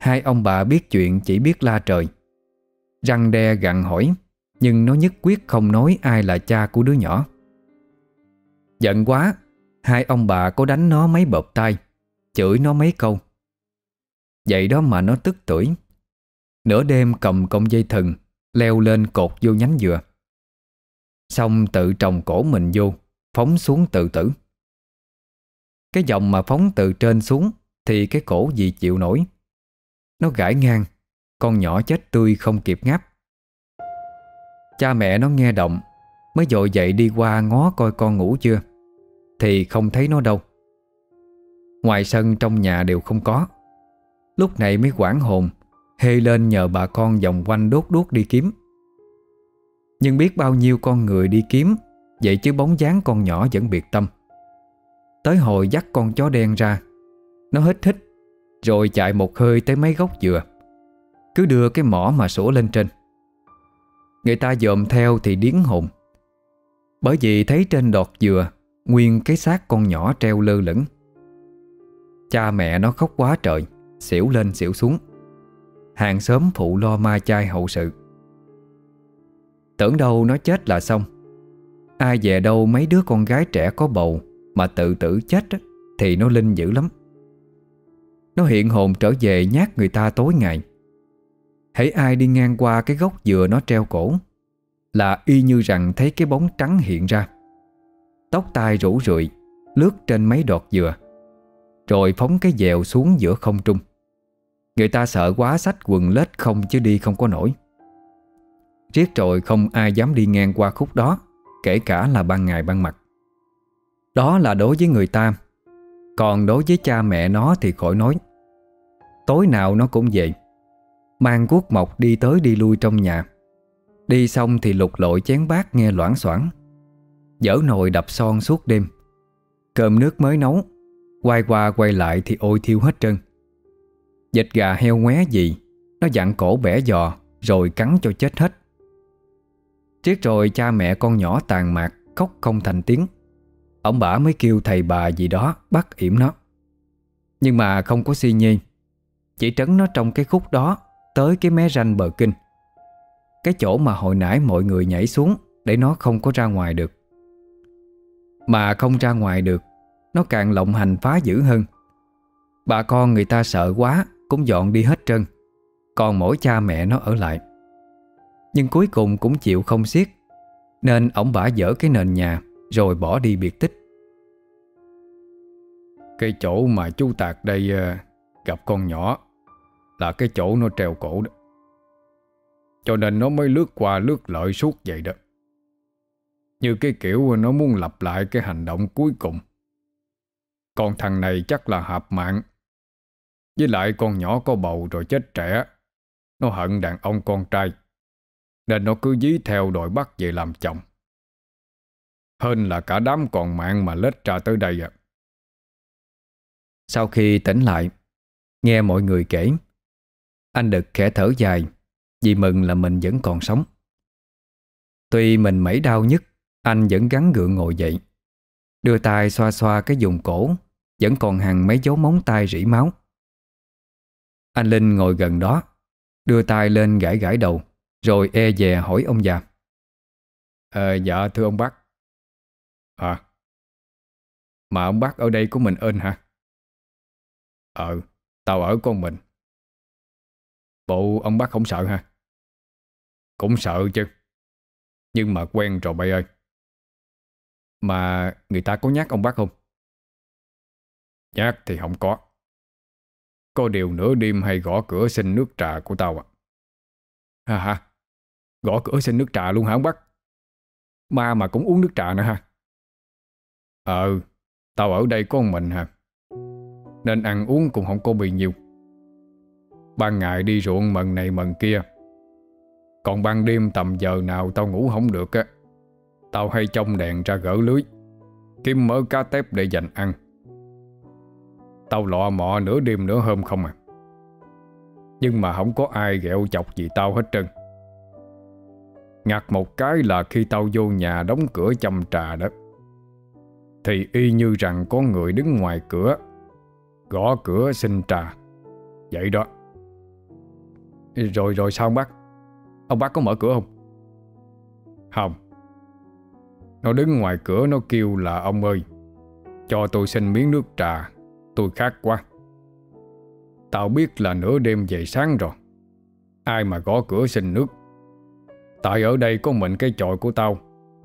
Hai ông bà biết chuyện chỉ biết la trời. Răng đe gặn hỏi, Nhưng nó nhất quyết không nói ai là cha của đứa nhỏ. Giận quá, Hai ông bà có đánh nó mấy bợp tay Chửi nó mấy câu. Vậy đó mà nó tức tuổi Nửa đêm cầm cọng dây thừng, Leo lên cột vô nhánh dừa. Xong tự trồng cổ mình vô, Phóng xuống tự tử cái dòng mà phóng từ trên xuống Thì cái cổ gì chịu nổi. Nó gãi ngang, Con nhỏ chết tươi không kịp ngáp. Cha mẹ nó nghe động, Mới dội dậy đi qua ngó coi con ngủ chưa, Thì không thấy nó đâu. Ngoài sân trong nhà đều không có. Lúc này mới quảng hồn, Hê lên nhờ bà con vòng quanh đốt đốt đi kiếm. Nhưng biết bao nhiêu con người đi kiếm, Vậy chứ bóng dáng con nhỏ vẫn biệt tâm. Tới hồi dắt con chó đen ra. Nó hít hít Rồi chạy một hơi tới mấy gốc dừa. Cứ đưa cái mỏ mà sủa lên trên. Người ta dòm theo thì điến hồn. Bởi vì thấy trên đọt dừa Nguyên cái xác con nhỏ treo lơ lửng. Cha mẹ nó khóc quá trời, Xỉu lên xỉu xuống. Hàng xóm phụ lo ma chai hậu sự. Tưởng đâu nó chết là xong. Ai về đâu mấy đứa con gái trẻ có bầu mà tự tử chết á, Thì nó linh dữ lắm. Nó hiện hồn trở về nhát người ta tối ngày. Hãy ai đi ngang qua cái gốc dừa nó treo cổ Là y như rằng thấy cái bóng trắng hiện ra. Tóc tai rủ rượi Lướt trên mấy đọt dừa Rồi phóng cái dèo xuống giữa không trung. Người ta sợ quá sách quần lết không chứ đi không có nổi. Riết rồi không ai dám đi ngang qua khúc đó Kể cả là ban ngày ban mặt. Đó là đối với người ta. Còn đối với cha mẹ nó thì khỏi nói. Tối nào nó cũng vậy Mang cuốc mộc đi tới đi lui trong nhà. Đi xong thì lục lội chén bát nghe loãng xoảng. Dở nồi đập son suốt đêm. Cơm nước mới nấu. Quay qua quay lại thì ôi thiêu hết trơn. Dịch gà heo ngoé gì, Nó dặn cổ bẻ giò, Rồi cắn cho chết hết. Triết rồi cha mẹ con nhỏ tàn mạc, Khóc không thành tiếng. Ông bà mới kêu thầy bà gì đó Bắt yểm nó. Nhưng mà không có si nhi Chỉ trấn nó trong cái khúc đó Tới cái mé ranh bờ kinh. Cái chỗ mà hồi nãy mọi người nhảy xuống Để nó không có ra ngoài được. Mà không ra ngoài được, Nó càng lộng hành phá dữ hơn. Bà con người ta sợ quá, Cũng dọn đi hết trơn. Còn mỗi cha mẹ nó ở lại. Nhưng cuối cùng cũng chịu không xiết, Nên ổng bả dỡ cái nền nhà. Rồi bỏ đi biệt tích. Cái chỗ mà chú Tạc đây ờ, Gặp con nhỏ Là cái chỗ nó treo cổ đó. Cho nên nó mới lướt qua lướt lợi suốt vậy đó. Như cái kiểu nó muốn lặp lại cái hành động cuối cùng. Còn thằng này chắc là hạp mạng. Với lại con nhỏ có bầu rồi chết trẻ. Nó hận đàn ông con trai. Nên nó cứ dí theo đòi bắt về làm chồng. Hơn là cả đám còn mạng mà lết ra tới đây à Sau khi tỉnh lại Nghe mọi người kể Anh Đực khẽ thở dài Vì mừng là mình vẫn còn sống. Tuy mình mẩy đau nhất Anh vẫn gắn gượng ngồi dậy Đưa tay xoa xoa cái vùng cổ Vẫn còn hằn mấy dấu móng tay rỉ máu. Anh Linh ngồi gần đó Đưa tay lên gãi gãi đầu Rồi e dè hỏi ông già. À, Dạ thưa ông bác. À. Mà ông bác ở đây của mình ơn hả? Ờ Tao ở con mình. Bộ ông bác không sợ ha Cũng sợ chứ. Nhưng mà quen rồi bay ơi. Mà người ta có nhắc ông bác không? Nhắc thì không có. Có điều nửa đêm hay gõ cửa xin nước trà của tao à. Ha ha. Gõ cửa xin nước trà luôn hả ông bác? Ma mà cũng uống nước trà nữa ha Ờ Tao ở đây có một mình hả? Nên ăn uống cũng không có bị nhiều. Ban ngày đi ruộng mần này mần kia. Còn ban đêm tầm giờ nào tao ngủ không được á, Tao hay trong đèn ra gỡ lưới, Kiếm mớ cá tép để dành ăn. Tao lọ mọ nửa đêm nửa hôm không à. Nhưng mà không có ai ghẹo chọc gì tao hết trơn. Ngặt một cái là khi tao vô nhà đóng cửa chăm trà đó thì y như rằng có người đứng ngoài cửa. Gõ cửa xin trà. Vậy đó. Rồi rồi sao ông bác? Ông bác có mở cửa không? Không. Nó đứng ngoài cửa, nó kêu là ông ơi, Cho tôi xin miếng nước trà, Tôi khát quá. Tao biết là nửa đêm về sáng rồi. Ai mà gõ cửa xin nước? Tại ở đây có mình cái chọi của tao,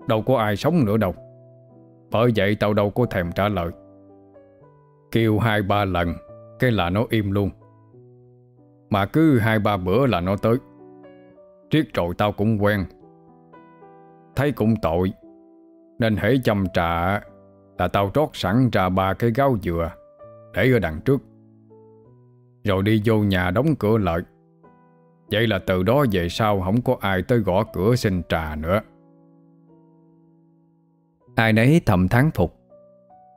Đâu có ai sống nữa đâu. Bởi vậy tao đâu có thèm trả lời. Kêu hai ba lần, Cái là nó im luôn. Mà cứ hai ba bữa là nó tới. Triết rồi tao cũng quen. Thấy cũng tội. Nên hãy chăm trà Là tao trót sẵn ra ba cái gáo dừa để ở đằng trước. Rồi đi vô nhà đóng cửa lại. Vậy là từ đó về sau Không có ai tới gõ cửa xin trà nữa. Ai nấy thầm thán phục.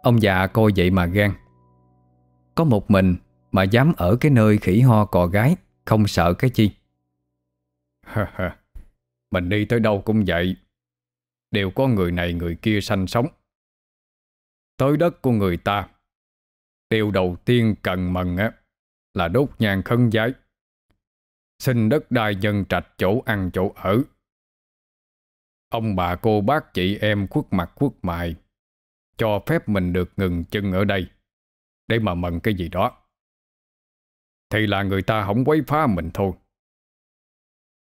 Ông già coi vậy mà gan. Có một mình Mà dám ở cái nơi khỉ ho cò gái, Không sợ cái chi. Mình đi tới đâu cũng vậy. Đều có người này người kia sanh sống. Tới đất của người ta, Điều đầu tiên cần mần á, là đốt nhang khấn giái. Xin đất đai dân trạch chỗ ăn chỗ ở. Ông bà cô bác chị em khuất mặt khuất mại Cho phép mình được ngừng chân ở đây Để mà mần cái gì đó. Thì là người ta không quấy phá mình thôi.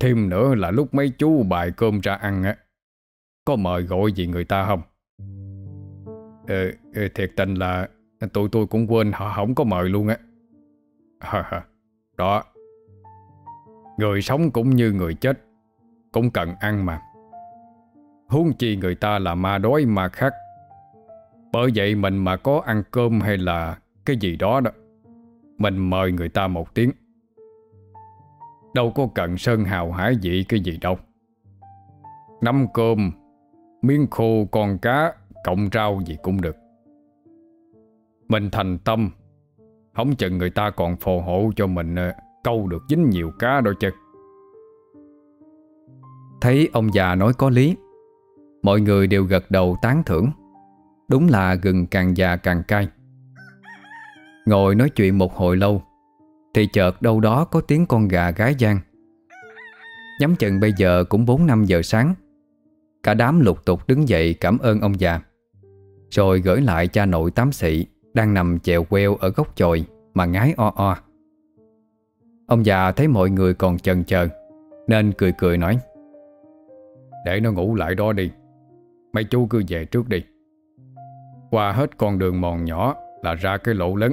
Thêm nữa là lúc mấy chú bài cơm ra ăn á Có mời gọi gì người ta không? Ờ, ờ Thiệt tình là Tụi tôi cũng quên họ không có mời luôn á. Đó. Người sống cũng như người chết Cũng cần ăn mà. Huống chi người ta là ma đói ma khát. Bởi vậy mình mà có ăn cơm hay là Cái gì đó đó, Mình mời người ta một tiếng. Đâu có cần sơn hào hải vị cái gì đâu. Nắm cơm, Miếng khô con cá, Cộng rau gì cũng được. Mình thành tâm, Không chừng người ta còn phù hộ cho mình ờ, Câu được dính nhiều cá đâu chứ. Thấy ông già nói có lý. Mọi người đều gật đầu tán thưởng. Đúng là gừng càng già càng cay. Ngồi nói chuyện một hồi lâu, Thì chợt đâu đó có tiếng con gà gái gian. Nhắm chừng bây giờ cũng 4-5 giờ sáng. Cả đám lục tục đứng dậy cảm ơn ông già, Rồi gửi lại cha nội tám sĩ Đang nằm chèo queo ở góc chòi Mà ngái o o. Ông già thấy mọi người còn chần chờ Nên cười cười nói, Để nó ngủ lại đó đi. Mấy chú cứ về trước đi. Qua hết con đường mòn nhỏ Là ra cái lỗ lớn.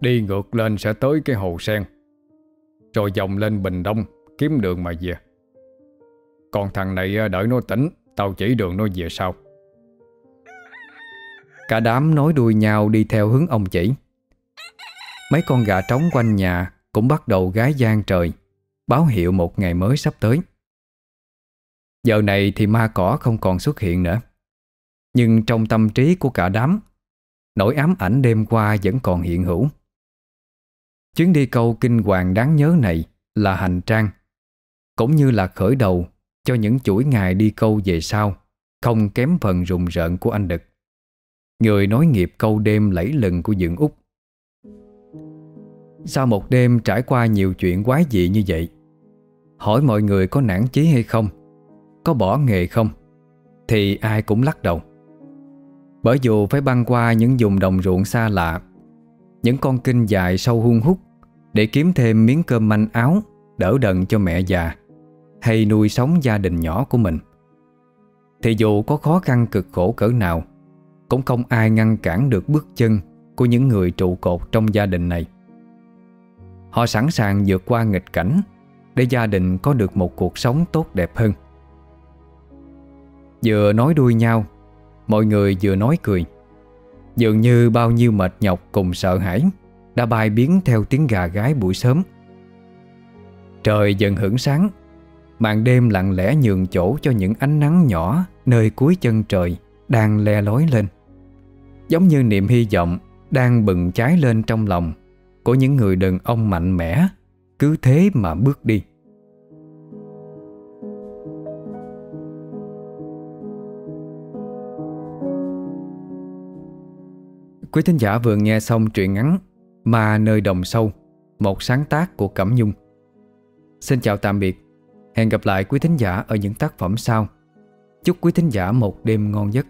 Đi ngược lên sẽ tới cái hồ sen. Rồi dòng lên Bình Đông, Kiếm đường mà về. Còn thằng này à, đợi nó tỉnh, Tao chỉ đường nó về sau. Cả đám nối đuôi nhau đi theo hướng ông chỉ. Mấy con gà trống quanh nhà Cũng bắt đầu gái gian trời, Báo hiệu một ngày mới sắp tới. Giờ này thì ma cỏ không còn xuất hiện nữa. Nhưng trong tâm trí của cả đám, Nỗi ám ảnh đêm qua vẫn còn hiện hữu. Chuyến đi câu kinh hoàng đáng nhớ này là hành trang, Cũng như là khởi đầu cho những chuỗi ngày đi câu về sau, Không kém phần rùng rợn của anh Đực. Người nói nghiệp câu đêm lẫy lừng của dưỡng Úc. Sau một đêm trải qua nhiều chuyện quái dị như vậy, Hỏi mọi người có nản chí hay không? Có bỏ nghề không? Thì ai cũng lắc đầu. Bởi dù phải băng qua những vùng đồng ruộng xa lạ, Những con kinh dài sâu hun hút Để kiếm thêm miếng cơm manh áo Đỡ đần cho mẹ già Hay nuôi sống gia đình nhỏ của mình. Thì dù có khó khăn cực khổ cỡ nào, Cũng không ai ngăn cản được bước chân Của những người trụ cột trong gia đình này. Họ sẵn sàng vượt qua nghịch cảnh Để gia đình có được một cuộc sống tốt đẹp hơn. Vừa nói đuôi nhau. Mọi người vừa nói cười. Dường như bao nhiêu mệt nhọc cùng sợ hãi Đã bay biến theo tiếng gà gái buổi sớm. Trời dần hưởng sáng, Màn đêm lặng lẽ nhường chỗ cho những ánh nắng nhỏ Nơi cuối chân trời Đang le lói lên. Giống như niềm hy vọng Đang bừng cháy lên trong lòng Của những người đàn ông mạnh mẽ Cứ thế mà bước đi. Quý thính giả vừa nghe xong truyện ngắn Mà nơi đồng sâu, Một sáng tác của Cẩm Nhung. Xin chào tạm biệt. Hẹn gặp lại quý thính giả ở những tác phẩm sau. Chúc quý thính giả một đêm ngon giấc.